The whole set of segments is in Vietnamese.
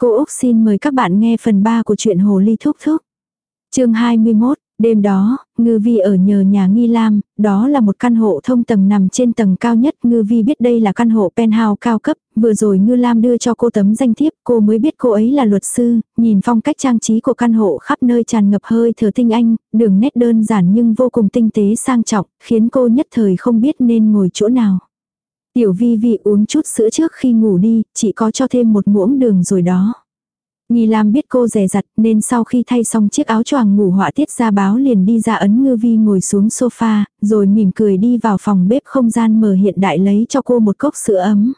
Cô Úc xin mời các bạn nghe phần 3 của truyện Hồ Ly Thúc Thúc. chương 21, đêm đó, Ngư Vi ở nhờ nhà Nghi Lam, đó là một căn hộ thông tầng nằm trên tầng cao nhất. Ngư Vi biết đây là căn hộ penthouse cao cấp, vừa rồi Ngư Lam đưa cho cô tấm danh thiếp, cô mới biết cô ấy là luật sư, nhìn phong cách trang trí của căn hộ khắp nơi tràn ngập hơi thở tinh anh, đường nét đơn giản nhưng vô cùng tinh tế sang trọng, khiến cô nhất thời không biết nên ngồi chỗ nào. Tiểu vi vi uống chút sữa trước khi ngủ đi, chỉ có cho thêm một muỗng đường rồi đó. Nghi Lam biết cô rẻ rặt nên sau khi thay xong chiếc áo choàng ngủ họa tiết ra báo liền đi ra ấn ngư vi ngồi xuống sofa, rồi mỉm cười đi vào phòng bếp không gian mở hiện đại lấy cho cô một cốc sữa ấm.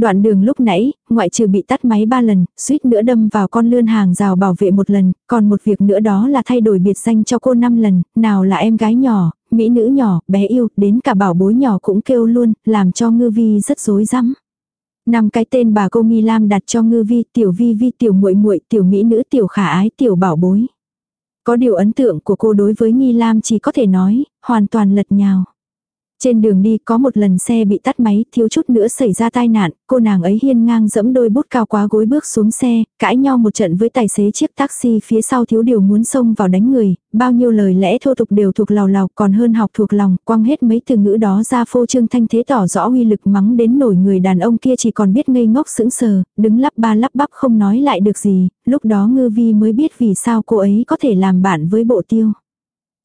Đoạn đường lúc nãy, ngoại trừ bị tắt máy ba lần, suýt nữa đâm vào con lươn hàng rào bảo vệ một lần, còn một việc nữa đó là thay đổi biệt danh cho cô năm lần, nào là em gái nhỏ, mỹ nữ nhỏ, bé yêu, đến cả bảo bối nhỏ cũng kêu luôn, làm cho ngư vi rất rối rắm. Năm cái tên bà cô Nghi Lam đặt cho ngư vi, tiểu vi vi, tiểu muội muội, tiểu mỹ nữ, tiểu khả ái, tiểu bảo bối. Có điều ấn tượng của cô đối với Nghi Lam chỉ có thể nói, hoàn toàn lật nhào. Trên đường đi có một lần xe bị tắt máy, thiếu chút nữa xảy ra tai nạn, cô nàng ấy hiên ngang dẫm đôi bút cao quá gối bước xuống xe, cãi nhau một trận với tài xế chiếc taxi phía sau thiếu điều muốn xông vào đánh người, bao nhiêu lời lẽ thô tục đều thuộc lào lào còn hơn học thuộc lòng, quăng hết mấy từ ngữ đó ra phô trương thanh thế tỏ rõ uy lực mắng đến nổi người đàn ông kia chỉ còn biết ngây ngốc sững sờ, đứng lắp ba lắp bắp không nói lại được gì, lúc đó ngư vi mới biết vì sao cô ấy có thể làm bạn với bộ tiêu.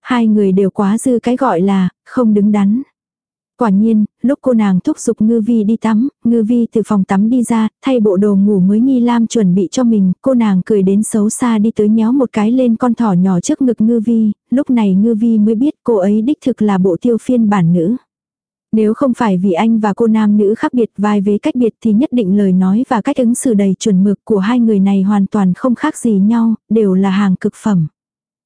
Hai người đều quá dư cái gọi là, không đứng đắn. Quả nhiên, lúc cô nàng thúc giục ngư vi đi tắm, ngư vi từ phòng tắm đi ra, thay bộ đồ ngủ mới nghi lam chuẩn bị cho mình, cô nàng cười đến xấu xa đi tới nhéo một cái lên con thỏ nhỏ trước ngực ngư vi, lúc này ngư vi mới biết cô ấy đích thực là bộ tiêu phiên bản nữ. Nếu không phải vì anh và cô nam nữ khác biệt vai vế cách biệt thì nhất định lời nói và cách ứng xử đầy chuẩn mực của hai người này hoàn toàn không khác gì nhau, đều là hàng cực phẩm.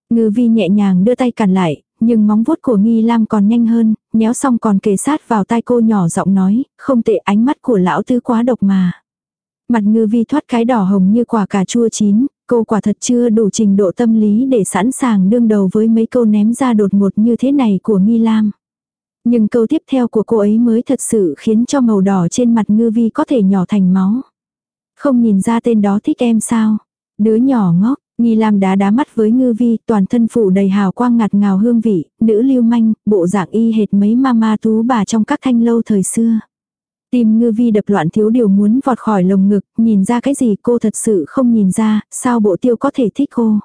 Ngư vi nhẹ nhàng đưa tay cản lại, nhưng móng vuốt của Nghi Lam còn nhanh hơn, nhéo xong còn kề sát vào tai cô nhỏ giọng nói, không tệ ánh mắt của lão tứ quá độc mà. Mặt ngư vi thoát cái đỏ hồng như quả cà chua chín, cô quả thật chưa đủ trình độ tâm lý để sẵn sàng đương đầu với mấy câu ném ra đột ngột như thế này của Nghi Lam. Nhưng câu tiếp theo của cô ấy mới thật sự khiến cho màu đỏ trên mặt ngư vi có thể nhỏ thành máu. Không nhìn ra tên đó thích em sao? Đứa nhỏ ngốc, Nghi Lam đá đá mắt với ngư vi, toàn thân phủ đầy hào quang ngạt ngào hương vị, nữ lưu manh, bộ dạng y hệt mấy mama tú bà trong các thanh lâu thời xưa. Tim ngư vi đập loạn thiếu điều muốn vọt khỏi lồng ngực, nhìn ra cái gì cô thật sự không nhìn ra, sao bộ tiêu có thể thích cô.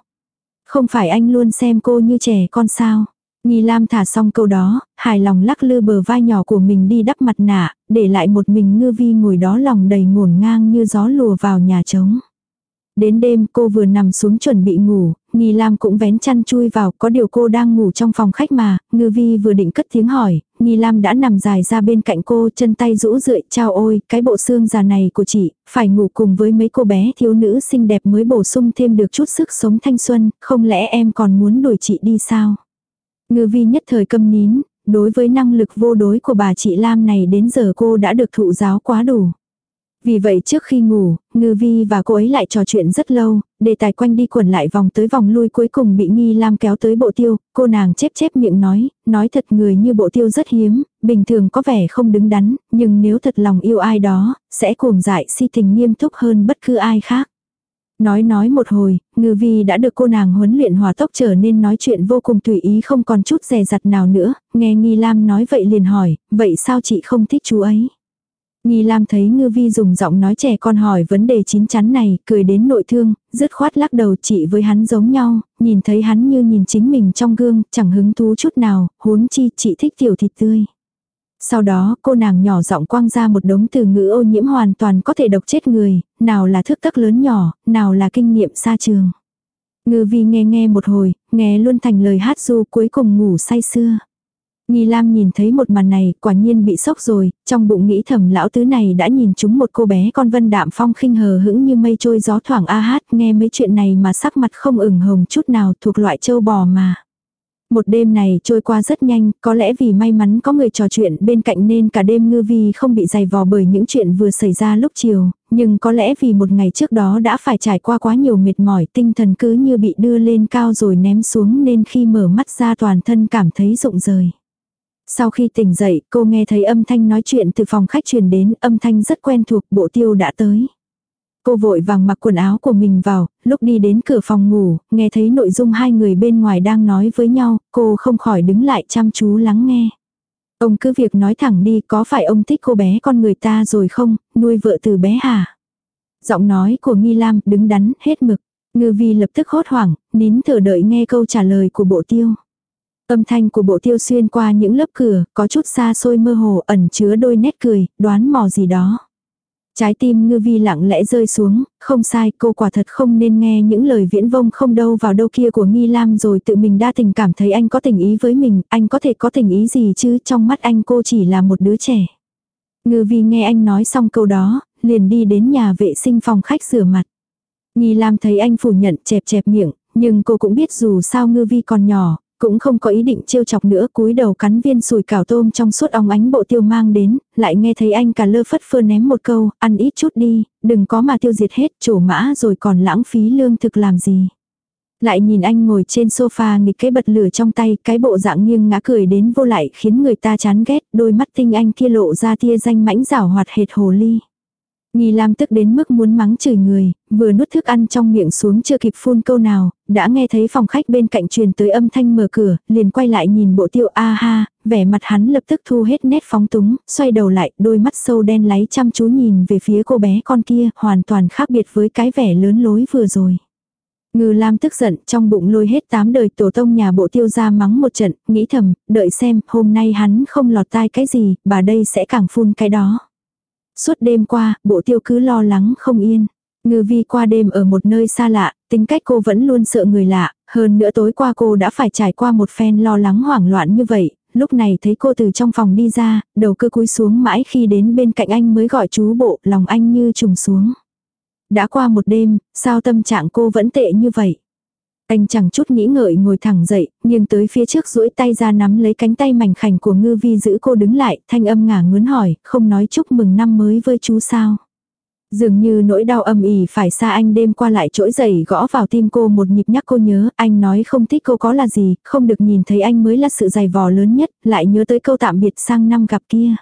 Không phải anh luôn xem cô như trẻ con sao. Nghi Lam thả xong câu đó, hài lòng lắc lư bờ vai nhỏ của mình đi đắp mặt nạ, để lại một mình ngư vi ngồi đó lòng đầy ngổn ngang như gió lùa vào nhà trống. Đến đêm cô vừa nằm xuống chuẩn bị ngủ, Nghi Lam cũng vén chăn chui vào, có điều cô đang ngủ trong phòng khách mà, Ngư Vi vừa định cất tiếng hỏi, Nghi Lam đã nằm dài ra bên cạnh cô, chân tay rũ rượi, chào ôi, cái bộ xương già này của chị, phải ngủ cùng với mấy cô bé thiếu nữ xinh đẹp mới bổ sung thêm được chút sức sống thanh xuân, không lẽ em còn muốn đuổi chị đi sao? Ngư Vi nhất thời câm nín, đối với năng lực vô đối của bà chị Lam này đến giờ cô đã được thụ giáo quá đủ. Vì vậy trước khi ngủ, Ngư Vi và cô ấy lại trò chuyện rất lâu, đề tài quanh đi quẩn lại vòng tới vòng lui cuối cùng bị Nghi Lam kéo tới bộ tiêu, cô nàng chép chép miệng nói, nói thật người như bộ tiêu rất hiếm, bình thường có vẻ không đứng đắn, nhưng nếu thật lòng yêu ai đó, sẽ cuồng dại si tình nghiêm túc hơn bất cứ ai khác. Nói nói một hồi, ngư vi đã được cô nàng huấn luyện hòa tốc trở nên nói chuyện vô cùng tùy ý không còn chút dè dặt nào nữa, nghe Nghi Lam nói vậy liền hỏi, vậy sao chị không thích chú ấy? Nghi Lam thấy Ngư Vi dùng giọng nói trẻ con hỏi vấn đề chín chắn này, cười đến nội thương, dứt khoát lắc đầu chị với hắn giống nhau, nhìn thấy hắn như nhìn chính mình trong gương, chẳng hứng thú chút nào, huống chi chị thích tiểu thịt tươi. Sau đó cô nàng nhỏ giọng quăng ra một đống từ ngữ ô nhiễm hoàn toàn có thể độc chết người, nào là thước tắc lớn nhỏ, nào là kinh nghiệm xa trường. Ngư vi nghe nghe một hồi, nghe luôn thành lời hát du cuối cùng ngủ say sưa nghi Lam nhìn thấy một màn này, quả nhiên bị sốc rồi, trong bụng nghĩ thầm lão tứ này đã nhìn chúng một cô bé con vân đạm phong khinh hờ hững như mây trôi gió thoảng a hát, nghe mấy chuyện này mà sắc mặt không ửng hồng chút nào thuộc loại châu bò mà. Một đêm này trôi qua rất nhanh, có lẽ vì may mắn có người trò chuyện bên cạnh nên cả đêm ngư vi không bị dày vò bởi những chuyện vừa xảy ra lúc chiều, nhưng có lẽ vì một ngày trước đó đã phải trải qua quá nhiều mệt mỏi tinh thần cứ như bị đưa lên cao rồi ném xuống nên khi mở mắt ra toàn thân cảm thấy rụng rời. Sau khi tỉnh dậy, cô nghe thấy âm thanh nói chuyện từ phòng khách truyền đến, âm thanh rất quen thuộc, bộ tiêu đã tới. Cô vội vàng mặc quần áo của mình vào, lúc đi đến cửa phòng ngủ, nghe thấy nội dung hai người bên ngoài đang nói với nhau, cô không khỏi đứng lại chăm chú lắng nghe. Ông cứ việc nói thẳng đi có phải ông thích cô bé con người ta rồi không, nuôi vợ từ bé hả? Giọng nói của Nghi Lam đứng đắn, hết mực. Ngư vi lập tức hốt hoảng, nín thở đợi nghe câu trả lời của bộ tiêu. Âm thanh của bộ tiêu xuyên qua những lớp cửa, có chút xa xôi mơ hồ ẩn chứa đôi nét cười, đoán mò gì đó. Trái tim ngư vi lặng lẽ rơi xuống, không sai cô quả thật không nên nghe những lời viễn vông không đâu vào đâu kia của Nghi Lam rồi tự mình đa tình cảm thấy anh có tình ý với mình, anh có thể có tình ý gì chứ trong mắt anh cô chỉ là một đứa trẻ. Ngư vi nghe anh nói xong câu đó, liền đi đến nhà vệ sinh phòng khách rửa mặt. Nghi Lam thấy anh phủ nhận chẹp chẹp miệng, nhưng cô cũng biết dù sao ngư vi còn nhỏ, cũng không có ý định trêu chọc nữa cúi đầu cắn viên sùi cảo tôm trong suốt óng ánh bộ tiêu mang đến, lại nghe thấy anh cả lơ phất phơ ném một câu, ăn ít chút đi, đừng có mà tiêu diệt hết trổ mã rồi còn lãng phí lương thực làm gì. Lại nhìn anh ngồi trên sofa nghịch cái bật lửa trong tay, cái bộ dạng nghiêng ngã cười đến vô lại khiến người ta chán ghét, đôi mắt tinh anh kia lộ ra tia danh mãnh rảo hoạt hệt hồ ly. Nghi Lam tức đến mức muốn mắng chửi người, vừa nuốt thức ăn trong miệng xuống chưa kịp phun câu nào, đã nghe thấy phòng khách bên cạnh truyền tới âm thanh mở cửa, liền quay lại nhìn bộ tiêu a ha, vẻ mặt hắn lập tức thu hết nét phóng túng, xoay đầu lại, đôi mắt sâu đen láy chăm chú nhìn về phía cô bé con kia, hoàn toàn khác biệt với cái vẻ lớn lối vừa rồi. Ngư Lam tức giận, trong bụng lôi hết tám đời tổ tông nhà bộ tiêu ra mắng một trận, nghĩ thầm, đợi xem, hôm nay hắn không lọt tai cái gì, bà đây sẽ càng phun cái đó. Suốt đêm qua, bộ tiêu cứ lo lắng không yên. Ngư vi qua đêm ở một nơi xa lạ, tính cách cô vẫn luôn sợ người lạ, hơn nữa tối qua cô đã phải trải qua một phen lo lắng hoảng loạn như vậy, lúc này thấy cô từ trong phòng đi ra, đầu cứ cúi xuống mãi khi đến bên cạnh anh mới gọi chú bộ, lòng anh như trùng xuống. Đã qua một đêm, sao tâm trạng cô vẫn tệ như vậy? Anh chẳng chút nghĩ ngợi ngồi thẳng dậy, nhưng tới phía trước duỗi tay ra nắm lấy cánh tay mảnh khảnh của ngư vi giữ cô đứng lại, thanh âm ngả ngớn hỏi, không nói chúc mừng năm mới với chú sao. Dường như nỗi đau âm ỉ phải xa anh đêm qua lại trỗi dậy gõ vào tim cô một nhịp nhắc cô nhớ, anh nói không thích cô có là gì, không được nhìn thấy anh mới là sự dày vò lớn nhất, lại nhớ tới câu tạm biệt sang năm gặp kia.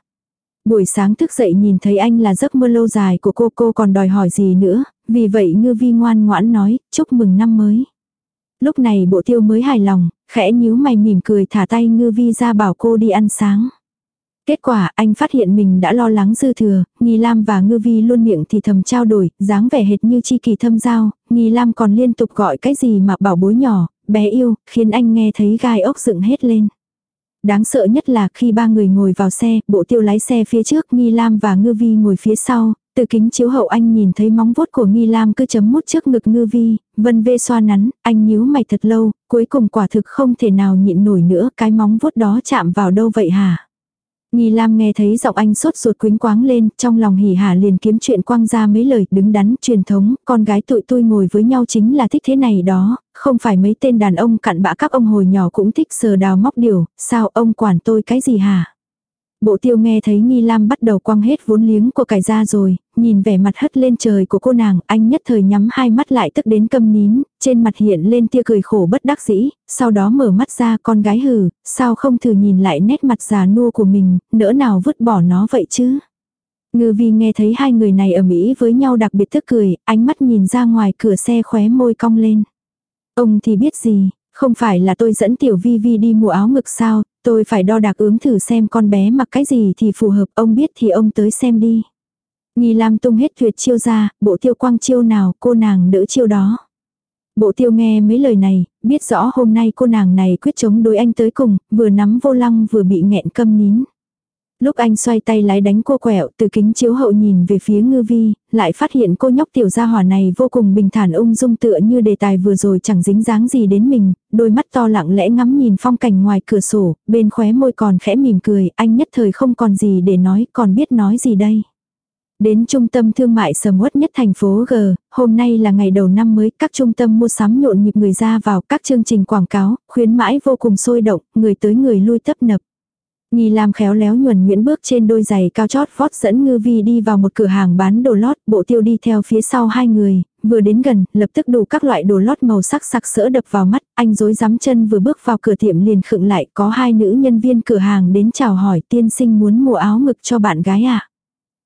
Buổi sáng thức dậy nhìn thấy anh là giấc mơ lâu dài của cô cô còn đòi hỏi gì nữa, vì vậy ngư vi ngoan ngoãn nói, chúc mừng năm mới. Lúc này bộ tiêu mới hài lòng, khẽ nhíu mày mỉm cười thả tay ngư vi ra bảo cô đi ăn sáng. Kết quả anh phát hiện mình đã lo lắng dư thừa, Nghi Lam và Ngư Vi luôn miệng thì thầm trao đổi, dáng vẻ hệt như chi kỳ thâm giao, Nghi Lam còn liên tục gọi cái gì mà bảo bối nhỏ, bé yêu, khiến anh nghe thấy gai ốc dựng hết lên. Đáng sợ nhất là khi ba người ngồi vào xe, bộ tiêu lái xe phía trước, Nghi Lam và Ngư Vi ngồi phía sau, từ kính chiếu hậu anh nhìn thấy móng vuốt của Nghi Lam cứ chấm mút trước ngực Ngư Vi, vân vê xoa nắn, anh nhíu mày thật lâu, cuối cùng quả thực không thể nào nhịn nổi nữa, cái móng vuốt đó chạm vào đâu vậy hả? Nghi Lam nghe thấy giọng anh sốt ruột quính quáng lên, trong lòng hỉ hả liền kiếm chuyện quăng ra mấy lời đứng đắn truyền thống, con gái tụi tôi ngồi với nhau chính là thích thế này đó, không phải mấy tên đàn ông cặn bã các ông hồi nhỏ cũng thích sờ đào móc điều, sao ông quản tôi cái gì hả? Bộ tiêu nghe thấy Nghi Lam bắt đầu quăng hết vốn liếng của cải ra rồi, nhìn vẻ mặt hất lên trời của cô nàng, anh nhất thời nhắm hai mắt lại tức đến câm nín, trên mặt hiện lên tia cười khổ bất đắc dĩ, sau đó mở mắt ra con gái hừ, sao không thử nhìn lại nét mặt già nua của mình, nỡ nào vứt bỏ nó vậy chứ. Ngư vi nghe thấy hai người này ở Mỹ với nhau đặc biệt thức cười, ánh mắt nhìn ra ngoài cửa xe khóe môi cong lên. Ông thì biết gì, không phải là tôi dẫn tiểu vi vi đi mua áo ngực sao, tôi phải đo đạc ướm thử xem con bé mặc cái gì thì phù hợp, ông biết thì ông tới xem đi. Nghi Lam tung hết tuyệt chiêu ra, bộ tiêu quang chiêu nào cô nàng đỡ chiêu đó. Bộ tiêu nghe mấy lời này, biết rõ hôm nay cô nàng này quyết chống đối anh tới cùng, vừa nắm vô lăng vừa bị nghẹn câm nín. Lúc anh xoay tay lái đánh cô quẹo từ kính chiếu hậu nhìn về phía ngư vi, lại phát hiện cô nhóc tiểu gia hỏa này vô cùng bình thản ung dung tựa như đề tài vừa rồi chẳng dính dáng gì đến mình, đôi mắt to lặng lẽ ngắm nhìn phong cảnh ngoài cửa sổ, bên khóe môi còn khẽ mỉm cười, anh nhất thời không còn gì để nói, còn biết nói gì đây. Đến trung tâm thương mại sầm uất nhất thành phố G, hôm nay là ngày đầu năm mới, các trung tâm mua sắm nhộn nhịp người ra vào các chương trình quảng cáo, khuyến mãi vô cùng sôi động, người tới người lui tấp nập. Nhi Lam khéo léo nhuần nhuyễn bước trên đôi giày cao chót vót dẫn Ngư Vi đi vào một cửa hàng bán đồ lót, bộ tiêu đi theo phía sau hai người, vừa đến gần, lập tức đủ các loại đồ lót màu sắc sặc sỡ đập vào mắt, anh dối dám chân vừa bước vào cửa tiệm liền khựng lại, có hai nữ nhân viên cửa hàng đến chào hỏi tiên sinh muốn mua áo ngực cho bạn gái à.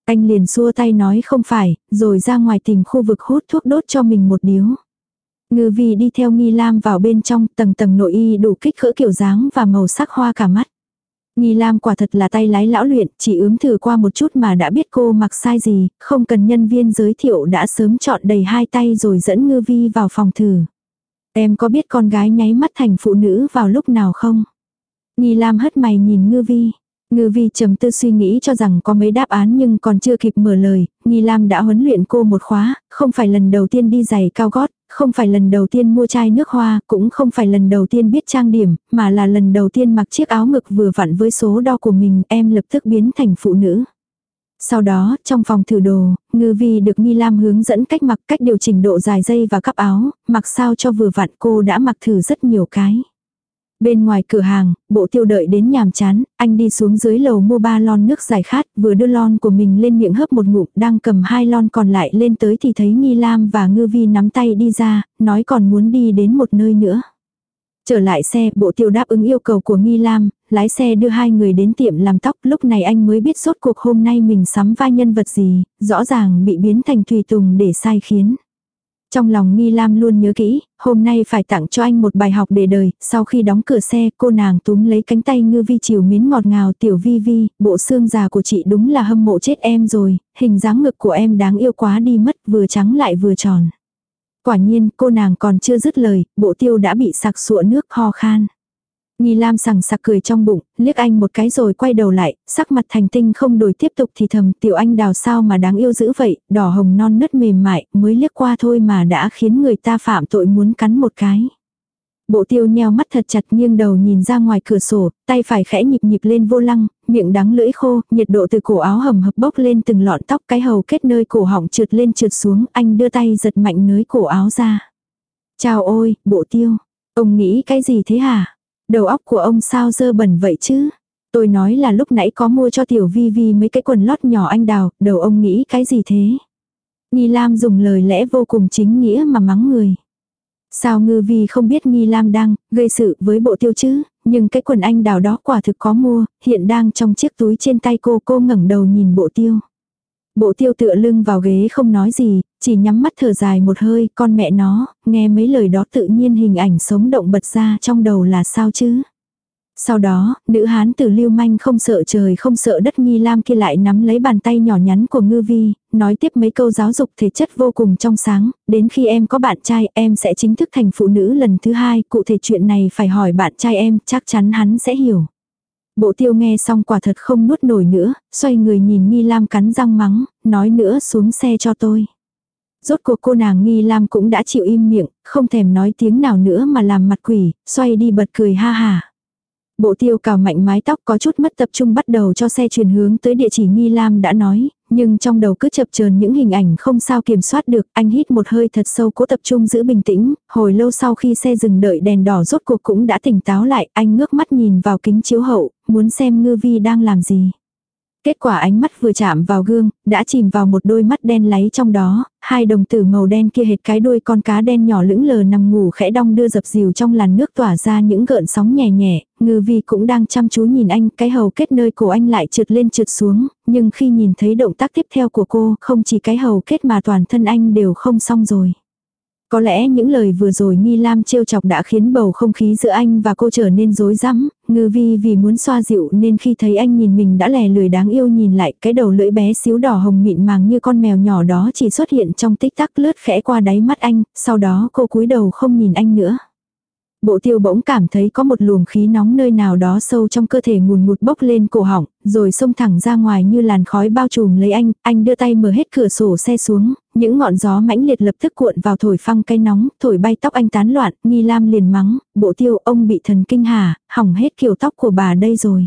Anh liền xua tay nói không phải, rồi ra ngoài tìm khu vực hút thuốc đốt cho mình một điếu. Ngư vi đi theo nghi lam vào bên trong tầng tầng nội y đủ kích cỡ kiểu dáng và màu sắc hoa cả mắt. Nghi lam quả thật là tay lái lão luyện, chỉ ướm thử qua một chút mà đã biết cô mặc sai gì, không cần nhân viên giới thiệu đã sớm chọn đầy hai tay rồi dẫn ngư vi vào phòng thử. Em có biết con gái nháy mắt thành phụ nữ vào lúc nào không? Nghi lam hất mày nhìn ngư vi. Ngư vi trầm tư suy nghĩ cho rằng có mấy đáp án nhưng còn chưa kịp mở lời, Nghi Lam đã huấn luyện cô một khóa, không phải lần đầu tiên đi giày cao gót, không phải lần đầu tiên mua chai nước hoa, cũng không phải lần đầu tiên biết trang điểm, mà là lần đầu tiên mặc chiếc áo ngực vừa vặn với số đo của mình, em lập tức biến thành phụ nữ. Sau đó, trong phòng thử đồ, ngư vi được Nghi Lam hướng dẫn cách mặc, cách điều chỉnh độ dài dây và cắp áo, mặc sao cho vừa vặn cô đã mặc thử rất nhiều cái. Bên ngoài cửa hàng, bộ tiêu đợi đến nhàm chán, anh đi xuống dưới lầu mua ba lon nước giải khát, vừa đưa lon của mình lên miệng hớp một ngụm, đang cầm hai lon còn lại lên tới thì thấy Nghi Lam và Ngư Vi nắm tay đi ra, nói còn muốn đi đến một nơi nữa. Trở lại xe, bộ tiêu đáp ứng yêu cầu của Nghi Lam, lái xe đưa hai người đến tiệm làm tóc, lúc này anh mới biết sốt cuộc hôm nay mình sắm vai nhân vật gì, rõ ràng bị biến thành tùy tùng để sai khiến. Trong lòng Nghi Lam luôn nhớ kỹ, hôm nay phải tặng cho anh một bài học để đời, sau khi đóng cửa xe cô nàng túm lấy cánh tay ngư vi chiều miến ngọt ngào tiểu vi vi, bộ xương già của chị đúng là hâm mộ chết em rồi, hình dáng ngực của em đáng yêu quá đi mất vừa trắng lại vừa tròn. Quả nhiên cô nàng còn chưa dứt lời, bộ tiêu đã bị sặc sụa nước ho khan. Nhi Lam sằng sặc cười trong bụng, liếc anh một cái rồi quay đầu lại, sắc mặt thành tinh không đổi tiếp tục thì thầm tiểu anh đào sao mà đáng yêu dữ vậy, đỏ hồng non nứt mềm mại, mới liếc qua thôi mà đã khiến người ta phạm tội muốn cắn một cái. Bộ tiêu nheo mắt thật chặt nghiêng đầu nhìn ra ngoài cửa sổ, tay phải khẽ nhịp nhịp lên vô lăng, miệng đắng lưỡi khô, nhiệt độ từ cổ áo hầm hập bốc lên từng lọn tóc cái hầu kết nơi cổ họng trượt lên trượt xuống, anh đưa tay giật mạnh nới cổ áo ra. Chào ôi, bộ tiêu, ông nghĩ cái gì thế hả? Đầu óc của ông sao dơ bẩn vậy chứ? Tôi nói là lúc nãy có mua cho tiểu vi vi mấy cái quần lót nhỏ anh đào, đầu ông nghĩ cái gì thế? Nghi Lam dùng lời lẽ vô cùng chính nghĩa mà mắng người. Sao ngư vi không biết Nghi Lam đang gây sự với bộ tiêu chứ, nhưng cái quần anh đào đó quả thực có mua, hiện đang trong chiếc túi trên tay cô cô ngẩng đầu nhìn bộ tiêu. Bộ tiêu tựa lưng vào ghế không nói gì, chỉ nhắm mắt thở dài một hơi, con mẹ nó, nghe mấy lời đó tự nhiên hình ảnh sống động bật ra trong đầu là sao chứ. Sau đó, nữ hán tử lưu manh không sợ trời không sợ đất nghi lam kia lại nắm lấy bàn tay nhỏ nhắn của ngư vi, nói tiếp mấy câu giáo dục thể chất vô cùng trong sáng, đến khi em có bạn trai em sẽ chính thức thành phụ nữ lần thứ hai, cụ thể chuyện này phải hỏi bạn trai em, chắc chắn hắn sẽ hiểu. Bộ tiêu nghe xong quả thật không nuốt nổi nữa, xoay người nhìn Nghi Lam cắn răng mắng, nói nữa xuống xe cho tôi. Rốt cuộc cô nàng Nghi Lam cũng đã chịu im miệng, không thèm nói tiếng nào nữa mà làm mặt quỷ, xoay đi bật cười ha hà. Bộ tiêu cào mạnh mái tóc có chút mất tập trung bắt đầu cho xe chuyển hướng tới địa chỉ Nghi Lam đã nói, nhưng trong đầu cứ chập chờn những hình ảnh không sao kiểm soát được, anh hít một hơi thật sâu cố tập trung giữ bình tĩnh, hồi lâu sau khi xe dừng đợi đèn đỏ rốt cuộc cũng đã tỉnh táo lại, anh ngước mắt nhìn vào kính chiếu hậu, muốn xem ngư vi đang làm gì. Kết quả ánh mắt vừa chạm vào gương, đã chìm vào một đôi mắt đen láy trong đó, hai đồng tử màu đen kia hệt cái đuôi con cá đen nhỏ lững lờ nằm ngủ khẽ đong đưa dập dìu trong làn nước tỏa ra những gợn sóng nhẹ nhẹ, ngư vi cũng đang chăm chú nhìn anh, cái hầu kết nơi cổ anh lại trượt lên trượt xuống, nhưng khi nhìn thấy động tác tiếp theo của cô, không chỉ cái hầu kết mà toàn thân anh đều không xong rồi. Có lẽ những lời vừa rồi Nghi Lam trêu chọc đã khiến bầu không khí giữa anh và cô trở nên rối rắm, ngư vi vì muốn xoa dịu nên khi thấy anh nhìn mình đã lè lười đáng yêu nhìn lại cái đầu lưỡi bé xíu đỏ hồng mịn màng như con mèo nhỏ đó chỉ xuất hiện trong tích tắc lướt khẽ qua đáy mắt anh, sau đó cô cúi đầu không nhìn anh nữa. Bộ tiêu bỗng cảm thấy có một luồng khí nóng nơi nào đó sâu trong cơ thể ngùn ngụt bốc lên cổ họng, rồi xông thẳng ra ngoài như làn khói bao trùm lấy anh, anh đưa tay mở hết cửa sổ xe xuống, những ngọn gió mãnh liệt lập tức cuộn vào thổi phăng cây nóng, thổi bay tóc anh tán loạn, nghi lam liền mắng, bộ tiêu ông bị thần kinh hà, hỏng hết kiểu tóc của bà đây rồi.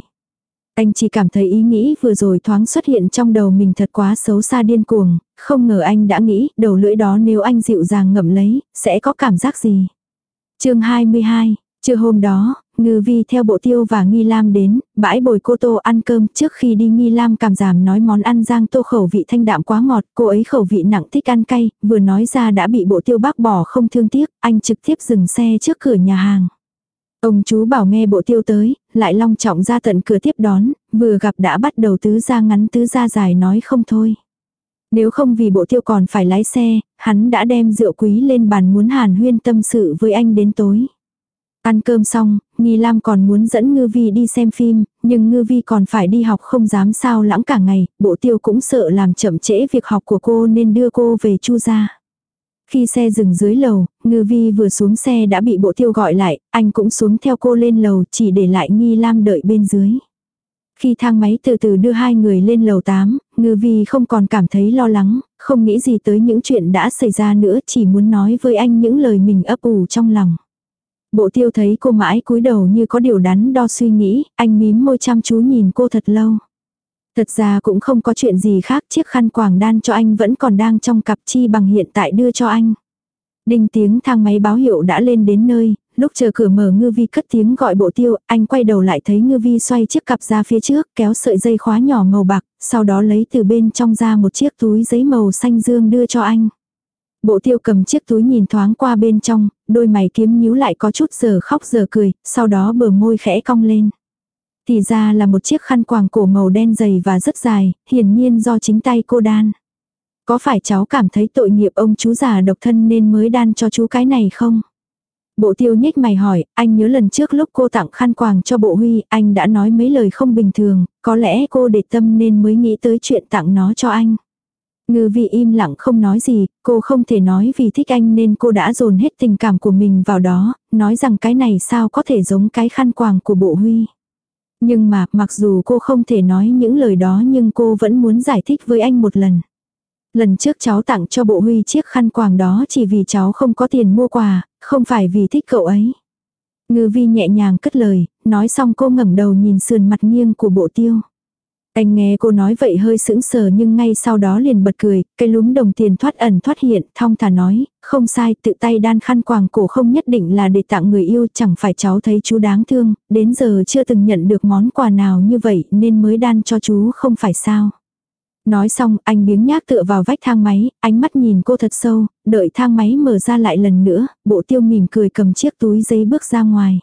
Anh chỉ cảm thấy ý nghĩ vừa rồi thoáng xuất hiện trong đầu mình thật quá xấu xa điên cuồng, không ngờ anh đã nghĩ đầu lưỡi đó nếu anh dịu dàng ngậm lấy, sẽ có cảm giác gì chương 22, trưa hôm đó, Ngư Vi theo bộ tiêu và Nghi Lam đến, bãi bồi cô Tô ăn cơm trước khi đi Nghi Lam cảm giảm nói món ăn giang tô khẩu vị thanh đạm quá ngọt, cô ấy khẩu vị nặng thích ăn cay, vừa nói ra đã bị bộ tiêu bác bỏ không thương tiếc, anh trực tiếp dừng xe trước cửa nhà hàng. Ông chú bảo nghe bộ tiêu tới, lại long trọng ra tận cửa tiếp đón, vừa gặp đã bắt đầu tứ ra ngắn tứ ra dài nói không thôi. Nếu không vì bộ tiêu còn phải lái xe, hắn đã đem rượu quý lên bàn muốn hàn huyên tâm sự với anh đến tối. Ăn cơm xong, Nghi Lam còn muốn dẫn Ngư Vi đi xem phim, nhưng Ngư Vi còn phải đi học không dám sao lãng cả ngày, bộ tiêu cũng sợ làm chậm trễ việc học của cô nên đưa cô về chu ra. Khi xe dừng dưới lầu, Ngư Vi vừa xuống xe đã bị bộ tiêu gọi lại, anh cũng xuống theo cô lên lầu chỉ để lại Nghi Lam đợi bên dưới. Khi thang máy từ từ đưa hai người lên lầu 8, Ngư Vi không còn cảm thấy lo lắng, không nghĩ gì tới những chuyện đã xảy ra nữa chỉ muốn nói với anh những lời mình ấp ủ trong lòng. Bộ tiêu thấy cô mãi cúi đầu như có điều đắn đo suy nghĩ, anh mím môi chăm chú nhìn cô thật lâu. Thật ra cũng không có chuyện gì khác, chiếc khăn quàng đan cho anh vẫn còn đang trong cặp chi bằng hiện tại đưa cho anh. Đinh tiếng thang máy báo hiệu đã lên đến nơi, lúc chờ cửa mở ngư vi cất tiếng gọi bộ tiêu, anh quay đầu lại thấy ngư vi xoay chiếc cặp ra phía trước, kéo sợi dây khóa nhỏ màu bạc, sau đó lấy từ bên trong ra một chiếc túi giấy màu xanh dương đưa cho anh. Bộ tiêu cầm chiếc túi nhìn thoáng qua bên trong, đôi mày kiếm nhíu lại có chút giờ khóc giờ cười, sau đó bờ môi khẽ cong lên. Thì ra là một chiếc khăn quàng cổ màu đen dày và rất dài, hiển nhiên do chính tay cô đan. Có phải cháu cảm thấy tội nghiệp ông chú già độc thân nên mới đan cho chú cái này không? Bộ tiêu nhếch mày hỏi, anh nhớ lần trước lúc cô tặng khăn quàng cho bộ huy, anh đã nói mấy lời không bình thường, có lẽ cô để tâm nên mới nghĩ tới chuyện tặng nó cho anh. Ngư vị im lặng không nói gì, cô không thể nói vì thích anh nên cô đã dồn hết tình cảm của mình vào đó, nói rằng cái này sao có thể giống cái khăn quàng của bộ huy. Nhưng mà, mặc dù cô không thể nói những lời đó nhưng cô vẫn muốn giải thích với anh một lần. Lần trước cháu tặng cho bộ huy chiếc khăn quàng đó chỉ vì cháu không có tiền mua quà, không phải vì thích cậu ấy. Ngư vi nhẹ nhàng cất lời, nói xong cô ngẩng đầu nhìn sườn mặt nghiêng của bộ tiêu. Anh nghe cô nói vậy hơi sững sờ nhưng ngay sau đó liền bật cười, cái lúm đồng tiền thoát ẩn thoát hiện, thong thả nói, không sai, tự tay đan khăn quàng cổ không nhất định là để tặng người yêu, chẳng phải cháu thấy chú đáng thương, đến giờ chưa từng nhận được món quà nào như vậy nên mới đan cho chú không phải sao. Nói xong, anh biếng nhác tựa vào vách thang máy, ánh mắt nhìn cô thật sâu, đợi thang máy mở ra lại lần nữa, bộ tiêu mỉm cười cầm chiếc túi giấy bước ra ngoài.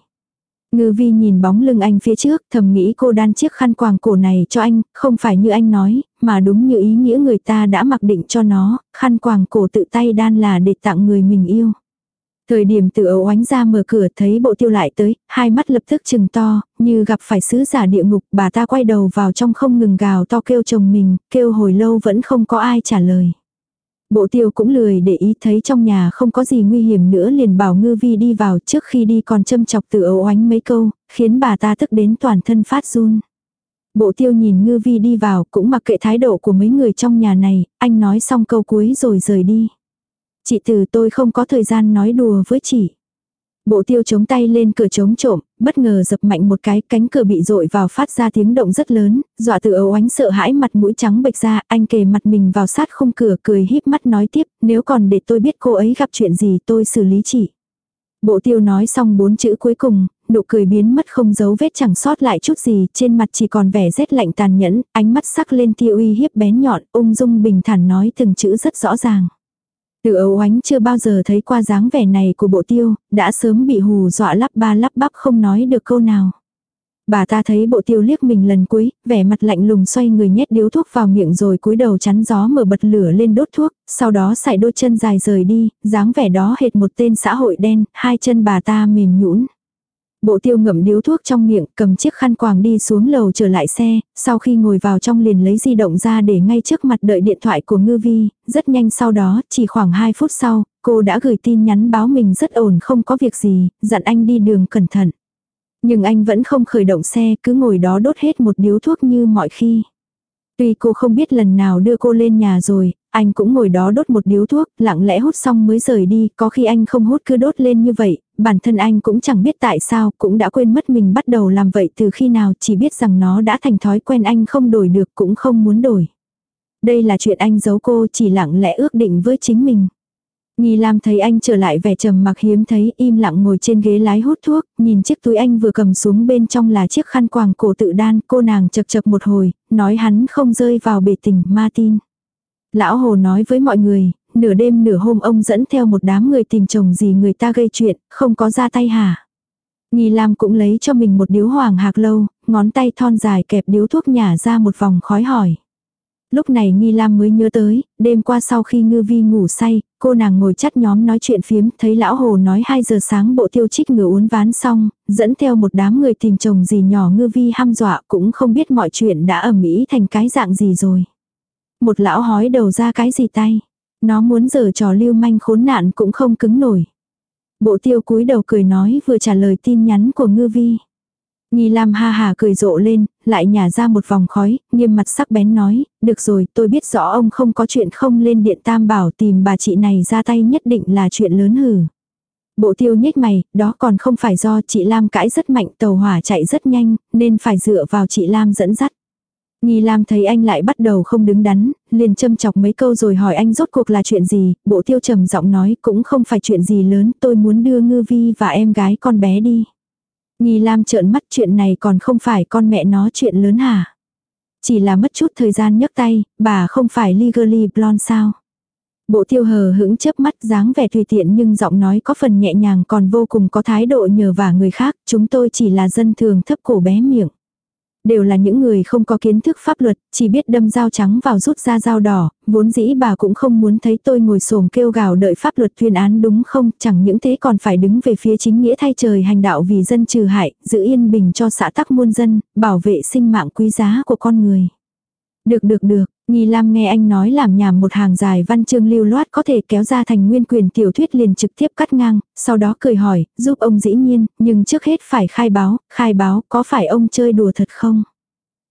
Ngư vi nhìn bóng lưng anh phía trước, thầm nghĩ cô đan chiếc khăn quàng cổ này cho anh, không phải như anh nói, mà đúng như ý nghĩa người ta đã mặc định cho nó, khăn quàng cổ tự tay đan là để tặng người mình yêu. Thời điểm từ ấu oánh ra mở cửa thấy bộ tiêu lại tới, hai mắt lập tức chừng to, như gặp phải sứ giả địa ngục, bà ta quay đầu vào trong không ngừng gào to kêu chồng mình, kêu hồi lâu vẫn không có ai trả lời. Bộ tiêu cũng lười để ý thấy trong nhà không có gì nguy hiểm nữa liền bảo ngư vi đi vào trước khi đi còn châm chọc từ ấu oánh mấy câu, khiến bà ta tức đến toàn thân phát run. Bộ tiêu nhìn ngư vi đi vào cũng mặc kệ thái độ của mấy người trong nhà này, anh nói xong câu cuối rồi rời đi. Chị từ tôi không có thời gian nói đùa với chị. Bộ tiêu chống tay lên cửa chống trộm, bất ngờ dập mạnh một cái, cánh cửa bị dội vào phát ra tiếng động rất lớn, dọa từ ấu ánh sợ hãi mặt mũi trắng bệch ra, anh kề mặt mình vào sát khung cửa cười híp mắt nói tiếp, nếu còn để tôi biết cô ấy gặp chuyện gì tôi xử lý chị. Bộ tiêu nói xong bốn chữ cuối cùng, nụ cười biến mất không dấu vết chẳng sót lại chút gì, trên mặt chỉ còn vẻ rét lạnh tàn nhẫn, ánh mắt sắc lên tiêu uy hiếp bén nhọn, ung dung bình thản nói từng chữ rất rõ ràng. Từ ấu ánh chưa bao giờ thấy qua dáng vẻ này của bộ tiêu, đã sớm bị hù dọa lắp ba lắp bắp không nói được câu nào. Bà ta thấy bộ tiêu liếc mình lần cuối, vẻ mặt lạnh lùng xoay người nhét điếu thuốc vào miệng rồi cúi đầu chắn gió mở bật lửa lên đốt thuốc, sau đó xài đôi chân dài rời đi, dáng vẻ đó hệt một tên xã hội đen, hai chân bà ta mềm nhũn. Bộ tiêu ngậm điếu thuốc trong miệng, cầm chiếc khăn quàng đi xuống lầu trở lại xe, sau khi ngồi vào trong liền lấy di động ra để ngay trước mặt đợi điện thoại của ngư vi, rất nhanh sau đó, chỉ khoảng 2 phút sau, cô đã gửi tin nhắn báo mình rất ổn không có việc gì, dặn anh đi đường cẩn thận. Nhưng anh vẫn không khởi động xe, cứ ngồi đó đốt hết một điếu thuốc như mọi khi. Tuy cô không biết lần nào đưa cô lên nhà rồi, anh cũng ngồi đó đốt một điếu thuốc, lặng lẽ hút xong mới rời đi, có khi anh không hút cứ đốt lên như vậy, bản thân anh cũng chẳng biết tại sao, cũng đã quên mất mình bắt đầu làm vậy từ khi nào, chỉ biết rằng nó đã thành thói quen anh không đổi được cũng không muốn đổi. Đây là chuyện anh giấu cô chỉ lặng lẽ ước định với chính mình. Nghi Lam thấy anh trở lại vẻ trầm mặc hiếm thấy im lặng ngồi trên ghế lái hút thuốc, nhìn chiếc túi anh vừa cầm xuống bên trong là chiếc khăn quàng cổ tự đan, cô nàng chật chật một hồi, nói hắn không rơi vào bể tình Martin. Lão Hồ nói với mọi người, nửa đêm nửa hôm ông dẫn theo một đám người tìm chồng gì người ta gây chuyện, không có ra tay hả? Nghi Lam cũng lấy cho mình một điếu hoàng hạc lâu, ngón tay thon dài kẹp điếu thuốc nhả ra một vòng khói hỏi. Lúc này Nghi Lam mới nhớ tới, đêm qua sau khi ngư vi ngủ say, cô nàng ngồi chắt nhóm nói chuyện phiếm, thấy lão hồ nói 2 giờ sáng bộ tiêu trích ngựa uốn ván xong, dẫn theo một đám người tìm chồng gì nhỏ ngư vi ham dọa cũng không biết mọi chuyện đã ẩm ý thành cái dạng gì rồi. Một lão hói đầu ra cái gì tay. Nó muốn giờ trò lưu manh khốn nạn cũng không cứng nổi. Bộ tiêu cúi đầu cười nói vừa trả lời tin nhắn của ngư vi. Nhi Lam ha hà cười rộ lên, lại nhả ra một vòng khói, nghiêm mặt sắc bén nói, được rồi, tôi biết rõ ông không có chuyện không lên điện tam bảo tìm bà chị này ra tay nhất định là chuyện lớn hử. Bộ tiêu nhếch mày, đó còn không phải do chị Lam cãi rất mạnh tàu hỏa chạy rất nhanh, nên phải dựa vào chị Lam dẫn dắt. Nghi Lam thấy anh lại bắt đầu không đứng đắn, liền châm chọc mấy câu rồi hỏi anh rốt cuộc là chuyện gì, bộ tiêu trầm giọng nói cũng không phải chuyện gì lớn, tôi muốn đưa ngư vi và em gái con bé đi. Nhi Lam trợn mắt chuyện này còn không phải con mẹ nó chuyện lớn hả? Chỉ là mất chút thời gian nhấc tay, bà không phải legally blonde sao? Bộ tiêu hờ hững chớp mắt dáng vẻ tùy tiện nhưng giọng nói có phần nhẹ nhàng còn vô cùng có thái độ nhờ vả người khác, chúng tôi chỉ là dân thường thấp cổ bé miệng. Đều là những người không có kiến thức pháp luật, chỉ biết đâm dao trắng vào rút ra dao đỏ, vốn dĩ bà cũng không muốn thấy tôi ngồi xổm kêu gào đợi pháp luật tuyên án đúng không, chẳng những thế còn phải đứng về phía chính nghĩa thay trời hành đạo vì dân trừ hại, giữ yên bình cho xã tắc muôn dân, bảo vệ sinh mạng quý giá của con người. Được được được, Nhi Lam nghe anh nói làm nhảm một hàng dài văn chương lưu loát có thể kéo ra thành nguyên quyền tiểu thuyết liền trực tiếp cắt ngang, sau đó cười hỏi, giúp ông dĩ nhiên, nhưng trước hết phải khai báo, khai báo có phải ông chơi đùa thật không?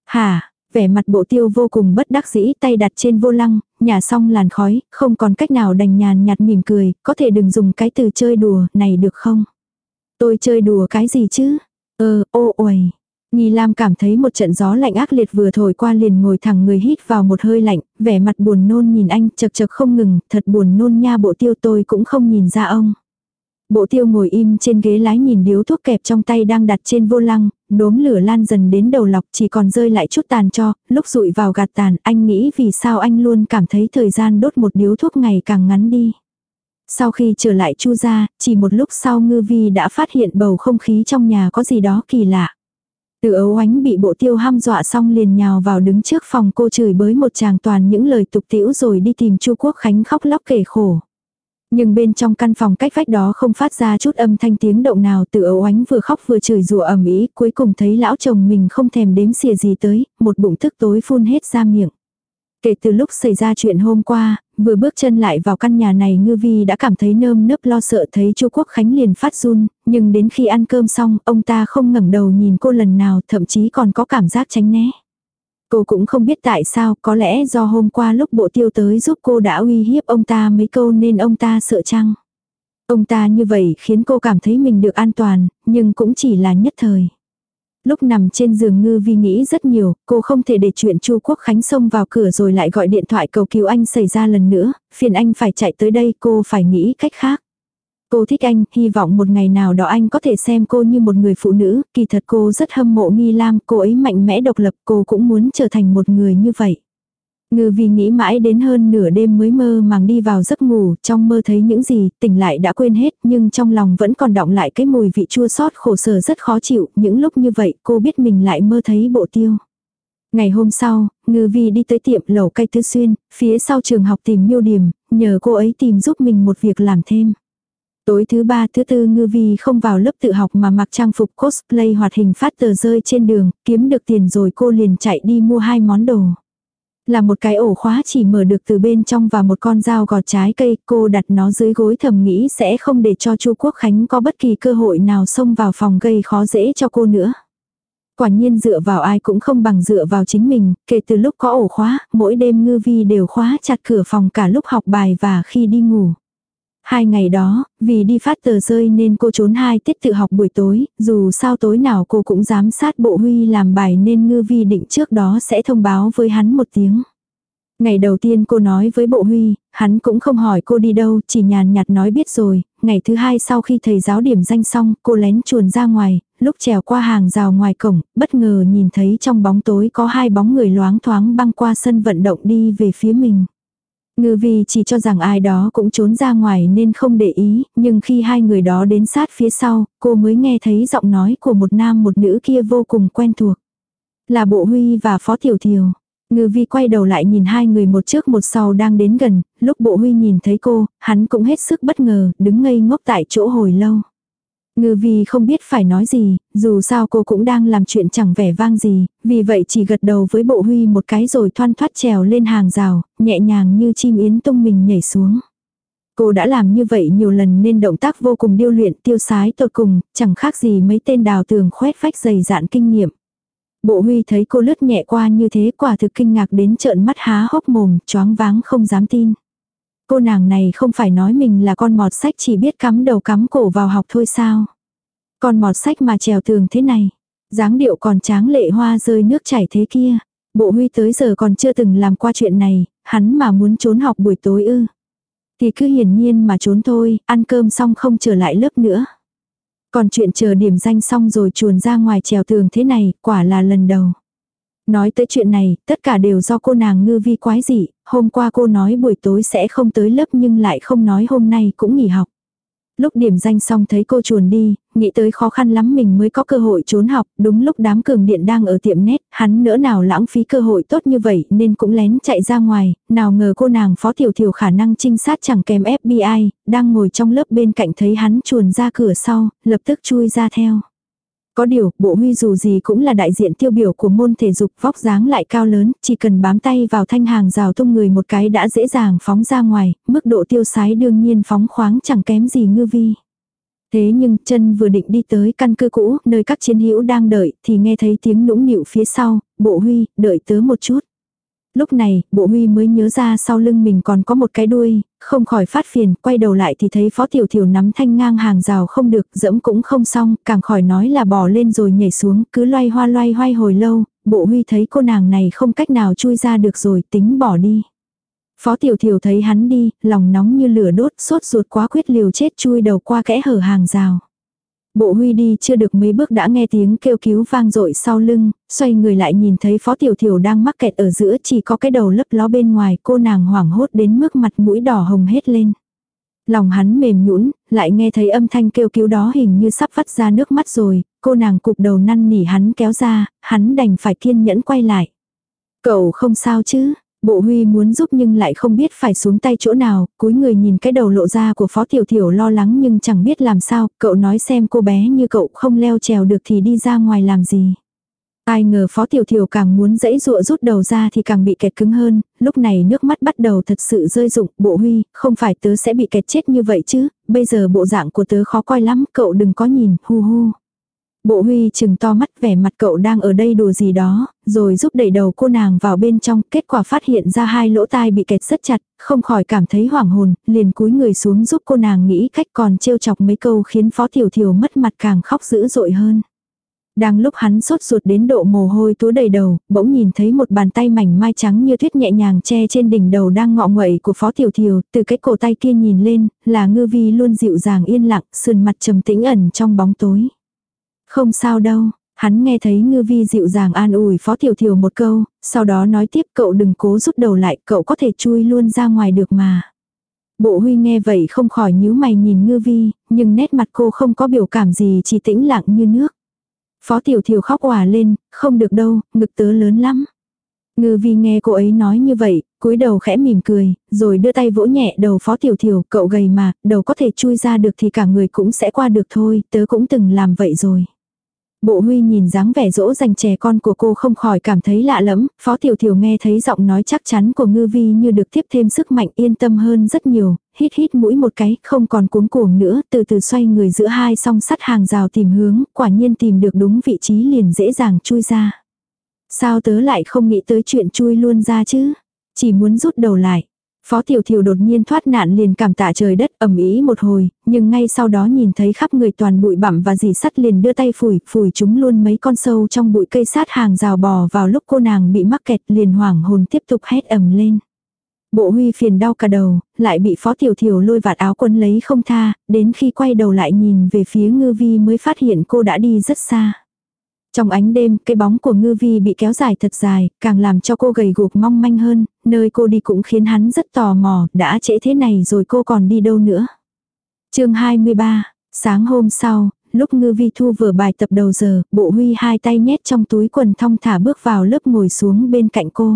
Hả, vẻ mặt bộ tiêu vô cùng bất đắc dĩ tay đặt trên vô lăng, nhà xong làn khói, không còn cách nào đành nhàn nhạt mỉm cười, có thể đừng dùng cái từ chơi đùa này được không? Tôi chơi đùa cái gì chứ? Ờ, ô uầy, Nghi Lam cảm thấy một trận gió lạnh ác liệt vừa thổi qua liền ngồi thẳng người hít vào một hơi lạnh, vẻ mặt buồn nôn nhìn anh chật chật không ngừng, thật buồn nôn nha bộ tiêu tôi cũng không nhìn ra ông. Bộ tiêu ngồi im trên ghế lái nhìn điếu thuốc kẹp trong tay đang đặt trên vô lăng, đốm lửa lan dần đến đầu lọc chỉ còn rơi lại chút tàn cho, lúc rụi vào gạt tàn, anh nghĩ vì sao anh luôn cảm thấy thời gian đốt một điếu thuốc ngày càng ngắn đi. Sau khi trở lại chu ra, chỉ một lúc sau ngư vi đã phát hiện bầu không khí trong nhà có gì đó kỳ lạ. Từ ấu ánh bị bộ tiêu ham dọa xong liền nhào vào đứng trước phòng cô chửi bới một chàng toàn những lời tục tiễu rồi đi tìm Chu Quốc Khánh khóc lóc kể khổ. Nhưng bên trong căn phòng cách vách đó không phát ra chút âm thanh tiếng động nào từ ấu ánh vừa khóc vừa chửi rủa ầm ĩ cuối cùng thấy lão chồng mình không thèm đếm xỉa gì tới, một bụng thức tối phun hết ra miệng. Kể từ lúc xảy ra chuyện hôm qua, vừa bước chân lại vào căn nhà này ngư vi đã cảm thấy nơm nớp lo sợ thấy chu Quốc Khánh liền phát run, nhưng đến khi ăn cơm xong, ông ta không ngẩng đầu nhìn cô lần nào thậm chí còn có cảm giác tránh né. Cô cũng không biết tại sao, có lẽ do hôm qua lúc bộ tiêu tới giúp cô đã uy hiếp ông ta mấy câu nên ông ta sợ chăng. Ông ta như vậy khiến cô cảm thấy mình được an toàn, nhưng cũng chỉ là nhất thời. Lúc nằm trên giường ngư vi nghĩ rất nhiều, cô không thể để chuyện Chu Quốc Khánh xông vào cửa rồi lại gọi điện thoại cầu cứu anh xảy ra lần nữa, phiền anh phải chạy tới đây cô phải nghĩ cách khác. Cô thích anh, hy vọng một ngày nào đó anh có thể xem cô như một người phụ nữ, kỳ thật cô rất hâm mộ Nghi Lam, cô ấy mạnh mẽ độc lập, cô cũng muốn trở thành một người như vậy. Ngư vì nghĩ mãi đến hơn nửa đêm mới mơ màng đi vào giấc ngủ, trong mơ thấy những gì, tỉnh lại đã quên hết, nhưng trong lòng vẫn còn đọng lại cái mùi vị chua xót khổ sở rất khó chịu, những lúc như vậy cô biết mình lại mơ thấy bộ tiêu. Ngày hôm sau, Ngư Vi đi tới tiệm lẩu cây tứ xuyên, phía sau trường học tìm miêu điểm, nhờ cô ấy tìm giúp mình một việc làm thêm. Tối thứ ba thứ tư Ngư Vi không vào lớp tự học mà mặc trang phục cosplay hoạt hình phát tờ rơi trên đường, kiếm được tiền rồi cô liền chạy đi mua hai món đồ. Là một cái ổ khóa chỉ mở được từ bên trong và một con dao gọt trái cây, cô đặt nó dưới gối thầm nghĩ sẽ không để cho Chu Quốc Khánh có bất kỳ cơ hội nào xông vào phòng gây khó dễ cho cô nữa. Quả nhiên dựa vào ai cũng không bằng dựa vào chính mình, kể từ lúc có ổ khóa, mỗi đêm ngư vi đều khóa chặt cửa phòng cả lúc học bài và khi đi ngủ. Hai ngày đó, vì đi phát tờ rơi nên cô trốn hai tiết tự học buổi tối, dù sao tối nào cô cũng giám sát bộ huy làm bài nên ngư vi định trước đó sẽ thông báo với hắn một tiếng. Ngày đầu tiên cô nói với bộ huy, hắn cũng không hỏi cô đi đâu, chỉ nhàn nhạt nói biết rồi, ngày thứ hai sau khi thầy giáo điểm danh xong, cô lén chuồn ra ngoài, lúc trèo qua hàng rào ngoài cổng, bất ngờ nhìn thấy trong bóng tối có hai bóng người loáng thoáng băng qua sân vận động đi về phía mình. Ngư vi chỉ cho rằng ai đó cũng trốn ra ngoài nên không để ý, nhưng khi hai người đó đến sát phía sau, cô mới nghe thấy giọng nói của một nam một nữ kia vô cùng quen thuộc. Là Bộ Huy và Phó Tiểu Thiều. Ngư vi quay đầu lại nhìn hai người một trước một sau đang đến gần, lúc Bộ Huy nhìn thấy cô, hắn cũng hết sức bất ngờ, đứng ngây ngốc tại chỗ hồi lâu. Ngư vi không biết phải nói gì, dù sao cô cũng đang làm chuyện chẳng vẻ vang gì, vì vậy chỉ gật đầu với bộ huy một cái rồi thoăn thoát trèo lên hàng rào, nhẹ nhàng như chim yến tung mình nhảy xuống. Cô đã làm như vậy nhiều lần nên động tác vô cùng điêu luyện tiêu sái tột cùng, chẳng khác gì mấy tên đào tường khoét vách dày dạn kinh nghiệm. Bộ huy thấy cô lướt nhẹ qua như thế quả thực kinh ngạc đến trợn mắt há hốc mồm, choáng váng không dám tin. Cô nàng này không phải nói mình là con mọt sách chỉ biết cắm đầu cắm cổ vào học thôi sao. Con mọt sách mà trèo tường thế này. dáng điệu còn tráng lệ hoa rơi nước chảy thế kia. Bộ huy tới giờ còn chưa từng làm qua chuyện này, hắn mà muốn trốn học buổi tối ư. Thì cứ hiển nhiên mà trốn thôi, ăn cơm xong không trở lại lớp nữa. Còn chuyện chờ điểm danh xong rồi chuồn ra ngoài trèo tường thế này, quả là lần đầu. Nói tới chuyện này, tất cả đều do cô nàng ngư vi quái dị, hôm qua cô nói buổi tối sẽ không tới lớp nhưng lại không nói hôm nay cũng nghỉ học. Lúc điểm danh xong thấy cô chuồn đi, nghĩ tới khó khăn lắm mình mới có cơ hội trốn học, đúng lúc đám cường điện đang ở tiệm nét, hắn nỡ nào lãng phí cơ hội tốt như vậy nên cũng lén chạy ra ngoài, nào ngờ cô nàng phó tiểu thiểu khả năng trinh sát chẳng kèm FBI, đang ngồi trong lớp bên cạnh thấy hắn chuồn ra cửa sau, lập tức chui ra theo. Có điều, bộ huy dù gì cũng là đại diện tiêu biểu của môn thể dục vóc dáng lại cao lớn, chỉ cần bám tay vào thanh hàng rào tung người một cái đã dễ dàng phóng ra ngoài, mức độ tiêu sái đương nhiên phóng khoáng chẳng kém gì ngư vi. Thế nhưng chân vừa định đi tới căn cứ cũ, nơi các chiến hữu đang đợi, thì nghe thấy tiếng nũng nịu phía sau, bộ huy, đợi tớ một chút. Lúc này, bộ huy mới nhớ ra sau lưng mình còn có một cái đuôi, không khỏi phát phiền, quay đầu lại thì thấy phó tiểu thiểu nắm thanh ngang hàng rào không được, dẫm cũng không xong, càng khỏi nói là bỏ lên rồi nhảy xuống, cứ loay hoa loay hoay hồi lâu, bộ huy thấy cô nàng này không cách nào chui ra được rồi, tính bỏ đi. Phó tiểu thiểu thấy hắn đi, lòng nóng như lửa đốt, sốt ruột quá quyết liều chết chui đầu qua kẽ hở hàng rào. Bộ huy đi chưa được mấy bước đã nghe tiếng kêu cứu vang dội sau lưng, xoay người lại nhìn thấy phó tiểu thiểu đang mắc kẹt ở giữa chỉ có cái đầu lấp ló bên ngoài cô nàng hoảng hốt đến mức mặt mũi đỏ hồng hết lên. Lòng hắn mềm nhũn lại nghe thấy âm thanh kêu cứu đó hình như sắp vắt ra nước mắt rồi, cô nàng cục đầu năn nỉ hắn kéo ra, hắn đành phải kiên nhẫn quay lại. Cậu không sao chứ, Bộ huy muốn giúp nhưng lại không biết phải xuống tay chỗ nào, cúi người nhìn cái đầu lộ ra của phó tiểu tiểu lo lắng nhưng chẳng biết làm sao, cậu nói xem cô bé như cậu không leo trèo được thì đi ra ngoài làm gì. Ai ngờ phó tiểu tiểu càng muốn dãy dụa rút đầu ra thì càng bị kẹt cứng hơn, lúc này nước mắt bắt đầu thật sự rơi rụng, bộ huy, không phải tớ sẽ bị kẹt chết như vậy chứ, bây giờ bộ dạng của tớ khó coi lắm, cậu đừng có nhìn, hu hu. Bộ huy chừng to mắt vẻ mặt cậu đang ở đây đùa gì đó, rồi giúp đẩy đầu cô nàng vào bên trong, kết quả phát hiện ra hai lỗ tai bị kẹt rất chặt, không khỏi cảm thấy hoảng hồn, liền cúi người xuống giúp cô nàng nghĩ cách còn trêu chọc mấy câu khiến phó tiểu thiểu mất mặt càng khóc dữ dội hơn. Đang lúc hắn sốt ruột đến độ mồ hôi túa đầy đầu, bỗng nhìn thấy một bàn tay mảnh mai trắng như tuyết nhẹ nhàng che trên đỉnh đầu đang ngọ nguậy của Phó Tiểu Thiều, từ cái cổ tay kia nhìn lên, là ngư vi luôn dịu dàng yên lặng, sườn mặt trầm tĩnh ẩn trong bóng tối. Không sao đâu, hắn nghe thấy ngư vi dịu dàng an ủi phó tiểu thiểu một câu, sau đó nói tiếp cậu đừng cố rút đầu lại, cậu có thể chui luôn ra ngoài được mà. Bộ huy nghe vậy không khỏi nhíu mày nhìn ngư vi, nhưng nét mặt cô không có biểu cảm gì chỉ tĩnh lặng như nước. Phó tiểu thiểu khóc òa lên, không được đâu, ngực tớ lớn lắm. Ngư vi nghe cô ấy nói như vậy, cúi đầu khẽ mỉm cười, rồi đưa tay vỗ nhẹ đầu phó tiểu thiểu, cậu gầy mà, đầu có thể chui ra được thì cả người cũng sẽ qua được thôi, tớ cũng từng làm vậy rồi. Bộ huy nhìn dáng vẻ dỗ dành trẻ con của cô không khỏi cảm thấy lạ lẫm, phó tiểu tiểu nghe thấy giọng nói chắc chắn của ngư vi như được tiếp thêm sức mạnh yên tâm hơn rất nhiều, hít hít mũi một cái, không còn cuống cuồng nữa, từ từ xoay người giữa hai song sắt hàng rào tìm hướng, quả nhiên tìm được đúng vị trí liền dễ dàng chui ra. Sao tớ lại không nghĩ tới chuyện chui luôn ra chứ? Chỉ muốn rút đầu lại. Phó Tiểu Thiều đột nhiên thoát nạn liền cảm tạ trời đất ẩm ý một hồi, nhưng ngay sau đó nhìn thấy khắp người toàn bụi bặm và dì sắt liền đưa tay phủi, phủi chúng luôn mấy con sâu trong bụi cây sát hàng rào bò vào lúc cô nàng bị mắc kẹt liền hoảng hồn tiếp tục hét ầm lên. Bộ huy phiền đau cả đầu, lại bị Phó Tiểu Thiều lôi vạt áo quân lấy không tha, đến khi quay đầu lại nhìn về phía ngư vi mới phát hiện cô đã đi rất xa. Trong ánh đêm, cái bóng của ngư vi bị kéo dài thật dài, càng làm cho cô gầy guộc mong manh hơn, nơi cô đi cũng khiến hắn rất tò mò, đã trễ thế này rồi cô còn đi đâu nữa. chương 23, sáng hôm sau, lúc ngư vi thu vừa bài tập đầu giờ, bộ huy hai tay nhét trong túi quần thong thả bước vào lớp ngồi xuống bên cạnh cô.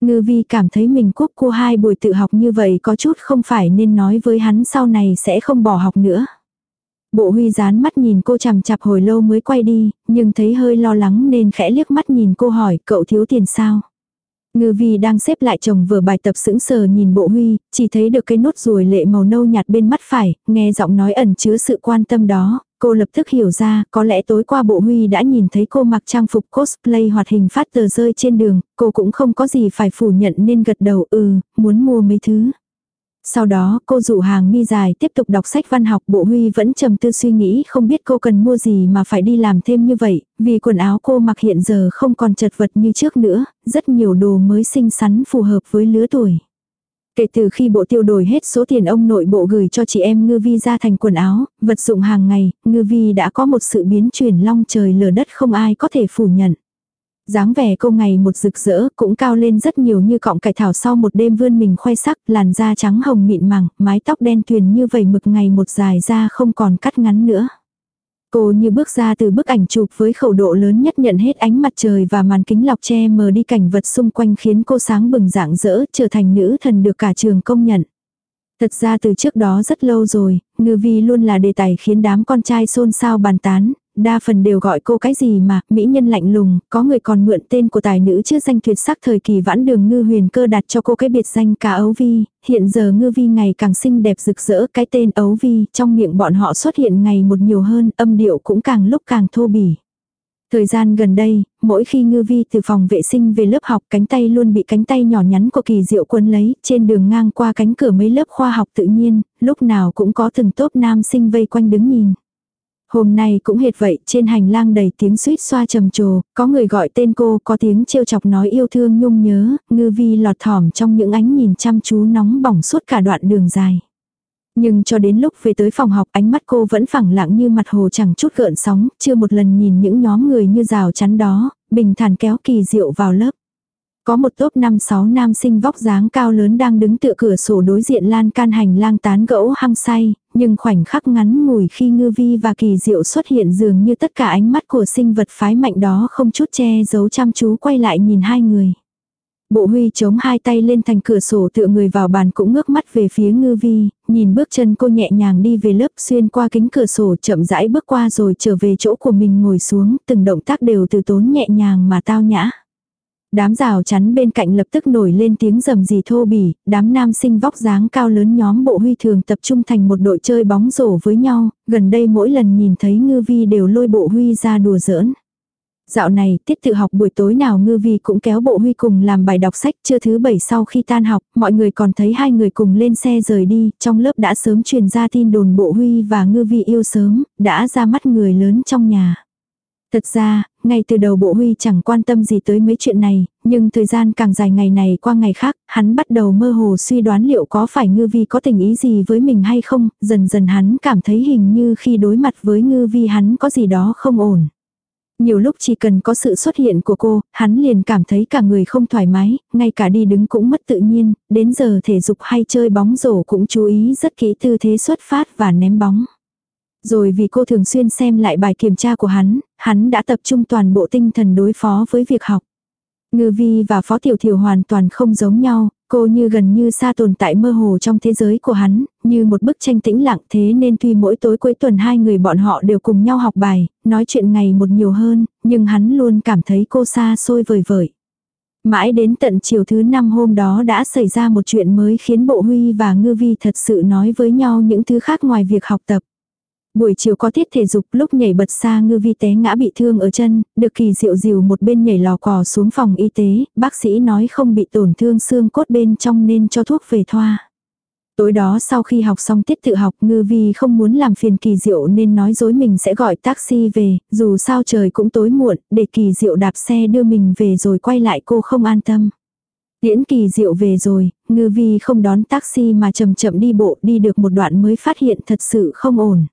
Ngư vi cảm thấy mình quốc cô hai buổi tự học như vậy có chút không phải nên nói với hắn sau này sẽ không bỏ học nữa. Bộ huy dán mắt nhìn cô chằm chặp hồi lâu mới quay đi, nhưng thấy hơi lo lắng nên khẽ liếc mắt nhìn cô hỏi cậu thiếu tiền sao. Ngư vi đang xếp lại chồng vừa bài tập sững sờ nhìn bộ huy, chỉ thấy được cái nốt ruồi lệ màu nâu nhạt bên mắt phải, nghe giọng nói ẩn chứa sự quan tâm đó, cô lập tức hiểu ra, có lẽ tối qua bộ huy đã nhìn thấy cô mặc trang phục cosplay hoạt hình phát tờ rơi trên đường, cô cũng không có gì phải phủ nhận nên gật đầu ừ, muốn mua mấy thứ. Sau đó cô dụ hàng mi dài tiếp tục đọc sách văn học bộ huy vẫn trầm tư suy nghĩ không biết cô cần mua gì mà phải đi làm thêm như vậy, vì quần áo cô mặc hiện giờ không còn chật vật như trước nữa, rất nhiều đồ mới xinh xắn phù hợp với lứa tuổi. Kể từ khi bộ tiêu đổi hết số tiền ông nội bộ gửi cho chị em ngư vi ra thành quần áo, vật dụng hàng ngày, ngư vi đã có một sự biến chuyển long trời lở đất không ai có thể phủ nhận dáng vẻ cô ngày một rực rỡ, cũng cao lên rất nhiều như cọng cải thảo sau một đêm vươn mình khoe sắc, làn da trắng hồng mịn màng, mái tóc đen tuyền như vầy mực ngày một dài ra không còn cắt ngắn nữa. Cô như bước ra từ bức ảnh chụp với khẩu độ lớn nhất nhận hết ánh mặt trời và màn kính lọc che mờ đi cảnh vật xung quanh khiến cô sáng bừng rạng rỡ trở thành nữ thần được cả trường công nhận. Thật ra từ trước đó rất lâu rồi, ngư vi luôn là đề tài khiến đám con trai xôn xao bàn tán, đa phần đều gọi cô cái gì mà, mỹ nhân lạnh lùng, có người còn mượn tên của tài nữ chưa danh tuyệt sắc thời kỳ vãn đường ngư huyền cơ đặt cho cô cái biệt danh cả ấu vi, hiện giờ ngư vi ngày càng xinh đẹp rực rỡ cái tên ấu vi, trong miệng bọn họ xuất hiện ngày một nhiều hơn, âm điệu cũng càng lúc càng thô bỉ. Thời gian gần đây, mỗi khi ngư vi từ phòng vệ sinh về lớp học cánh tay luôn bị cánh tay nhỏ nhắn của kỳ diệu quân lấy, trên đường ngang qua cánh cửa mấy lớp khoa học tự nhiên, lúc nào cũng có từng tốp nam sinh vây quanh đứng nhìn. Hôm nay cũng hệt vậy, trên hành lang đầy tiếng suýt xoa trầm trồ, có người gọi tên cô, có tiếng trêu chọc nói yêu thương nhung nhớ, ngư vi lọt thỏm trong những ánh nhìn chăm chú nóng bỏng suốt cả đoạn đường dài. Nhưng cho đến lúc về tới phòng học ánh mắt cô vẫn phẳng lặng như mặt hồ chẳng chút gợn sóng, chưa một lần nhìn những nhóm người như rào chắn đó, bình thản kéo kỳ diệu vào lớp. Có một tốp 5-6 nam sinh vóc dáng cao lớn đang đứng tựa cửa sổ đối diện lan can hành lang tán gẫu hăng say, nhưng khoảnh khắc ngắn ngủi khi ngư vi và kỳ diệu xuất hiện dường như tất cả ánh mắt của sinh vật phái mạnh đó không chút che giấu chăm chú quay lại nhìn hai người. Bộ huy chống hai tay lên thành cửa sổ tựa người vào bàn cũng ngước mắt về phía ngư vi, nhìn bước chân cô nhẹ nhàng đi về lớp xuyên qua kính cửa sổ chậm rãi bước qua rồi trở về chỗ của mình ngồi xuống, từng động tác đều từ tốn nhẹ nhàng mà tao nhã. Đám rào chắn bên cạnh lập tức nổi lên tiếng rầm rì thô bỉ, đám nam sinh vóc dáng cao lớn nhóm bộ huy thường tập trung thành một đội chơi bóng rổ với nhau, gần đây mỗi lần nhìn thấy ngư vi đều lôi bộ huy ra đùa giỡn. Dạo này, tiết tự học buổi tối nào ngư vi cũng kéo bộ huy cùng làm bài đọc sách chưa thứ bảy sau khi tan học, mọi người còn thấy hai người cùng lên xe rời đi, trong lớp đã sớm truyền ra tin đồn bộ huy và ngư vi yêu sớm, đã ra mắt người lớn trong nhà. Thật ra, ngay từ đầu bộ huy chẳng quan tâm gì tới mấy chuyện này, nhưng thời gian càng dài ngày này qua ngày khác, hắn bắt đầu mơ hồ suy đoán liệu có phải ngư vi có tình ý gì với mình hay không, dần dần hắn cảm thấy hình như khi đối mặt với ngư vi hắn có gì đó không ổn. Nhiều lúc chỉ cần có sự xuất hiện của cô, hắn liền cảm thấy cả người không thoải mái, ngay cả đi đứng cũng mất tự nhiên, đến giờ thể dục hay chơi bóng rổ cũng chú ý rất kỹ tư thế xuất phát và ném bóng. Rồi vì cô thường xuyên xem lại bài kiểm tra của hắn, hắn đã tập trung toàn bộ tinh thần đối phó với việc học. Ngư vi và phó tiểu thiểu hoàn toàn không giống nhau, cô như gần như xa tồn tại mơ hồ trong thế giới của hắn, như một bức tranh tĩnh lặng thế nên tuy mỗi tối cuối tuần hai người bọn họ đều cùng nhau học bài, nói chuyện ngày một nhiều hơn, nhưng hắn luôn cảm thấy cô xa xôi vời vợi. Mãi đến tận chiều thứ năm hôm đó đã xảy ra một chuyện mới khiến Bộ Huy và Ngư Vi thật sự nói với nhau những thứ khác ngoài việc học tập. Buổi chiều có tiết thể dục lúc nhảy bật xa ngư vi té ngã bị thương ở chân, được kỳ diệu diều một bên nhảy lò cò xuống phòng y tế, bác sĩ nói không bị tổn thương xương cốt bên trong nên cho thuốc về thoa. Tối đó sau khi học xong tiết tự học ngư vi không muốn làm phiền kỳ diệu nên nói dối mình sẽ gọi taxi về, dù sao trời cũng tối muộn, để kỳ diệu đạp xe đưa mình về rồi quay lại cô không an tâm. Tiễn kỳ diệu về rồi, ngư vi không đón taxi mà chậm chậm đi bộ đi được một đoạn mới phát hiện thật sự không ổn.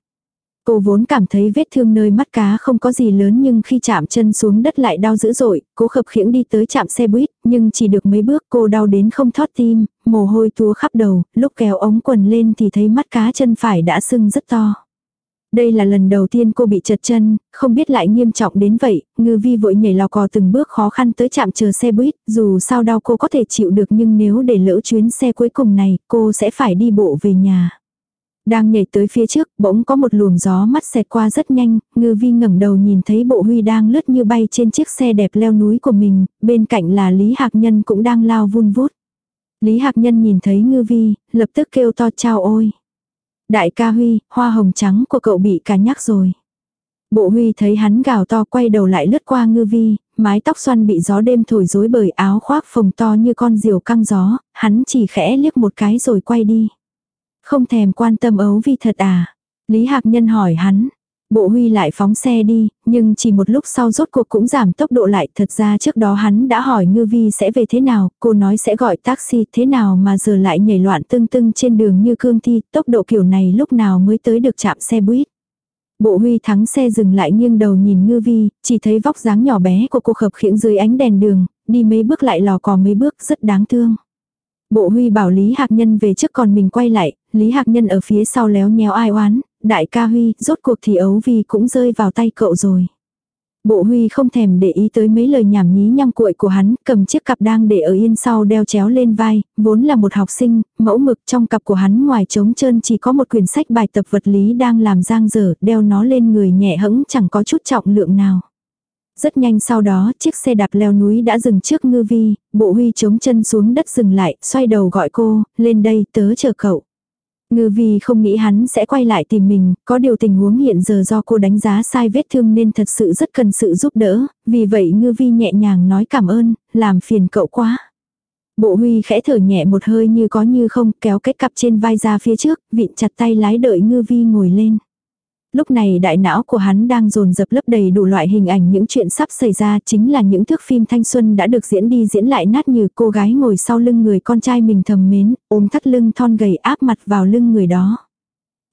Cô vốn cảm thấy vết thương nơi mắt cá không có gì lớn nhưng khi chạm chân xuống đất lại đau dữ dội, cố khập khiễng đi tới chạm xe buýt, nhưng chỉ được mấy bước cô đau đến không thoát tim, mồ hôi túa khắp đầu, lúc kéo ống quần lên thì thấy mắt cá chân phải đã sưng rất to. Đây là lần đầu tiên cô bị chật chân, không biết lại nghiêm trọng đến vậy, ngư vi vội nhảy lò cò từng bước khó khăn tới chạm chờ xe buýt, dù sao đau cô có thể chịu được nhưng nếu để lỡ chuyến xe cuối cùng này, cô sẽ phải đi bộ về nhà. Đang nhảy tới phía trước, bỗng có một luồng gió mắt xẹt qua rất nhanh, ngư vi ngẩng đầu nhìn thấy bộ huy đang lướt như bay trên chiếc xe đẹp leo núi của mình, bên cạnh là Lý Hạc Nhân cũng đang lao vun vút. Lý Hạc Nhân nhìn thấy ngư vi, lập tức kêu to chào ôi. Đại ca Huy, hoa hồng trắng của cậu bị cả nhắc rồi. Bộ Huy thấy hắn gào to quay đầu lại lướt qua ngư vi, mái tóc xoăn bị gió đêm thổi rối bởi áo khoác phồng to như con diều căng gió, hắn chỉ khẽ liếc một cái rồi quay đi. Không thèm quan tâm ấu vi thật à? Lý Hạc Nhân hỏi hắn. Bộ Huy lại phóng xe đi, nhưng chỉ một lúc sau rốt cuộc cũng giảm tốc độ lại. Thật ra trước đó hắn đã hỏi Ngư Vi sẽ về thế nào, cô nói sẽ gọi taxi thế nào mà giờ lại nhảy loạn tưng tưng trên đường như cương thi, tốc độ kiểu này lúc nào mới tới được chạm xe buýt. Bộ Huy thắng xe dừng lại nghiêng đầu nhìn Ngư Vi, chỉ thấy vóc dáng nhỏ bé của cô khập khiễng dưới ánh đèn đường, đi mấy bước lại lò cò mấy bước rất đáng thương. Bộ Huy bảo Lý Hạc Nhân về trước còn mình quay lại, Lý Hạc Nhân ở phía sau léo nhéo ai oán, đại ca Huy, rốt cuộc thì ấu vi cũng rơi vào tay cậu rồi. Bộ Huy không thèm để ý tới mấy lời nhảm nhí nhăng cuội của hắn, cầm chiếc cặp đang để ở yên sau đeo chéo lên vai, vốn là một học sinh, mẫu mực trong cặp của hắn ngoài trống trơn chỉ có một quyển sách bài tập vật lý đang làm giang dở, đeo nó lên người nhẹ hững chẳng có chút trọng lượng nào. Rất nhanh sau đó, chiếc xe đạp leo núi đã dừng trước ngư vi, bộ huy chống chân xuống đất dừng lại, xoay đầu gọi cô, lên đây tớ chờ cậu. Ngư vi không nghĩ hắn sẽ quay lại tìm mình, có điều tình huống hiện giờ do cô đánh giá sai vết thương nên thật sự rất cần sự giúp đỡ, vì vậy ngư vi nhẹ nhàng nói cảm ơn, làm phiền cậu quá. Bộ huy khẽ thở nhẹ một hơi như có như không kéo cái cặp trên vai ra phía trước, vịn chặt tay lái đợi ngư vi ngồi lên. Lúc này đại não của hắn đang dồn dập lấp đầy đủ loại hình ảnh những chuyện sắp xảy ra chính là những thước phim thanh xuân đã được diễn đi diễn lại nát như cô gái ngồi sau lưng người con trai mình thầm mến, ôm thắt lưng thon gầy áp mặt vào lưng người đó.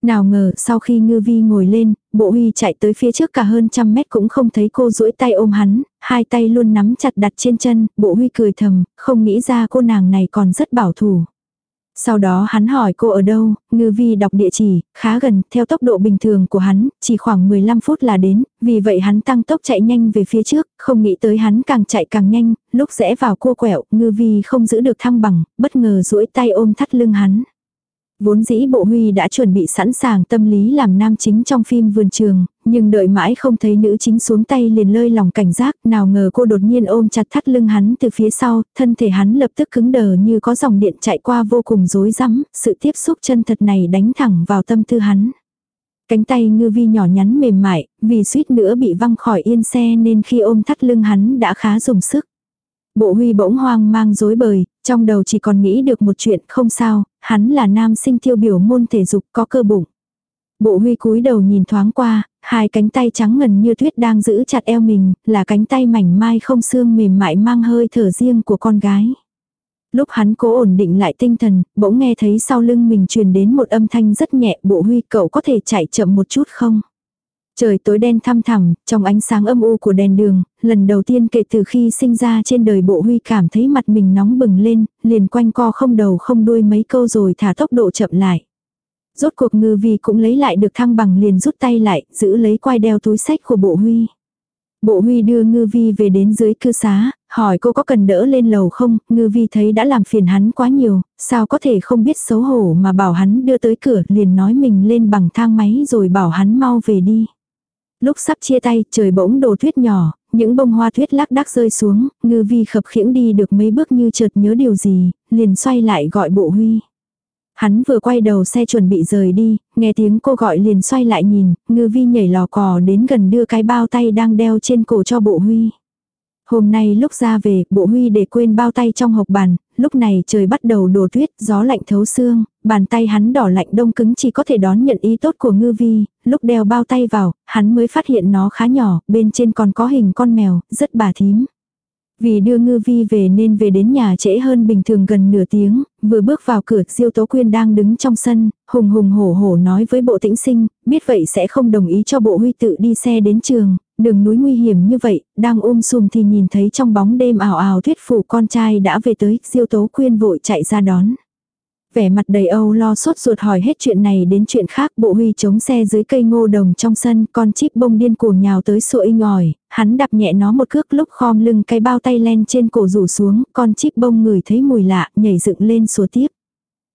Nào ngờ sau khi ngư vi ngồi lên, bộ huy chạy tới phía trước cả hơn trăm mét cũng không thấy cô duỗi tay ôm hắn, hai tay luôn nắm chặt đặt trên chân, bộ huy cười thầm, không nghĩ ra cô nàng này còn rất bảo thủ. Sau đó hắn hỏi cô ở đâu, ngư vi đọc địa chỉ, khá gần, theo tốc độ bình thường của hắn, chỉ khoảng 15 phút là đến, vì vậy hắn tăng tốc chạy nhanh về phía trước, không nghĩ tới hắn càng chạy càng nhanh, lúc rẽ vào cua quẹo, ngư vi không giữ được thăng bằng, bất ngờ duỗi tay ôm thắt lưng hắn. Vốn dĩ bộ huy đã chuẩn bị sẵn sàng tâm lý làm nam chính trong phim vườn trường, nhưng đợi mãi không thấy nữ chính xuống tay liền lơi lòng cảnh giác, nào ngờ cô đột nhiên ôm chặt thắt lưng hắn từ phía sau, thân thể hắn lập tức cứng đờ như có dòng điện chạy qua vô cùng rối rắm, sự tiếp xúc chân thật này đánh thẳng vào tâm tư hắn. Cánh tay ngư vi nhỏ nhắn mềm mại, vì suýt nữa bị văng khỏi yên xe nên khi ôm thắt lưng hắn đã khá dùng sức. Bộ huy bỗng hoang mang dối bời, trong đầu chỉ còn nghĩ được một chuyện không sao, hắn là nam sinh tiêu biểu môn thể dục có cơ bụng. Bộ huy cúi đầu nhìn thoáng qua, hai cánh tay trắng ngần như tuyết đang giữ chặt eo mình, là cánh tay mảnh mai không xương mềm mại mang hơi thở riêng của con gái. Lúc hắn cố ổn định lại tinh thần, bỗng nghe thấy sau lưng mình truyền đến một âm thanh rất nhẹ, bộ huy cậu có thể chạy chậm một chút không? Trời tối đen thăm thẳm, trong ánh sáng âm u của đèn đường, lần đầu tiên kể từ khi sinh ra trên đời bộ huy cảm thấy mặt mình nóng bừng lên, liền quanh co không đầu không đuôi mấy câu rồi thả tốc độ chậm lại. Rốt cuộc ngư vi cũng lấy lại được thăng bằng liền rút tay lại, giữ lấy quai đeo túi sách của bộ huy. Bộ huy đưa ngư vi về đến dưới cư xá, hỏi cô có cần đỡ lên lầu không, ngư vi thấy đã làm phiền hắn quá nhiều, sao có thể không biết xấu hổ mà bảo hắn đưa tới cửa liền nói mình lên bằng thang máy rồi bảo hắn mau về đi. Lúc sắp chia tay, trời bỗng đổ tuyết nhỏ, những bông hoa tuyết lác đác rơi xuống, ngư vi khập khiễng đi được mấy bước như chợt nhớ điều gì, liền xoay lại gọi bộ huy. Hắn vừa quay đầu xe chuẩn bị rời đi, nghe tiếng cô gọi liền xoay lại nhìn, ngư vi nhảy lò cò đến gần đưa cái bao tay đang đeo trên cổ cho bộ huy. Hôm nay lúc ra về, bộ huy để quên bao tay trong hộp bàn, lúc này trời bắt đầu đổ tuyết, gió lạnh thấu xương, bàn tay hắn đỏ lạnh đông cứng chỉ có thể đón nhận ý tốt của ngư vi, lúc đeo bao tay vào, hắn mới phát hiện nó khá nhỏ, bên trên còn có hình con mèo, rất bà thím. Vì đưa ngư vi về nên về đến nhà trễ hơn bình thường gần nửa tiếng, vừa bước vào cửa Diêu Tố Quyên đang đứng trong sân, hùng hùng hổ hổ nói với bộ tĩnh sinh, biết vậy sẽ không đồng ý cho bộ huy tự đi xe đến trường, đường núi nguy hiểm như vậy, đang ôm sùm thì nhìn thấy trong bóng đêm ảo ảo thuyết phủ con trai đã về tới, Diêu Tố Quyên vội chạy ra đón. Vẻ mặt đầy âu lo sốt ruột hỏi hết chuyện này đến chuyện khác bộ huy chống xe dưới cây ngô đồng trong sân con chip bông điên cuồng nhào tới sụa inh ỏi, hắn đạp nhẹ nó một cước lúc khom lưng cái bao tay len trên cổ rủ xuống, con chip bông ngửi thấy mùi lạ nhảy dựng lên sủa tiếp.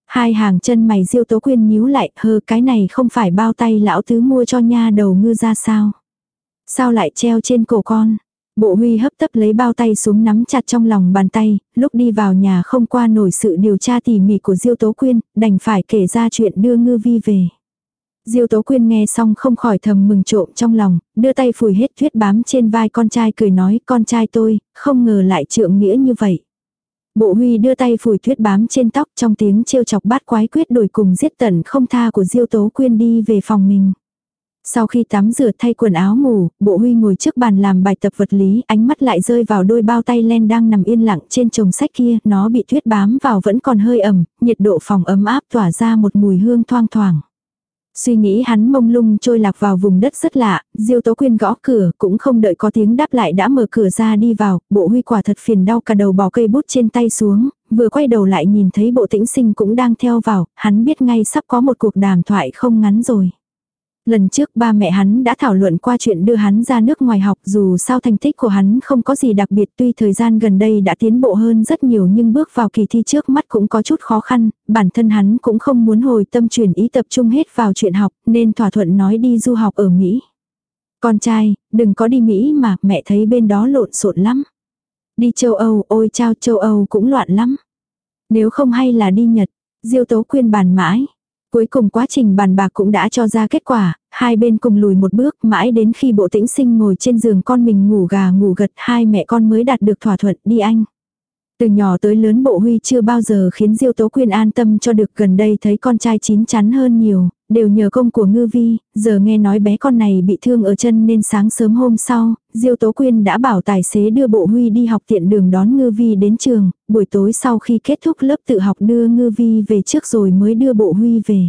Hai hàng chân mày diêu tố quyên nhíu lại hơ cái này không phải bao tay lão tứ mua cho nha đầu ngư ra sao. Sao lại treo trên cổ con. Bộ huy hấp tấp lấy bao tay xuống nắm chặt trong lòng bàn tay, lúc đi vào nhà không qua nổi sự điều tra tỉ mỉ của Diêu Tố Quyên, đành phải kể ra chuyện đưa ngư vi về. Diêu Tố Quyên nghe xong không khỏi thầm mừng trộm trong lòng, đưa tay phủi hết tuyết bám trên vai con trai cười nói con trai tôi, không ngờ lại trượng nghĩa như vậy. Bộ huy đưa tay phủi tuyết bám trên tóc trong tiếng trêu chọc bát quái quyết đổi cùng giết tận không tha của Diêu Tố Quyên đi về phòng mình. Sau khi tắm rửa thay quần áo ngủ, bộ huy ngồi trước bàn làm bài tập vật lý, ánh mắt lại rơi vào đôi bao tay len đang nằm yên lặng trên chồng sách kia, nó bị tuyết bám vào vẫn còn hơi ẩm, nhiệt độ phòng ấm áp tỏa ra một mùi hương thoang thoảng. Suy nghĩ hắn mông lung trôi lạc vào vùng đất rất lạ, Diêu Tố Quyên gõ cửa, cũng không đợi có tiếng đáp lại đã mở cửa ra đi vào, bộ huy quả thật phiền đau cả đầu bỏ cây bút trên tay xuống, vừa quay đầu lại nhìn thấy bộ tĩnh sinh cũng đang theo vào, hắn biết ngay sắp có một cuộc đàm thoại không ngắn rồi. Lần trước ba mẹ hắn đã thảo luận qua chuyện đưa hắn ra nước ngoài học dù sao thành tích của hắn không có gì đặc biệt tuy thời gian gần đây đã tiến bộ hơn rất nhiều nhưng bước vào kỳ thi trước mắt cũng có chút khó khăn, bản thân hắn cũng không muốn hồi tâm chuyển ý tập trung hết vào chuyện học nên thỏa thuận nói đi du học ở Mỹ. Con trai, đừng có đi Mỹ mà mẹ thấy bên đó lộn xộn lắm. Đi châu Âu, ôi chao châu Âu cũng loạn lắm. Nếu không hay là đi Nhật, Diêu Tố khuyên bàn mãi. Cuối cùng quá trình bàn bạc cũng đã cho ra kết quả, hai bên cùng lùi một bước mãi đến khi bộ tĩnh sinh ngồi trên giường con mình ngủ gà ngủ gật hai mẹ con mới đạt được thỏa thuận đi anh. Từ nhỏ tới lớn bộ huy chưa bao giờ khiến Diêu Tố Quyên an tâm cho được gần đây thấy con trai chín chắn hơn nhiều, đều nhờ công của ngư vi, giờ nghe nói bé con này bị thương ở chân nên sáng sớm hôm sau, Diêu Tố Quyên đã bảo tài xế đưa bộ huy đi học tiện đường đón ngư vi đến trường, buổi tối sau khi kết thúc lớp tự học đưa ngư vi về trước rồi mới đưa bộ huy về.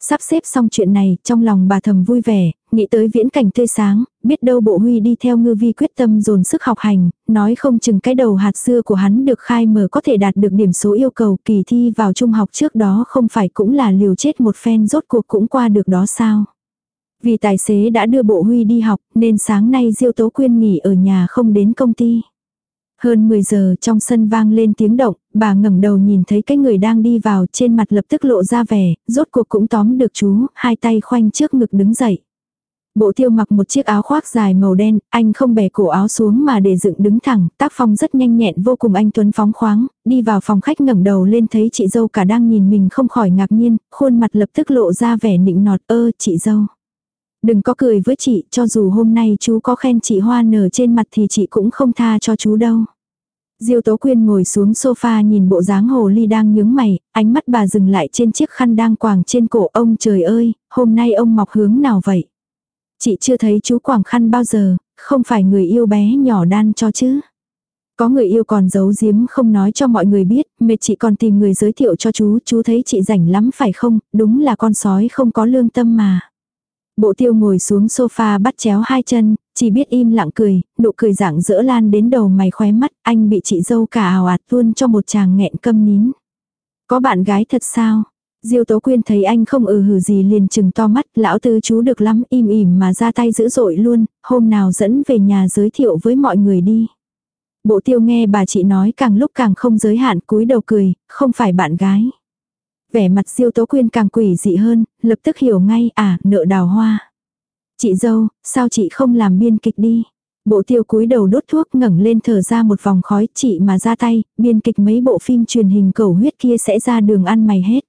Sắp xếp xong chuyện này, trong lòng bà thầm vui vẻ, nghĩ tới viễn cảnh tươi sáng, biết đâu bộ huy đi theo ngư vi quyết tâm dồn sức học hành, nói không chừng cái đầu hạt xưa của hắn được khai mở có thể đạt được điểm số yêu cầu kỳ thi vào trung học trước đó không phải cũng là liều chết một phen rốt cuộc cũng qua được đó sao. Vì tài xế đã đưa bộ huy đi học nên sáng nay Diêu Tố Quyên nghỉ ở nhà không đến công ty. Hơn 10 giờ trong sân vang lên tiếng động, bà ngẩng đầu nhìn thấy cái người đang đi vào trên mặt lập tức lộ ra vẻ, rốt cuộc cũng tóm được chú, hai tay khoanh trước ngực đứng dậy. Bộ tiêu mặc một chiếc áo khoác dài màu đen, anh không bẻ cổ áo xuống mà để dựng đứng thẳng, tác phong rất nhanh nhẹn vô cùng anh Tuấn phóng khoáng, đi vào phòng khách ngẩng đầu lên thấy chị dâu cả đang nhìn mình không khỏi ngạc nhiên, khuôn mặt lập tức lộ ra vẻ nịnh nọt ơ chị dâu. Đừng có cười với chị, cho dù hôm nay chú có khen chị hoa nở trên mặt thì chị cũng không tha cho chú đâu. Diêu Tố Quyên ngồi xuống sofa nhìn bộ dáng hồ ly đang nhướng mày, ánh mắt bà dừng lại trên chiếc khăn đang quàng trên cổ ông trời ơi, hôm nay ông mọc hướng nào vậy? Chị chưa thấy chú quàng khăn bao giờ, không phải người yêu bé nhỏ đan cho chứ. Có người yêu còn giấu giếm không nói cho mọi người biết, mệt chị còn tìm người giới thiệu cho chú, chú thấy chị rảnh lắm phải không, đúng là con sói không có lương tâm mà. Bộ tiêu ngồi xuống sofa bắt chéo hai chân, chỉ biết im lặng cười, nụ cười dạng dỡ lan đến đầu mày khóe mắt, anh bị chị dâu cả ảo ạt tuôn cho một chàng nghẹn câm nín. Có bạn gái thật sao? Diêu Tố Quyên thấy anh không ừ hử gì liền chừng to mắt, lão tư chú được lắm, im ỉm mà ra tay dữ dội luôn, hôm nào dẫn về nhà giới thiệu với mọi người đi. Bộ tiêu nghe bà chị nói càng lúc càng không giới hạn cúi đầu cười, không phải bạn gái. Vẻ mặt Diêu Tố Quyên càng quỷ dị hơn, lập tức hiểu ngay, à, nợ đào hoa. Chị dâu, sao chị không làm biên kịch đi? Bộ tiêu cúi đầu đốt thuốc ngẩng lên thở ra một vòng khói chị mà ra tay, biên kịch mấy bộ phim truyền hình cầu huyết kia sẽ ra đường ăn mày hết.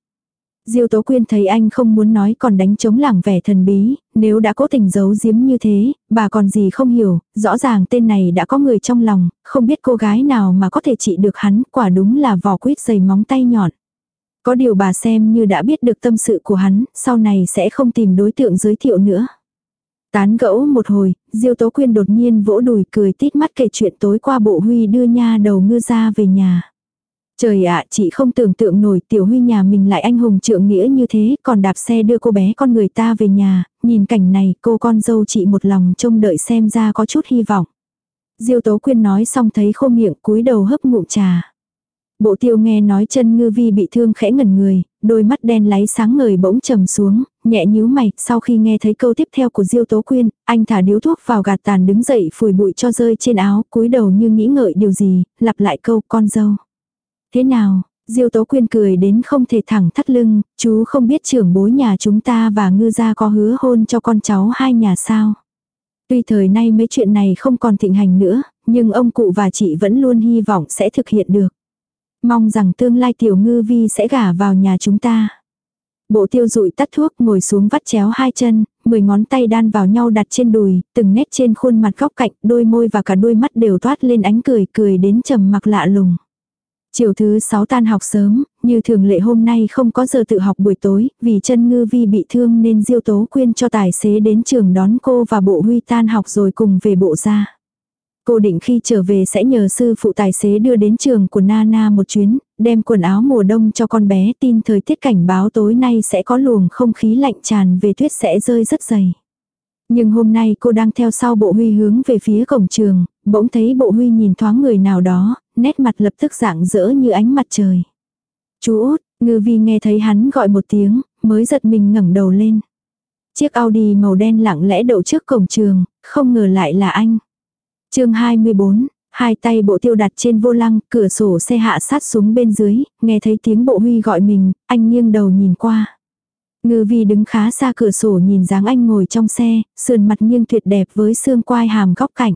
Diêu Tố Quyên thấy anh không muốn nói còn đánh chống lảng vẻ thần bí, nếu đã cố tình giấu giếm như thế, bà còn gì không hiểu, rõ ràng tên này đã có người trong lòng, không biết cô gái nào mà có thể trị được hắn, quả đúng là vỏ quýt dày móng tay nhọn. Có điều bà xem như đã biết được tâm sự của hắn, sau này sẽ không tìm đối tượng giới thiệu nữa. Tán gẫu một hồi, Diêu Tố Quyên đột nhiên vỗ đùi cười tít mắt kể chuyện tối qua bộ Huy đưa nha đầu ngư ra về nhà. Trời ạ, chị không tưởng tượng nổi tiểu Huy nhà mình lại anh hùng trượng nghĩa như thế, còn đạp xe đưa cô bé con người ta về nhà, nhìn cảnh này cô con dâu chị một lòng trông đợi xem ra có chút hy vọng. Diêu Tố Quyên nói xong thấy khô miệng cúi đầu hấp ngụm trà. Bộ tiêu nghe nói chân ngư vi bị thương khẽ ngẩn người, đôi mắt đen láy sáng ngời bỗng trầm xuống, nhẹ nhíu mày, sau khi nghe thấy câu tiếp theo của Diêu Tố Quyên, anh thả điếu thuốc vào gạt tàn đứng dậy phủi bụi cho rơi trên áo, cúi đầu như nghĩ ngợi điều gì, lặp lại câu con dâu. Thế nào, Diêu Tố Quyên cười đến không thể thẳng thắt lưng, chú không biết trưởng bối nhà chúng ta và ngư gia có hứa hôn cho con cháu hai nhà sao. Tuy thời nay mấy chuyện này không còn thịnh hành nữa, nhưng ông cụ và chị vẫn luôn hy vọng sẽ thực hiện được. Mong rằng tương lai tiểu ngư vi sẽ gả vào nhà chúng ta. Bộ tiêu rụi tắt thuốc ngồi xuống vắt chéo hai chân, mười ngón tay đan vào nhau đặt trên đùi, từng nét trên khuôn mặt góc cạnh, đôi môi và cả đôi mắt đều toát lên ánh cười cười đến trầm mặc lạ lùng. Chiều thứ sáu tan học sớm, như thường lệ hôm nay không có giờ tự học buổi tối, vì chân ngư vi bị thương nên Diêu Tố Quyên cho tài xế đến trường đón cô và bộ huy tan học rồi cùng về bộ ra. Cô định khi trở về sẽ nhờ sư phụ tài xế đưa đến trường của Nana một chuyến, đem quần áo mùa đông cho con bé tin thời tiết cảnh báo tối nay sẽ có luồng không khí lạnh tràn về tuyết sẽ rơi rất dày. Nhưng hôm nay cô đang theo sau bộ huy hướng về phía cổng trường, bỗng thấy bộ huy nhìn thoáng người nào đó, nét mặt lập tức dạng rỡ như ánh mặt trời. Chú út, ngư vi nghe thấy hắn gọi một tiếng, mới giật mình ngẩng đầu lên. Chiếc Audi màu đen lặng lẽ đậu trước cổng trường, không ngờ lại là anh chương 24, hai tay bộ tiêu đặt trên vô lăng, cửa sổ xe hạ sát xuống bên dưới, nghe thấy tiếng bộ huy gọi mình, anh nghiêng đầu nhìn qua. Ngư vi đứng khá xa cửa sổ nhìn dáng anh ngồi trong xe, sườn mặt nghiêng tuyệt đẹp với xương quai hàm góc cạnh.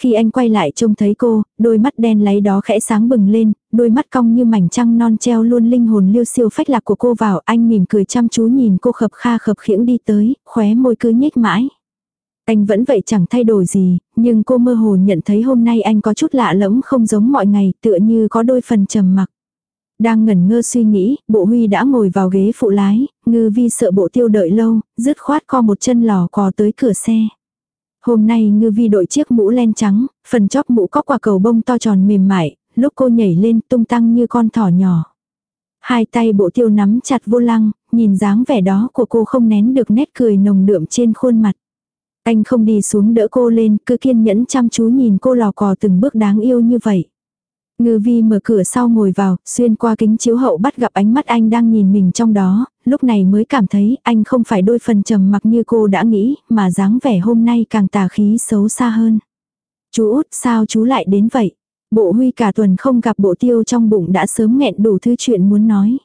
Khi anh quay lại trông thấy cô, đôi mắt đen láy đó khẽ sáng bừng lên, đôi mắt cong như mảnh trăng non treo luôn linh hồn liêu siêu phách lạc của cô vào. Anh mỉm cười chăm chú nhìn cô khập kha khập khiễng đi tới, khóe môi cứ nhếch mãi. Anh vẫn vậy chẳng thay đổi gì, nhưng cô mơ hồ nhận thấy hôm nay anh có chút lạ lẫm không giống mọi ngày, tựa như có đôi phần trầm mặc. Đang ngẩn ngơ suy nghĩ, bộ huy đã ngồi vào ghế phụ lái, ngư vi sợ bộ tiêu đợi lâu, dứt khoát co một chân lò cò tới cửa xe. Hôm nay ngư vi đội chiếc mũ len trắng, phần chóp mũ có quả cầu bông to tròn mềm mại, lúc cô nhảy lên tung tăng như con thỏ nhỏ. Hai tay bộ tiêu nắm chặt vô lăng, nhìn dáng vẻ đó của cô không nén được nét cười nồng đượm trên khuôn mặt. Anh không đi xuống đỡ cô lên, cứ kiên nhẫn chăm chú nhìn cô lò cò từng bước đáng yêu như vậy. Ngư vi mở cửa sau ngồi vào, xuyên qua kính chiếu hậu bắt gặp ánh mắt anh đang nhìn mình trong đó, lúc này mới cảm thấy anh không phải đôi phần trầm mặc như cô đã nghĩ, mà dáng vẻ hôm nay càng tà khí xấu xa hơn. Chú út sao chú lại đến vậy? Bộ huy cả tuần không gặp bộ tiêu trong bụng đã sớm nghẹn đủ thứ chuyện muốn nói.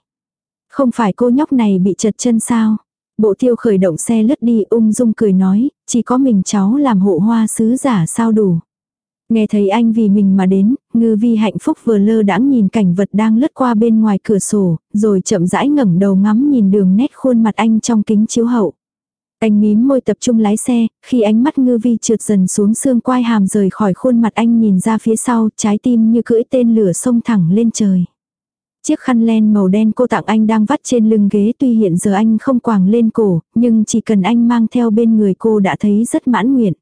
Không phải cô nhóc này bị chật chân sao? Bộ tiêu khởi động xe lướt đi ung dung cười nói, chỉ có mình cháu làm hộ hoa sứ giả sao đủ. Nghe thấy anh vì mình mà đến, ngư vi hạnh phúc vừa lơ đãng nhìn cảnh vật đang lướt qua bên ngoài cửa sổ, rồi chậm rãi ngẩng đầu ngắm nhìn đường nét khuôn mặt anh trong kính chiếu hậu. Anh mím môi tập trung lái xe, khi ánh mắt ngư vi trượt dần xuống xương quai hàm rời khỏi khuôn mặt anh nhìn ra phía sau, trái tim như cưỡi tên lửa sông thẳng lên trời. Chiếc khăn len màu đen cô tặng anh đang vắt trên lưng ghế tuy hiện giờ anh không quàng lên cổ, nhưng chỉ cần anh mang theo bên người cô đã thấy rất mãn nguyện.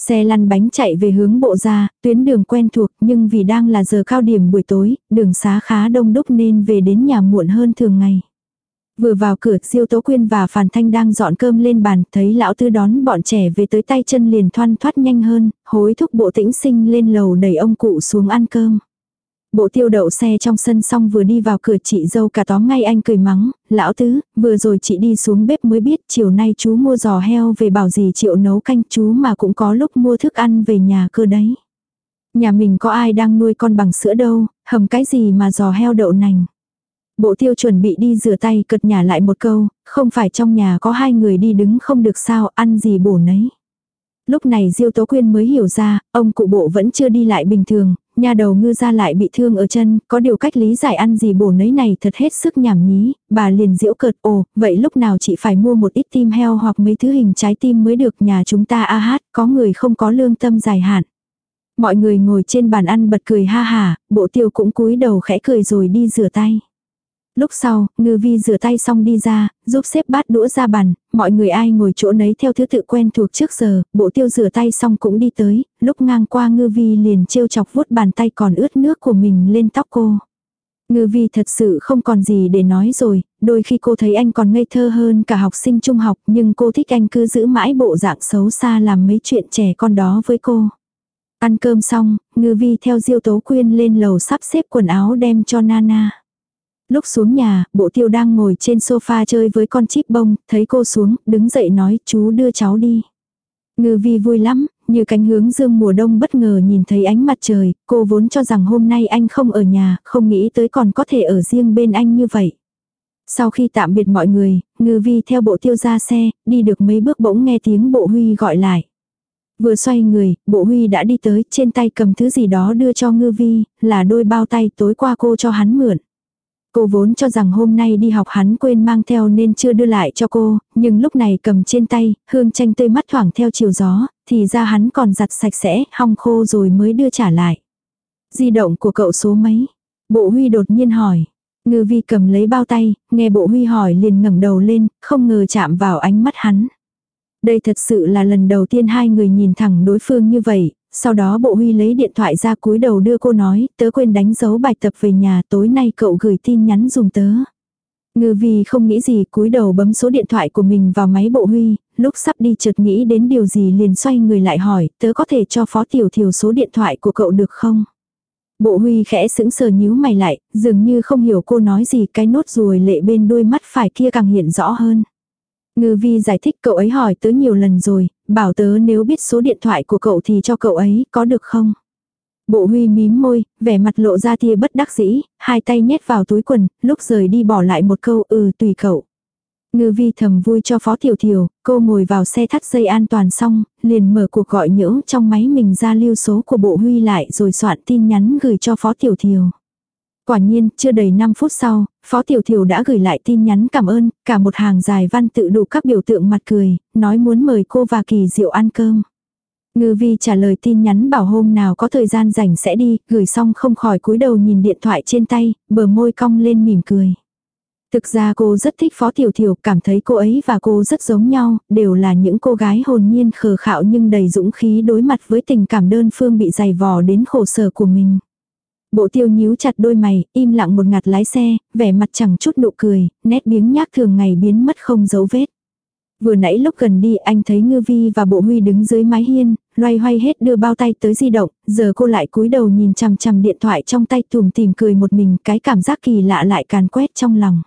Xe lăn bánh chạy về hướng bộ ra, tuyến đường quen thuộc nhưng vì đang là giờ cao điểm buổi tối, đường xá khá đông đúc nên về đến nhà muộn hơn thường ngày. Vừa vào cửa siêu tố quyên và phàn thanh đang dọn cơm lên bàn, thấy lão tư đón bọn trẻ về tới tay chân liền thoăn thoát nhanh hơn, hối thúc bộ tĩnh sinh lên lầu đẩy ông cụ xuống ăn cơm. Bộ tiêu đậu xe trong sân xong vừa đi vào cửa chị dâu cả tóm ngay anh cười mắng, lão tứ, vừa rồi chị đi xuống bếp mới biết chiều nay chú mua giò heo về bảo gì chịu nấu canh chú mà cũng có lúc mua thức ăn về nhà cơ đấy. Nhà mình có ai đang nuôi con bằng sữa đâu, hầm cái gì mà giò heo đậu nành. Bộ tiêu chuẩn bị đi rửa tay cật nhà lại một câu, không phải trong nhà có hai người đi đứng không được sao ăn gì bổ nấy. Lúc này Diêu Tố Quyên mới hiểu ra, ông cụ bộ vẫn chưa đi lại bình thường, nha đầu ngư ra lại bị thương ở chân, có điều cách lý giải ăn gì bổ nấy này thật hết sức nhảm nhí, bà liền diễu cợt ồ, vậy lúc nào chị phải mua một ít tim heo hoặc mấy thứ hình trái tim mới được nhà chúng ta a hát, có người không có lương tâm dài hạn. Mọi người ngồi trên bàn ăn bật cười ha hà, bộ tiêu cũng cúi đầu khẽ cười rồi đi rửa tay. Lúc sau, ngư vi rửa tay xong đi ra, giúp xếp bát đũa ra bàn, mọi người ai ngồi chỗ nấy theo thứ tự quen thuộc trước giờ, bộ tiêu rửa tay xong cũng đi tới, lúc ngang qua ngư vi liền trêu chọc vuốt bàn tay còn ướt nước của mình lên tóc cô. Ngư vi thật sự không còn gì để nói rồi, đôi khi cô thấy anh còn ngây thơ hơn cả học sinh trung học nhưng cô thích anh cứ giữ mãi bộ dạng xấu xa làm mấy chuyện trẻ con đó với cô. Ăn cơm xong, ngư vi theo diêu tố quyên lên lầu sắp xếp quần áo đem cho Nana. Lúc xuống nhà, bộ tiêu đang ngồi trên sofa chơi với con chip bông, thấy cô xuống, đứng dậy nói chú đưa cháu đi. Ngư vi vui lắm, như cánh hướng dương mùa đông bất ngờ nhìn thấy ánh mặt trời, cô vốn cho rằng hôm nay anh không ở nhà, không nghĩ tới còn có thể ở riêng bên anh như vậy. Sau khi tạm biệt mọi người, ngư vi theo bộ tiêu ra xe, đi được mấy bước bỗng nghe tiếng bộ huy gọi lại. Vừa xoay người, bộ huy đã đi tới, trên tay cầm thứ gì đó đưa cho ngư vi, là đôi bao tay tối qua cô cho hắn mượn. Cô vốn cho rằng hôm nay đi học hắn quên mang theo nên chưa đưa lại cho cô, nhưng lúc này cầm trên tay, hương chanh tươi mắt thoảng theo chiều gió, thì ra hắn còn giặt sạch sẽ, hong khô rồi mới đưa trả lại. Di động của cậu số mấy? Bộ huy đột nhiên hỏi. Ngư vi cầm lấy bao tay, nghe bộ huy hỏi liền ngẩng đầu lên, không ngờ chạm vào ánh mắt hắn. Đây thật sự là lần đầu tiên hai người nhìn thẳng đối phương như vậy, sau đó bộ huy lấy điện thoại ra cúi đầu đưa cô nói, tớ quên đánh dấu bài tập về nhà tối nay cậu gửi tin nhắn dùng tớ. Ngư vì không nghĩ gì cúi đầu bấm số điện thoại của mình vào máy bộ huy, lúc sắp đi chợt nghĩ đến điều gì liền xoay người lại hỏi, tớ có thể cho phó tiểu thiểu số điện thoại của cậu được không? Bộ huy khẽ sững sờ nhíu mày lại, dường như không hiểu cô nói gì cái nốt ruồi lệ bên đôi mắt phải kia càng hiện rõ hơn. Ngư vi giải thích cậu ấy hỏi tớ nhiều lần rồi, bảo tớ nếu biết số điện thoại của cậu thì cho cậu ấy, có được không? Bộ huy mím môi, vẻ mặt lộ ra tia bất đắc dĩ, hai tay nhét vào túi quần, lúc rời đi bỏ lại một câu ừ tùy cậu. Ngư vi thầm vui cho phó tiểu thiểu, cô ngồi vào xe thắt dây an toàn xong, liền mở cuộc gọi nhỡ trong máy mình ra lưu số của bộ huy lại rồi soạn tin nhắn gửi cho phó tiểu thiểu. Quả nhiên, chưa đầy 5 phút sau, Phó Tiểu Thiểu đã gửi lại tin nhắn cảm ơn, cả một hàng dài văn tự đủ các biểu tượng mặt cười, nói muốn mời cô và Kỳ Diệu ăn cơm. Ngư Vi trả lời tin nhắn bảo hôm nào có thời gian rảnh sẽ đi, gửi xong không khỏi cúi đầu nhìn điện thoại trên tay, bờ môi cong lên mỉm cười. Thực ra cô rất thích Phó Tiểu Thiểu, cảm thấy cô ấy và cô rất giống nhau, đều là những cô gái hồn nhiên khờ khạo nhưng đầy dũng khí đối mặt với tình cảm đơn phương bị dày vò đến khổ sở của mình. Bộ tiêu nhíu chặt đôi mày, im lặng một ngạt lái xe, vẻ mặt chẳng chút nụ cười, nét biếng nhác thường ngày biến mất không dấu vết. Vừa nãy lúc gần đi anh thấy ngư vi và bộ huy đứng dưới mái hiên, loay hoay hết đưa bao tay tới di động, giờ cô lại cúi đầu nhìn chằm chằm điện thoại trong tay tùm tìm cười một mình, cái cảm giác kỳ lạ lại càn quét trong lòng.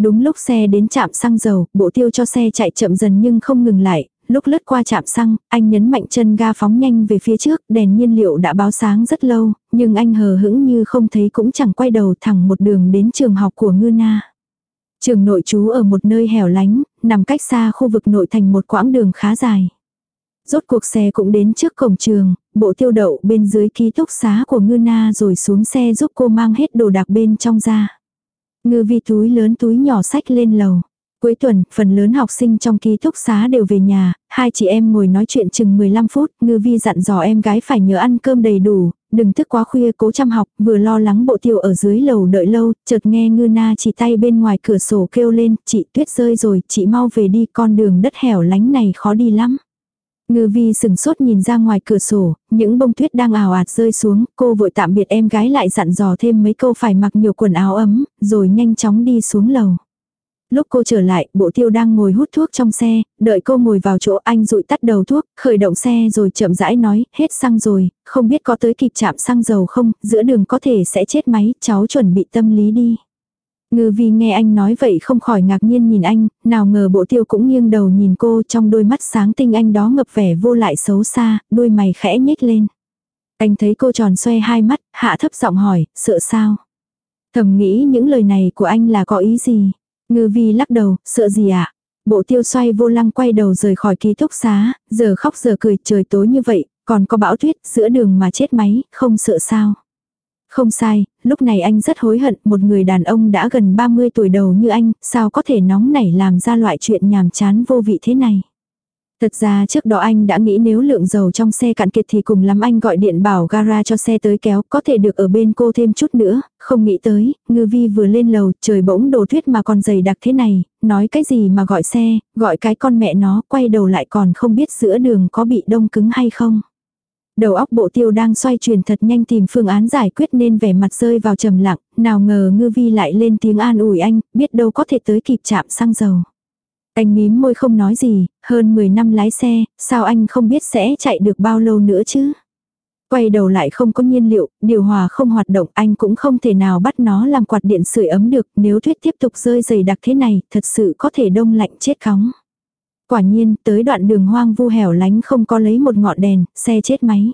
Đúng lúc xe đến trạm xăng dầu, bộ tiêu cho xe chạy chậm dần nhưng không ngừng lại, lúc lướt qua chạm xăng, anh nhấn mạnh chân ga phóng nhanh về phía trước, đèn nhiên liệu đã báo sáng rất lâu, nhưng anh hờ hững như không thấy cũng chẳng quay đầu thẳng một đường đến trường học của Ngư Na. Trường nội trú ở một nơi hẻo lánh, nằm cách xa khu vực nội thành một quãng đường khá dài. Rốt cuộc xe cũng đến trước cổng trường, bộ tiêu đậu bên dưới ký túc xá của Ngư Na rồi xuống xe giúp cô mang hết đồ đạc bên trong ra. Ngư vi túi lớn túi nhỏ sách lên lầu. Cuối tuần, phần lớn học sinh trong ký túc xá đều về nhà, hai chị em ngồi nói chuyện chừng 15 phút, ngư vi dặn dò em gái phải nhớ ăn cơm đầy đủ, đừng thức quá khuya cố chăm học, vừa lo lắng bộ tiêu ở dưới lầu đợi lâu, chợt nghe ngư na chỉ tay bên ngoài cửa sổ kêu lên, chị tuyết rơi rồi, chị mau về đi, con đường đất hẻo lánh này khó đi lắm. Ngư vi sừng sốt nhìn ra ngoài cửa sổ, những bông tuyết đang ảo ạt rơi xuống, cô vội tạm biệt em gái lại dặn dò thêm mấy câu phải mặc nhiều quần áo ấm, rồi nhanh chóng đi xuống lầu. Lúc cô trở lại, bộ tiêu đang ngồi hút thuốc trong xe, đợi cô ngồi vào chỗ anh rụi tắt đầu thuốc, khởi động xe rồi chậm rãi nói, hết xăng rồi, không biết có tới kịp chạm xăng dầu không, giữa đường có thể sẽ chết máy, cháu chuẩn bị tâm lý đi. Ngư vi nghe anh nói vậy không khỏi ngạc nhiên nhìn anh, nào ngờ bộ tiêu cũng nghiêng đầu nhìn cô trong đôi mắt sáng tinh anh đó ngập vẻ vô lại xấu xa, đôi mày khẽ nhếch lên. Anh thấy cô tròn xoe hai mắt, hạ thấp giọng hỏi, sợ sao? Thầm nghĩ những lời này của anh là có ý gì? Ngư vi lắc đầu, sợ gì ạ? À? Bộ tiêu xoay vô lăng quay đầu rời khỏi ký túc xá, giờ khóc giờ cười trời tối như vậy, còn có bão tuyết giữa đường mà chết máy, không sợ sao. Không sai, lúc này anh rất hối hận, một người đàn ông đã gần 30 tuổi đầu như anh, sao có thể nóng nảy làm ra loại chuyện nhàm chán vô vị thế này. Thật ra trước đó anh đã nghĩ nếu lượng dầu trong xe cạn kiệt thì cùng lắm anh gọi điện bảo gara cho xe tới kéo, có thể được ở bên cô thêm chút nữa, không nghĩ tới, ngư vi vừa lên lầu, trời bỗng đổ tuyết mà còn dày đặc thế này, nói cái gì mà gọi xe, gọi cái con mẹ nó, quay đầu lại còn không biết giữa đường có bị đông cứng hay không. Đầu óc bộ tiêu đang xoay chuyển thật nhanh tìm phương án giải quyết nên vẻ mặt rơi vào trầm lặng, nào ngờ ngư vi lại lên tiếng an ủi anh, biết đâu có thể tới kịp chạm xăng dầu. Anh mím môi không nói gì, hơn 10 năm lái xe, sao anh không biết sẽ chạy được bao lâu nữa chứ? Quay đầu lại không có nhiên liệu, điều hòa không hoạt động anh cũng không thể nào bắt nó làm quạt điện sưởi ấm được nếu tuyết tiếp tục rơi dày đặc thế này thật sự có thể đông lạnh chết khóng Quả nhiên tới đoạn đường hoang vu hẻo lánh không có lấy một ngọn đèn, xe chết máy.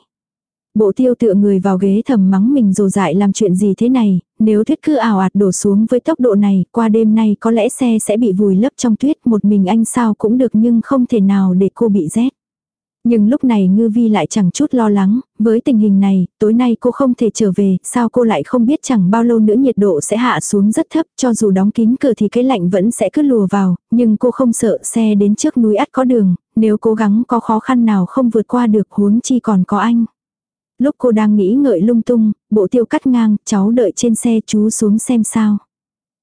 Bộ tiêu tựa người vào ghế thầm mắng mình dù dại làm chuyện gì thế này, nếu tuyết cứ ảo ạt đổ xuống với tốc độ này, qua đêm nay có lẽ xe sẽ bị vùi lấp trong tuyết một mình anh sao cũng được nhưng không thể nào để cô bị rét. Nhưng lúc này ngư vi lại chẳng chút lo lắng, với tình hình này, tối nay cô không thể trở về, sao cô lại không biết chẳng bao lâu nữa nhiệt độ sẽ hạ xuống rất thấp, cho dù đóng kín cửa thì cái lạnh vẫn sẽ cứ lùa vào, nhưng cô không sợ xe đến trước núi ắt có đường, nếu cố gắng có khó khăn nào không vượt qua được huống chi còn có anh. Lúc cô đang nghĩ ngợi lung tung, bộ tiêu cắt ngang, cháu đợi trên xe chú xuống xem sao.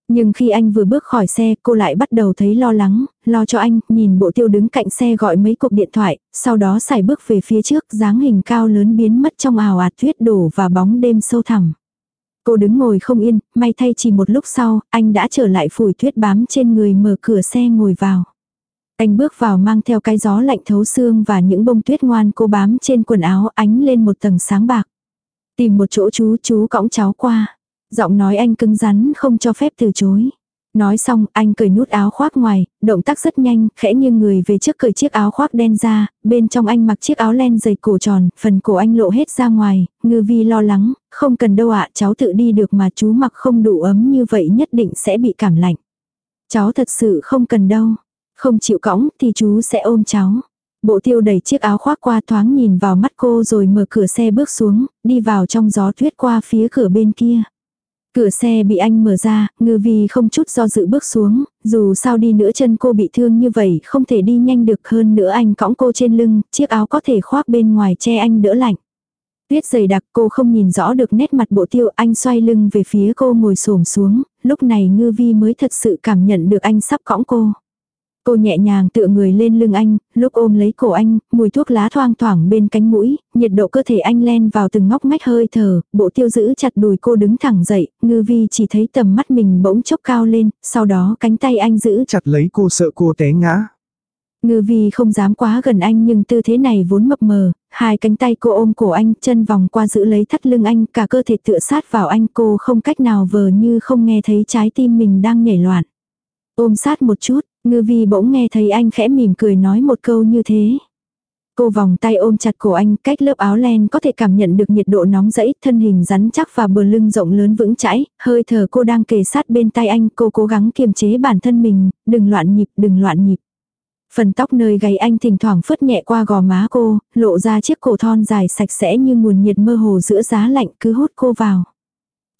Nhưng khi anh vừa bước khỏi xe, cô lại bắt đầu thấy lo lắng, lo cho anh, nhìn bộ tiêu đứng cạnh xe gọi mấy cuộc điện thoại, sau đó xài bước về phía trước, dáng hình cao lớn biến mất trong ảo ạt tuyết đổ và bóng đêm sâu thẳm. Cô đứng ngồi không yên, may thay chỉ một lúc sau, anh đã trở lại phủi tuyết bám trên người mở cửa xe ngồi vào. Anh bước vào mang theo cái gió lạnh thấu xương và những bông tuyết ngoan cô bám trên quần áo ánh lên một tầng sáng bạc. Tìm một chỗ chú chú cõng cháu qua. Giọng nói anh cứng rắn không cho phép từ chối. Nói xong, anh cởi nút áo khoác ngoài, động tác rất nhanh, khẽ nghiêng người về trước cởi chiếc áo khoác đen ra, bên trong anh mặc chiếc áo len dày cổ tròn, phần cổ anh lộ hết ra ngoài, ngư vi lo lắng, không cần đâu ạ, cháu tự đi được mà chú mặc không đủ ấm như vậy nhất định sẽ bị cảm lạnh. Cháu thật sự không cần đâu, không chịu cõng thì chú sẽ ôm cháu. Bộ tiêu đẩy chiếc áo khoác qua thoáng nhìn vào mắt cô rồi mở cửa xe bước xuống, đi vào trong gió tuyết qua phía cửa bên kia. Cửa xe bị anh mở ra, ngư vi không chút do dự bước xuống, dù sao đi nữa chân cô bị thương như vậy không thể đi nhanh được hơn nữa anh cõng cô trên lưng, chiếc áo có thể khoác bên ngoài che anh đỡ lạnh. Tuyết dày đặc cô không nhìn rõ được nét mặt bộ tiêu anh xoay lưng về phía cô ngồi xổm xuống, lúc này ngư vi mới thật sự cảm nhận được anh sắp cõng cô. Cô nhẹ nhàng tựa người lên lưng anh, lúc ôm lấy cổ anh, mùi thuốc lá thoang thoảng bên cánh mũi, nhiệt độ cơ thể anh len vào từng ngóc ngách hơi thở, bộ tiêu giữ chặt đùi cô đứng thẳng dậy, ngư vi chỉ thấy tầm mắt mình bỗng chốc cao lên, sau đó cánh tay anh giữ chặt lấy cô sợ cô té ngã. Ngư vi không dám quá gần anh nhưng tư thế này vốn mập mờ, hai cánh tay cô ôm cổ anh, chân vòng qua giữ lấy thắt lưng anh, cả cơ thể tựa sát vào anh cô không cách nào vờ như không nghe thấy trái tim mình đang nhảy loạn. Ôm sát một chút, ngư vi bỗng nghe thấy anh khẽ mỉm cười nói một câu như thế. Cô vòng tay ôm chặt cổ anh, cách lớp áo len có thể cảm nhận được nhiệt độ nóng rẫy, thân hình rắn chắc và bờ lưng rộng lớn vững chãi, hơi thở cô đang kề sát bên tay anh, cô cố gắng kiềm chế bản thân mình, đừng loạn nhịp, đừng loạn nhịp. Phần tóc nơi gáy anh thỉnh thoảng phất nhẹ qua gò má cô, lộ ra chiếc cổ thon dài sạch sẽ như nguồn nhiệt mơ hồ giữa giá lạnh cứ hút cô vào.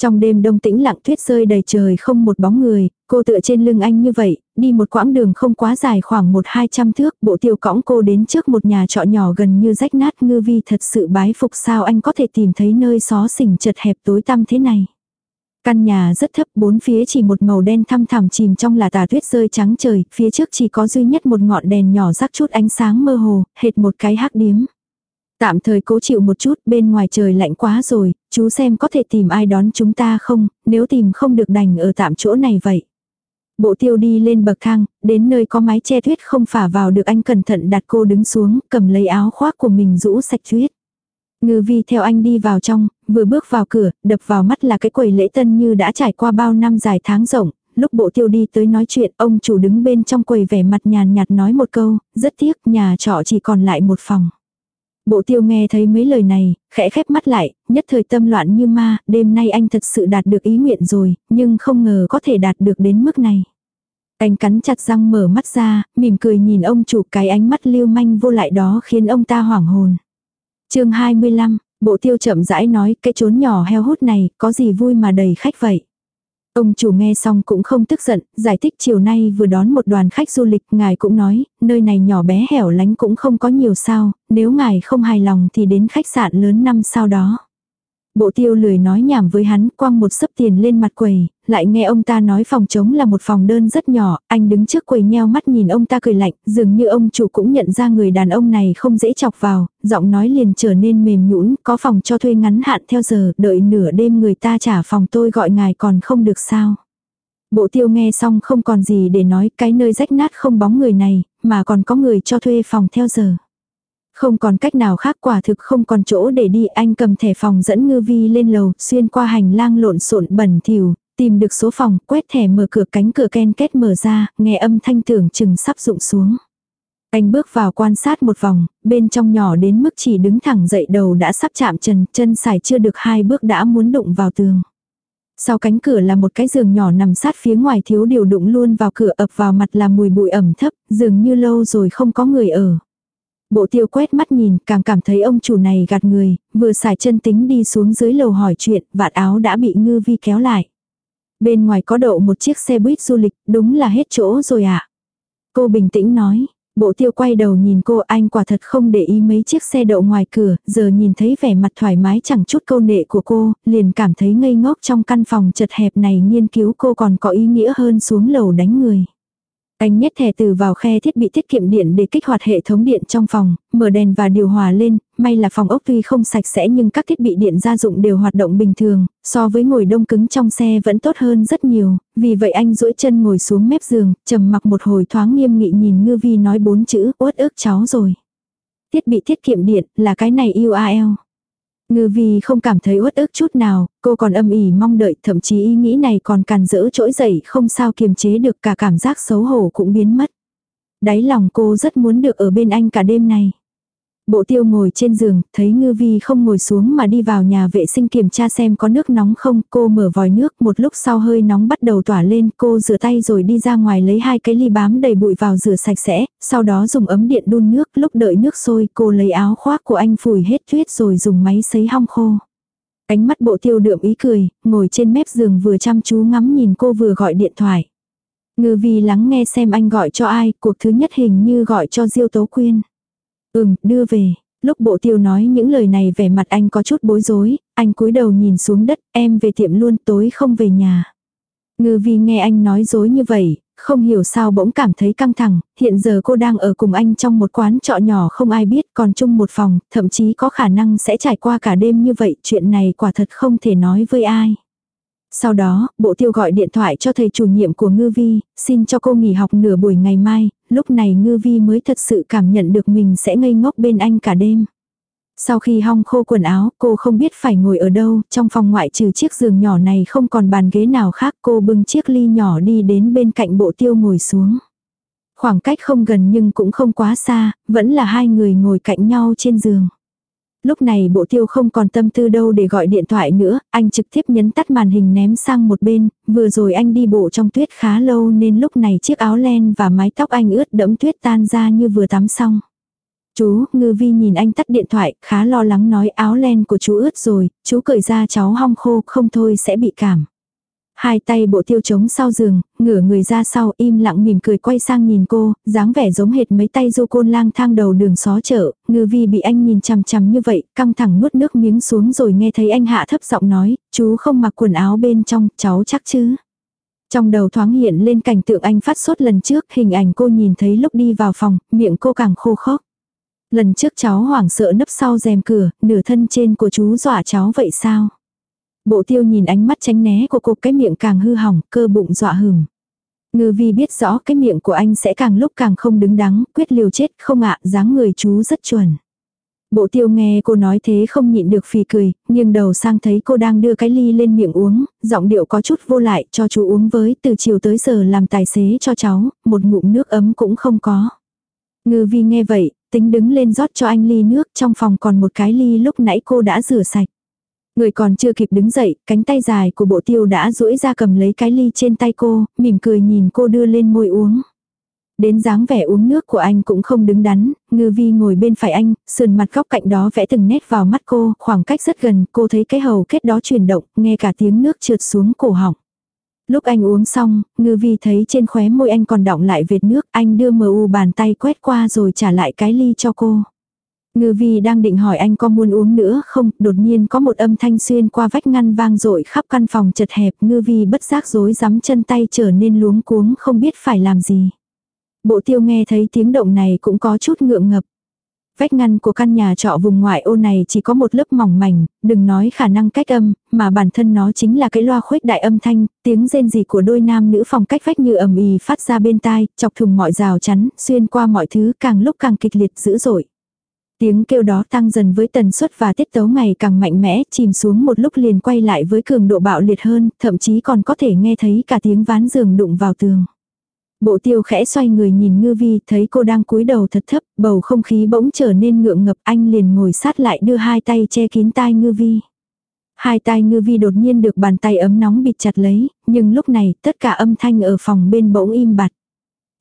Trong đêm đông tĩnh lặng tuyết rơi đầy trời không một bóng người, cô tựa trên lưng anh như vậy, đi một quãng đường không quá dài khoảng một hai trăm thước, bộ tiêu cõng cô đến trước một nhà trọ nhỏ gần như rách nát ngư vi thật sự bái phục sao anh có thể tìm thấy nơi xó xỉnh chật hẹp tối tăm thế này. Căn nhà rất thấp, bốn phía chỉ một màu đen thăm thẳm chìm trong là tà tuyết rơi trắng trời, phía trước chỉ có duy nhất một ngọn đèn nhỏ rắc chút ánh sáng mơ hồ, hệt một cái hắc điếm. Tạm thời cố chịu một chút, bên ngoài trời lạnh quá rồi, chú xem có thể tìm ai đón chúng ta không, nếu tìm không được đành ở tạm chỗ này vậy. Bộ tiêu đi lên bậc thang, đến nơi có mái che tuyết không phả vào được anh cẩn thận đặt cô đứng xuống, cầm lấy áo khoác của mình rũ sạch tuyết. Ngư vi theo anh đi vào trong, vừa bước vào cửa, đập vào mắt là cái quầy lễ tân như đã trải qua bao năm dài tháng rộng, lúc bộ tiêu đi tới nói chuyện, ông chủ đứng bên trong quầy vẻ mặt nhàn nhạt nói một câu, rất tiếc nhà trọ chỉ còn lại một phòng. Bộ tiêu nghe thấy mấy lời này, khẽ khép mắt lại, nhất thời tâm loạn như ma, đêm nay anh thật sự đạt được ý nguyện rồi, nhưng không ngờ có thể đạt được đến mức này. Anh cắn chặt răng mở mắt ra, mỉm cười nhìn ông chủ cái ánh mắt lưu manh vô lại đó khiến ông ta hoảng hồn. chương 25, bộ tiêu chậm rãi nói cái chốn nhỏ heo hút này, có gì vui mà đầy khách vậy. Ông chủ nghe xong cũng không tức giận, giải thích chiều nay vừa đón một đoàn khách du lịch, ngài cũng nói, nơi này nhỏ bé hẻo lánh cũng không có nhiều sao, nếu ngài không hài lòng thì đến khách sạn lớn năm sau đó. Bộ tiêu lười nói nhảm với hắn, quăng một sấp tiền lên mặt quầy, lại nghe ông ta nói phòng trống là một phòng đơn rất nhỏ, anh đứng trước quầy nheo mắt nhìn ông ta cười lạnh, dường như ông chủ cũng nhận ra người đàn ông này không dễ chọc vào, giọng nói liền trở nên mềm nhũn, có phòng cho thuê ngắn hạn theo giờ, đợi nửa đêm người ta trả phòng tôi gọi ngài còn không được sao. Bộ tiêu nghe xong không còn gì để nói cái nơi rách nát không bóng người này, mà còn có người cho thuê phòng theo giờ. Không còn cách nào khác quả thực không còn chỗ để đi anh cầm thẻ phòng dẫn ngư vi lên lầu xuyên qua hành lang lộn xộn bẩn thỉu tìm được số phòng quét thẻ mở cửa cánh cửa ken kết mở ra nghe âm thanh tưởng chừng sắp rụng xuống. Anh bước vào quan sát một vòng, bên trong nhỏ đến mức chỉ đứng thẳng dậy đầu đã sắp chạm chân, chân xài chưa được hai bước đã muốn đụng vào tường. Sau cánh cửa là một cái giường nhỏ nằm sát phía ngoài thiếu điều đụng luôn vào cửa ập vào mặt là mùi bụi ẩm thấp, dường như lâu rồi không có người ở. Bộ tiêu quét mắt nhìn, càng cảm thấy ông chủ này gạt người, vừa xài chân tính đi xuống dưới lầu hỏi chuyện, vạt áo đã bị ngư vi kéo lại. Bên ngoài có đậu một chiếc xe buýt du lịch, đúng là hết chỗ rồi ạ. À? Cô bình tĩnh nói, bộ tiêu quay đầu nhìn cô anh quả thật không để ý mấy chiếc xe đậu ngoài cửa, giờ nhìn thấy vẻ mặt thoải mái chẳng chút câu nệ của cô, liền cảm thấy ngây ngốc trong căn phòng chật hẹp này nghiên cứu cô còn có ý nghĩa hơn xuống lầu đánh người. Anh nhét thẻ từ vào khe thiết bị tiết kiệm điện để kích hoạt hệ thống điện trong phòng, mở đèn và điều hòa lên, may là phòng ốc tuy không sạch sẽ nhưng các thiết bị điện gia dụng đều hoạt động bình thường, so với ngồi đông cứng trong xe vẫn tốt hơn rất nhiều, vì vậy anh duỗi chân ngồi xuống mép giường, trầm mặc một hồi thoáng nghiêm nghị nhìn ngư vi nói bốn chữ uất ức cháu rồi. Thiết bị tiết kiệm điện là cái này UAL. Ngư vi không cảm thấy uất ức chút nào, cô còn âm ỉ mong đợi, thậm chí ý nghĩ này còn càn rỡ trỗi dậy không sao kiềm chế được cả cảm giác xấu hổ cũng biến mất. Đáy lòng cô rất muốn được ở bên anh cả đêm này. Bộ tiêu ngồi trên giường, thấy ngư vi không ngồi xuống mà đi vào nhà vệ sinh kiểm tra xem có nước nóng không, cô mở vòi nước, một lúc sau hơi nóng bắt đầu tỏa lên, cô rửa tay rồi đi ra ngoài lấy hai cái ly bám đầy bụi vào rửa sạch sẽ, sau đó dùng ấm điện đun nước, lúc đợi nước sôi, cô lấy áo khoác của anh phủi hết tuyết rồi dùng máy sấy hong khô. Ánh mắt bộ tiêu đượm ý cười, ngồi trên mép giường vừa chăm chú ngắm nhìn cô vừa gọi điện thoại. Ngư vi lắng nghe xem anh gọi cho ai, cuộc thứ nhất hình như gọi cho Diêu Tố Quyên. Ừm, đưa về. Lúc bộ tiêu nói những lời này vẻ mặt anh có chút bối rối, anh cúi đầu nhìn xuống đất, em về tiệm luôn tối không về nhà. Ngư vi nghe anh nói dối như vậy, không hiểu sao bỗng cảm thấy căng thẳng, hiện giờ cô đang ở cùng anh trong một quán trọ nhỏ không ai biết còn chung một phòng, thậm chí có khả năng sẽ trải qua cả đêm như vậy, chuyện này quả thật không thể nói với ai. Sau đó, bộ tiêu gọi điện thoại cho thầy chủ nhiệm của Ngư Vi, xin cho cô nghỉ học nửa buổi ngày mai, lúc này Ngư Vi mới thật sự cảm nhận được mình sẽ ngây ngốc bên anh cả đêm. Sau khi hong khô quần áo, cô không biết phải ngồi ở đâu, trong phòng ngoại trừ chiếc giường nhỏ này không còn bàn ghế nào khác, cô bưng chiếc ly nhỏ đi đến bên cạnh bộ tiêu ngồi xuống. Khoảng cách không gần nhưng cũng không quá xa, vẫn là hai người ngồi cạnh nhau trên giường. Lúc này bộ tiêu không còn tâm tư đâu để gọi điện thoại nữa, anh trực tiếp nhấn tắt màn hình ném sang một bên, vừa rồi anh đi bộ trong tuyết khá lâu nên lúc này chiếc áo len và mái tóc anh ướt đẫm tuyết tan ra như vừa tắm xong. Chú, ngư vi nhìn anh tắt điện thoại, khá lo lắng nói áo len của chú ướt rồi, chú cởi ra cháu hong khô, không thôi sẽ bị cảm. Hai tay bộ tiêu trống sau giường, ngửa người ra sau im lặng mỉm cười quay sang nhìn cô, dáng vẻ giống hệt mấy tay du côn lang thang đầu đường xó chợ, ngư vi bị anh nhìn chằm chằm như vậy, căng thẳng nuốt nước miếng xuống rồi nghe thấy anh hạ thấp giọng nói, chú không mặc quần áo bên trong, cháu chắc chứ. Trong đầu thoáng hiện lên cảnh tượng anh phát sốt lần trước, hình ảnh cô nhìn thấy lúc đi vào phòng, miệng cô càng khô khốc. Lần trước cháu hoảng sợ nấp sau rèm cửa, nửa thân trên của chú dọa cháu vậy sao? Bộ tiêu nhìn ánh mắt tránh né của cô cái miệng càng hư hỏng, cơ bụng dọa hừng. Ngư vi biết rõ cái miệng của anh sẽ càng lúc càng không đứng đắn, quyết liều chết không ạ, dáng người chú rất chuẩn. Bộ tiêu nghe cô nói thế không nhịn được phì cười, nhưng đầu sang thấy cô đang đưa cái ly lên miệng uống, giọng điệu có chút vô lại cho chú uống với từ chiều tới giờ làm tài xế cho cháu, một ngụm nước ấm cũng không có. Ngư vi nghe vậy, tính đứng lên rót cho anh ly nước trong phòng còn một cái ly lúc nãy cô đã rửa sạch. Người còn chưa kịp đứng dậy, cánh tay dài của bộ tiêu đã duỗi ra cầm lấy cái ly trên tay cô, mỉm cười nhìn cô đưa lên môi uống. Đến dáng vẻ uống nước của anh cũng không đứng đắn, ngư vi ngồi bên phải anh, sườn mặt góc cạnh đó vẽ từng nét vào mắt cô, khoảng cách rất gần, cô thấy cái hầu kết đó chuyển động, nghe cả tiếng nước trượt xuống cổ họng. Lúc anh uống xong, ngư vi thấy trên khóe môi anh còn đọng lại vệt nước, anh đưa mờ u bàn tay quét qua rồi trả lại cái ly cho cô. Ngư vi đang định hỏi anh có muốn uống nữa không, đột nhiên có một âm thanh xuyên qua vách ngăn vang dội khắp căn phòng chật hẹp, ngư vi bất giác rối rắm chân tay trở nên luống cuống không biết phải làm gì. Bộ tiêu nghe thấy tiếng động này cũng có chút ngượng ngập. Vách ngăn của căn nhà trọ vùng ngoại ô này chỉ có một lớp mỏng mảnh, đừng nói khả năng cách âm, mà bản thân nó chính là cái loa khuếch đại âm thanh, tiếng rên rỉ của đôi nam nữ phòng cách vách như ầm ì phát ra bên tai, chọc thùng mọi rào chắn, xuyên qua mọi thứ càng lúc càng kịch liệt dữ dội. Tiếng kêu đó tăng dần với tần suất và tiết tấu ngày càng mạnh mẽ, chìm xuống một lúc liền quay lại với cường độ bạo liệt hơn, thậm chí còn có thể nghe thấy cả tiếng ván giường đụng vào tường. Bộ tiêu khẽ xoay người nhìn ngư vi, thấy cô đang cúi đầu thật thấp, bầu không khí bỗng trở nên ngượng ngập, anh liền ngồi sát lại đưa hai tay che kín tai ngư vi. Hai tai ngư vi đột nhiên được bàn tay ấm nóng bịt chặt lấy, nhưng lúc này tất cả âm thanh ở phòng bên bỗng im bặt.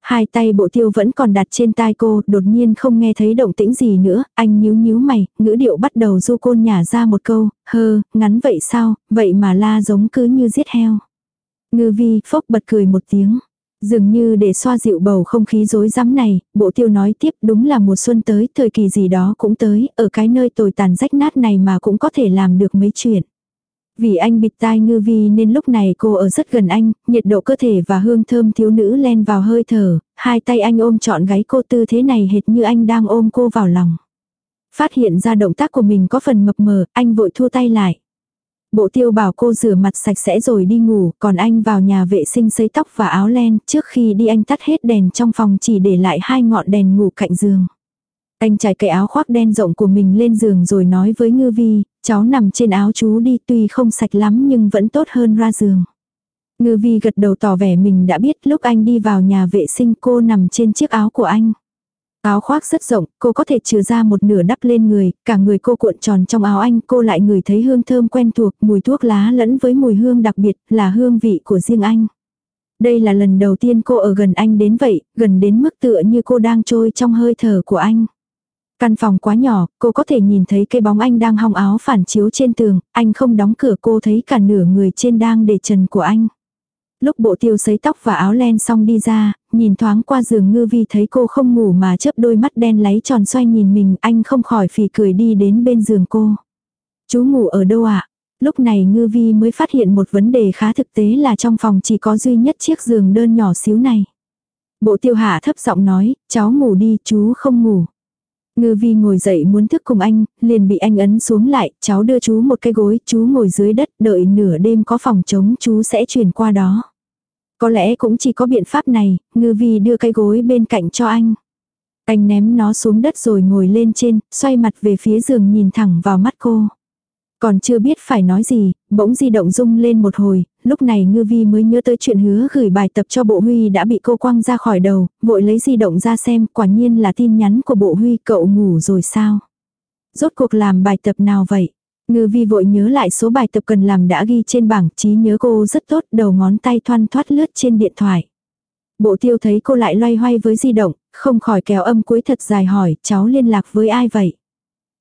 Hai tay bộ tiêu vẫn còn đặt trên tai cô, đột nhiên không nghe thấy động tĩnh gì nữa, anh nhíu nhíu mày, ngữ điệu bắt đầu du côn nhả ra một câu, hơ, ngắn vậy sao, vậy mà la giống cứ như giết heo. Ngư vi, phốc bật cười một tiếng. Dường như để xoa dịu bầu không khí rối rắm này, bộ tiêu nói tiếp đúng là mùa xuân tới, thời kỳ gì đó cũng tới, ở cái nơi tồi tàn rách nát này mà cũng có thể làm được mấy chuyện. Vì anh bịt tai ngư vi nên lúc này cô ở rất gần anh, nhiệt độ cơ thể và hương thơm thiếu nữ len vào hơi thở, hai tay anh ôm trọn gáy cô tư thế này hệt như anh đang ôm cô vào lòng. Phát hiện ra động tác của mình có phần mập mờ, anh vội thua tay lại. Bộ tiêu bảo cô rửa mặt sạch sẽ rồi đi ngủ, còn anh vào nhà vệ sinh sấy tóc và áo len, trước khi đi anh tắt hết đèn trong phòng chỉ để lại hai ngọn đèn ngủ cạnh giường. Anh trải cái áo khoác đen rộng của mình lên giường rồi nói với Ngư Vi, cháu nằm trên áo chú đi tuy không sạch lắm nhưng vẫn tốt hơn ra giường. Ngư Vi gật đầu tỏ vẻ mình đã biết lúc anh đi vào nhà vệ sinh cô nằm trên chiếc áo của anh. Áo khoác rất rộng, cô có thể trừ ra một nửa đắp lên người, cả người cô cuộn tròn trong áo anh, cô lại ngửi thấy hương thơm quen thuộc, mùi thuốc lá lẫn với mùi hương đặc biệt, là hương vị của riêng anh. Đây là lần đầu tiên cô ở gần anh đến vậy, gần đến mức tựa như cô đang trôi trong hơi thở của anh. Căn phòng quá nhỏ, cô có thể nhìn thấy cái bóng anh đang hong áo phản chiếu trên tường, anh không đóng cửa cô thấy cả nửa người trên đang để trần của anh. Lúc bộ tiêu sấy tóc và áo len xong đi ra, nhìn thoáng qua giường ngư vi thấy cô không ngủ mà chớp đôi mắt đen láy tròn xoay nhìn mình, anh không khỏi phì cười đi đến bên giường cô. Chú ngủ ở đâu ạ? Lúc này ngư vi mới phát hiện một vấn đề khá thực tế là trong phòng chỉ có duy nhất chiếc giường đơn nhỏ xíu này. Bộ tiêu hạ thấp giọng nói, cháu ngủ đi, chú không ngủ. Ngư vi ngồi dậy muốn thức cùng anh, liền bị anh ấn xuống lại, cháu đưa chú một cái gối, chú ngồi dưới đất, đợi nửa đêm có phòng trống chú sẽ chuyển qua đó. Có lẽ cũng chỉ có biện pháp này, ngư vi đưa cái gối bên cạnh cho anh. Anh ném nó xuống đất rồi ngồi lên trên, xoay mặt về phía giường nhìn thẳng vào mắt cô. Còn chưa biết phải nói gì, bỗng di động rung lên một hồi, lúc này ngư vi mới nhớ tới chuyện hứa gửi bài tập cho bộ huy đã bị cô quăng ra khỏi đầu, vội lấy di động ra xem, quả nhiên là tin nhắn của bộ huy cậu ngủ rồi sao. Rốt cuộc làm bài tập nào vậy? Ngư vi vội nhớ lại số bài tập cần làm đã ghi trên bảng, trí nhớ cô rất tốt, đầu ngón tay thoăn thoát lướt trên điện thoại. Bộ tiêu thấy cô lại loay hoay với di động, không khỏi kéo âm cuối thật dài hỏi, cháu liên lạc với ai vậy?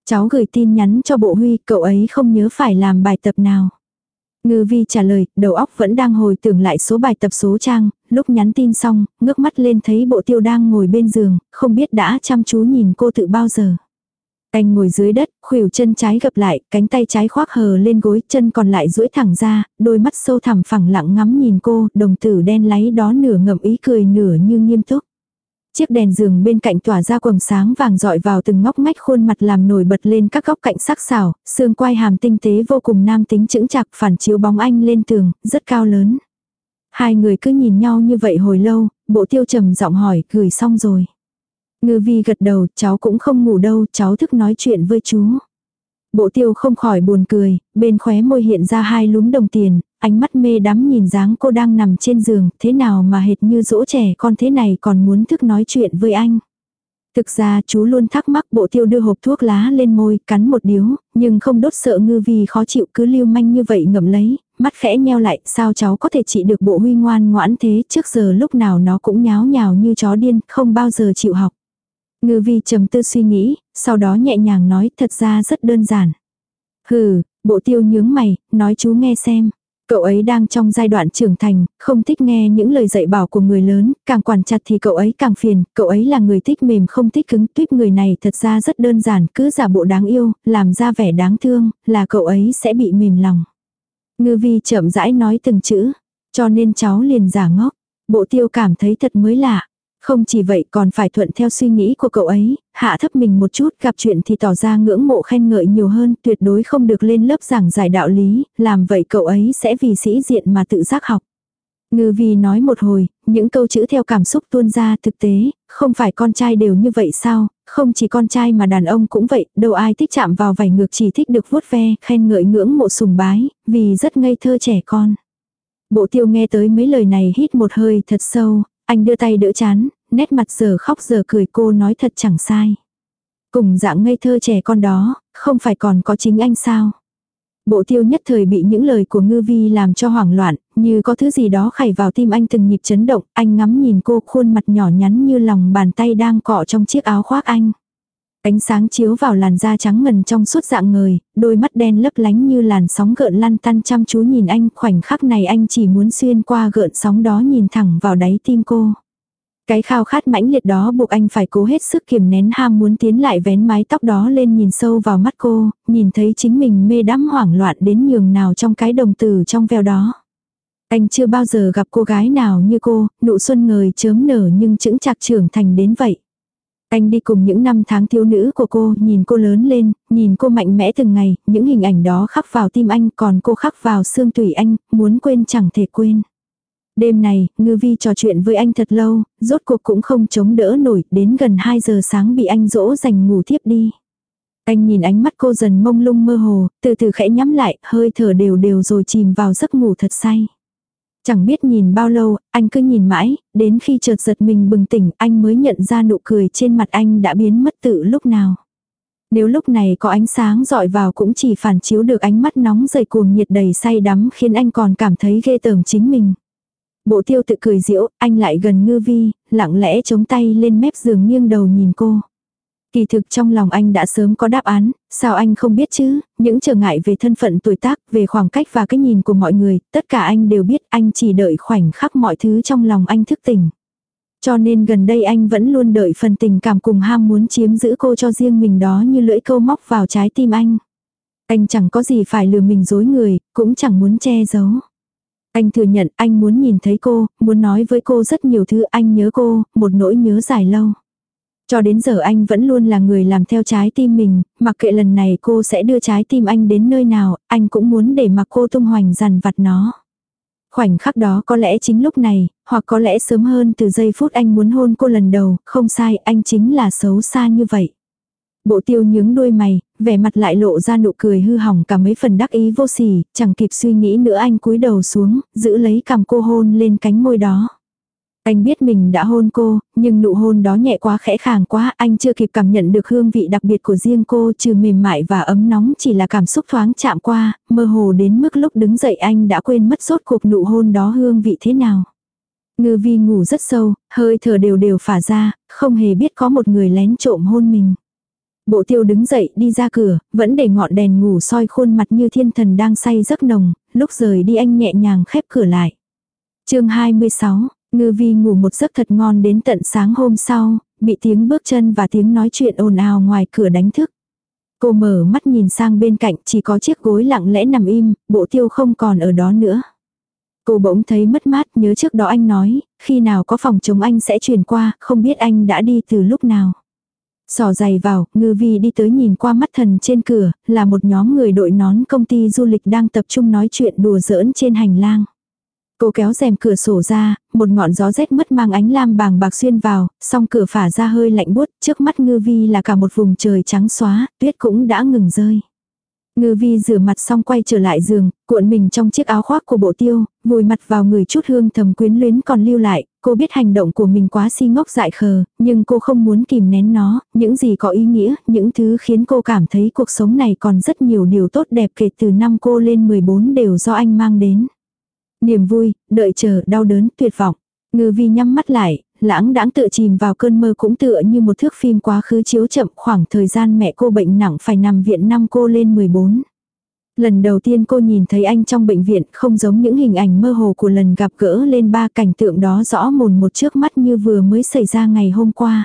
Cháu gửi tin nhắn cho bộ huy, cậu ấy không nhớ phải làm bài tập nào. Ngư vi trả lời, đầu óc vẫn đang hồi tưởng lại số bài tập số trang, lúc nhắn tin xong, ngước mắt lên thấy bộ tiêu đang ngồi bên giường, không biết đã chăm chú nhìn cô tự bao giờ. Anh ngồi dưới đất, khuỷu chân trái gập lại, cánh tay trái khoác hờ lên gối, chân còn lại duỗi thẳng ra, đôi mắt sâu thẳm phẳng lặng ngắm nhìn cô, đồng tử đen láy đó nửa ngậm ý cười nửa như nghiêm túc. Chiếc đèn giường bên cạnh tỏa ra quầng sáng vàng dọi vào từng ngóc ngách khuôn mặt làm nổi bật lên các góc cạnh sắc sảo, xương quai hàm tinh tế vô cùng nam tính chững chạc phản chiếu bóng anh lên tường, rất cao lớn. Hai người cứ nhìn nhau như vậy hồi lâu, bộ tiêu trầm giọng hỏi, gửi xong rồi. Ngư vi gật đầu, cháu cũng không ngủ đâu, cháu thức nói chuyện với chú. Bộ tiêu không khỏi buồn cười, bên khóe môi hiện ra hai lúm đồng tiền, ánh mắt mê đắm nhìn dáng cô đang nằm trên giường, thế nào mà hệt như dỗ trẻ con thế này còn muốn thức nói chuyện với anh. Thực ra chú luôn thắc mắc bộ tiêu đưa hộp thuốc lá lên môi, cắn một điếu, nhưng không đốt sợ ngư vì khó chịu cứ lưu manh như vậy ngậm lấy, mắt khẽ nheo lại, sao cháu có thể trị được bộ huy ngoan ngoãn thế, trước giờ lúc nào nó cũng nháo nhào như chó điên, không bao giờ chịu học. Ngư vi trầm tư suy nghĩ, sau đó nhẹ nhàng nói thật ra rất đơn giản. Hừ, bộ tiêu nhướng mày, nói chú nghe xem. Cậu ấy đang trong giai đoạn trưởng thành, không thích nghe những lời dạy bảo của người lớn, càng quản chặt thì cậu ấy càng phiền, cậu ấy là người thích mềm không thích cứng, tuyết người này thật ra rất đơn giản, cứ giả bộ đáng yêu, làm ra vẻ đáng thương, là cậu ấy sẽ bị mềm lòng. Ngư vi chậm rãi nói từng chữ, cho nên cháu liền giả ngốc. Bộ tiêu cảm thấy thật mới lạ. Không chỉ vậy còn phải thuận theo suy nghĩ của cậu ấy, hạ thấp mình một chút gặp chuyện thì tỏ ra ngưỡng mộ khen ngợi nhiều hơn, tuyệt đối không được lên lớp giảng giải đạo lý, làm vậy cậu ấy sẽ vì sĩ diện mà tự giác học. Ngư vi nói một hồi, những câu chữ theo cảm xúc tuôn ra thực tế, không phải con trai đều như vậy sao, không chỉ con trai mà đàn ông cũng vậy, đâu ai thích chạm vào vảy ngược chỉ thích được vuốt ve, khen ngợi ngưỡng mộ sùng bái, vì rất ngây thơ trẻ con. Bộ tiêu nghe tới mấy lời này hít một hơi thật sâu, anh đưa tay đỡ chán, nét mặt giờ khóc giờ cười cô nói thật chẳng sai. Cùng dạng ngây thơ trẻ con đó, không phải còn có chính anh sao. Bộ tiêu nhất thời bị những lời của ngư vi làm cho hoảng loạn, như có thứ gì đó khảy vào tim anh từng nhịp chấn động, anh ngắm nhìn cô khuôn mặt nhỏ nhắn như lòng bàn tay đang cọ trong chiếc áo khoác anh. Ánh sáng chiếu vào làn da trắng ngần trong suốt dạng người, đôi mắt đen lấp lánh như làn sóng gợn lăn tăn chăm chú nhìn anh, khoảnh khắc này anh chỉ muốn xuyên qua gợn sóng đó nhìn thẳng vào đáy tim cô. Cái khao khát mãnh liệt đó buộc anh phải cố hết sức kiềm nén ham muốn tiến lại vén mái tóc đó lên nhìn sâu vào mắt cô, nhìn thấy chính mình mê đắm hoảng loạn đến nhường nào trong cái đồng tử trong veo đó. Anh chưa bao giờ gặp cô gái nào như cô, nụ xuân ngời chớm nở nhưng chững chạc trưởng thành đến vậy. Anh đi cùng những năm tháng thiếu nữ của cô, nhìn cô lớn lên, nhìn cô mạnh mẽ từng ngày, những hình ảnh đó khắc vào tim anh, còn cô khắc vào xương tủy anh, muốn quên chẳng thể quên. Đêm này, ngư vi trò chuyện với anh thật lâu, rốt cuộc cũng không chống đỡ nổi, đến gần 2 giờ sáng bị anh dỗ dành ngủ thiếp đi. Anh nhìn ánh mắt cô dần mông lung mơ hồ, từ từ khẽ nhắm lại, hơi thở đều đều rồi chìm vào giấc ngủ thật say. Chẳng biết nhìn bao lâu, anh cứ nhìn mãi, đến khi chợt giật mình bừng tỉnh, anh mới nhận ra nụ cười trên mặt anh đã biến mất tự lúc nào. Nếu lúc này có ánh sáng dọi vào cũng chỉ phản chiếu được ánh mắt nóng rời cuồng nhiệt đầy say đắm khiến anh còn cảm thấy ghê tởm chính mình. Bộ tiêu tự cười diễu, anh lại gần ngư vi, lặng lẽ chống tay lên mép giường nghiêng đầu nhìn cô. Kỳ thực trong lòng anh đã sớm có đáp án, sao anh không biết chứ, những trở ngại về thân phận tuổi tác, về khoảng cách và cái nhìn của mọi người, tất cả anh đều biết anh chỉ đợi khoảnh khắc mọi thứ trong lòng anh thức tỉnh. Cho nên gần đây anh vẫn luôn đợi phần tình cảm cùng ham muốn chiếm giữ cô cho riêng mình đó như lưỡi câu móc vào trái tim anh. Anh chẳng có gì phải lừa mình dối người, cũng chẳng muốn che giấu. Anh thừa nhận anh muốn nhìn thấy cô, muốn nói với cô rất nhiều thứ anh nhớ cô, một nỗi nhớ dài lâu. Cho đến giờ anh vẫn luôn là người làm theo trái tim mình, mặc kệ lần này cô sẽ đưa trái tim anh đến nơi nào, anh cũng muốn để mặc cô tung hoành dằn vặt nó. Khoảnh khắc đó có lẽ chính lúc này, hoặc có lẽ sớm hơn từ giây phút anh muốn hôn cô lần đầu, không sai, anh chính là xấu xa như vậy. Bộ tiêu nhướng đuôi mày, vẻ mặt lại lộ ra nụ cười hư hỏng cả mấy phần đắc ý vô sỉ, chẳng kịp suy nghĩ nữa anh cúi đầu xuống, giữ lấy cằm cô hôn lên cánh môi đó. Anh biết mình đã hôn cô, nhưng nụ hôn đó nhẹ quá khẽ khàng quá, anh chưa kịp cảm nhận được hương vị đặc biệt của riêng cô trừ mềm mại và ấm nóng chỉ là cảm xúc thoáng chạm qua, mơ hồ đến mức lúc đứng dậy anh đã quên mất sốt cuộc nụ hôn đó hương vị thế nào. Ngư vi ngủ rất sâu, hơi thở đều đều phả ra, không hề biết có một người lén trộm hôn mình. Bộ tiêu đứng dậy đi ra cửa, vẫn để ngọn đèn ngủ soi khuôn mặt như thiên thần đang say giấc nồng, lúc rời đi anh nhẹ nhàng khép cửa lại. chương 26, ngư vi ngủ một giấc thật ngon đến tận sáng hôm sau, bị tiếng bước chân và tiếng nói chuyện ồn ào ngoài cửa đánh thức. Cô mở mắt nhìn sang bên cạnh chỉ có chiếc gối lặng lẽ nằm im, bộ tiêu không còn ở đó nữa. Cô bỗng thấy mất mát nhớ trước đó anh nói, khi nào có phòng chống anh sẽ truyền qua, không biết anh đã đi từ lúc nào. Sò giày vào, ngư vi đi tới nhìn qua mắt thần trên cửa, là một nhóm người đội nón công ty du lịch đang tập trung nói chuyện đùa giỡn trên hành lang. Cô kéo rèm cửa sổ ra, một ngọn gió rét mất mang ánh lam bàng bạc xuyên vào, song cửa phả ra hơi lạnh buốt, trước mắt ngư vi là cả một vùng trời trắng xóa, tuyết cũng đã ngừng rơi. Ngư vi rửa mặt xong quay trở lại giường, cuộn mình trong chiếc áo khoác của bộ tiêu, vùi mặt vào người chút hương thầm quyến luyến còn lưu lại, cô biết hành động của mình quá si ngốc dại khờ, nhưng cô không muốn kìm nén nó, những gì có ý nghĩa, những thứ khiến cô cảm thấy cuộc sống này còn rất nhiều điều tốt đẹp kể từ năm cô lên 14 đều do anh mang đến. Niềm vui, đợi chờ, đau đớn, tuyệt vọng. Ngư vi nhắm mắt lại, lãng đãng tự chìm vào cơn mơ cũng tựa như một thước phim quá khứ chiếu chậm khoảng thời gian mẹ cô bệnh nặng phải nằm viện năm cô lên 14. Lần đầu tiên cô nhìn thấy anh trong bệnh viện không giống những hình ảnh mơ hồ của lần gặp gỡ lên ba cảnh tượng đó rõ mồn một trước mắt như vừa mới xảy ra ngày hôm qua.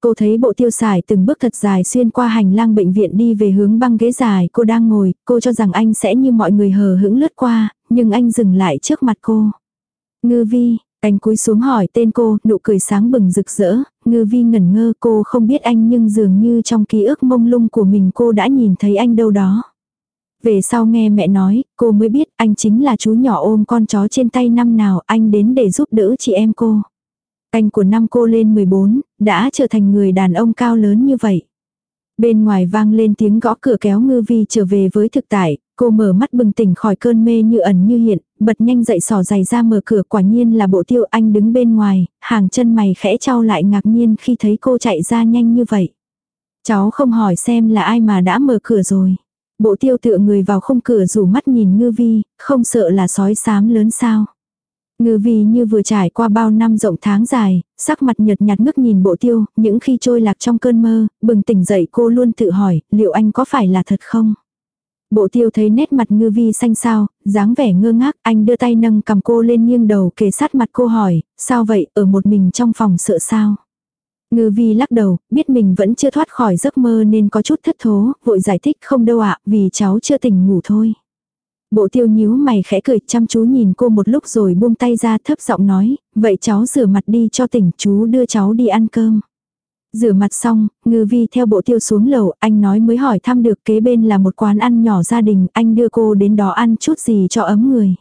Cô thấy bộ tiêu xài từng bước thật dài xuyên qua hành lang bệnh viện đi về hướng băng ghế dài cô đang ngồi, cô cho rằng anh sẽ như mọi người hờ hững lướt qua, nhưng anh dừng lại trước mặt cô. Ngư vi, anh cúi xuống hỏi tên cô, nụ cười sáng bừng rực rỡ, ngư vi ngẩn ngơ cô không biết anh nhưng dường như trong ký ức mông lung của mình cô đã nhìn thấy anh đâu đó. Về sau nghe mẹ nói, cô mới biết anh chính là chú nhỏ ôm con chó trên tay năm nào anh đến để giúp đỡ chị em cô. Anh của năm cô lên 14, đã trở thành người đàn ông cao lớn như vậy. Bên ngoài vang lên tiếng gõ cửa kéo ngư vi trở về với thực tại, cô mở mắt bừng tỉnh khỏi cơn mê như ẩn như hiện, bật nhanh dậy sỏ giày ra mở cửa quả nhiên là bộ tiêu anh đứng bên ngoài, hàng chân mày khẽ trao lại ngạc nhiên khi thấy cô chạy ra nhanh như vậy. Cháu không hỏi xem là ai mà đã mở cửa rồi. Bộ tiêu tựa người vào khung cửa rủ mắt nhìn ngư vi, không sợ là sói xám lớn sao. Ngư vi như vừa trải qua bao năm rộng tháng dài, sắc mặt nhợt nhạt ngước nhìn bộ tiêu, những khi trôi lạc trong cơn mơ, bừng tỉnh dậy cô luôn tự hỏi, liệu anh có phải là thật không? Bộ tiêu thấy nét mặt ngư vi xanh sao, dáng vẻ ngơ ngác, anh đưa tay nâng cầm cô lên nghiêng đầu kề sát mặt cô hỏi, sao vậy, ở một mình trong phòng sợ sao? Ngư vi lắc đầu, biết mình vẫn chưa thoát khỏi giấc mơ nên có chút thất thố, vội giải thích không đâu ạ, vì cháu chưa tỉnh ngủ thôi. Bộ tiêu nhíu mày khẽ cười chăm chú nhìn cô một lúc rồi buông tay ra thấp giọng nói, vậy cháu rửa mặt đi cho tỉnh chú đưa cháu đi ăn cơm. Rửa mặt xong, ngư vi theo bộ tiêu xuống lầu, anh nói mới hỏi thăm được kế bên là một quán ăn nhỏ gia đình, anh đưa cô đến đó ăn chút gì cho ấm người.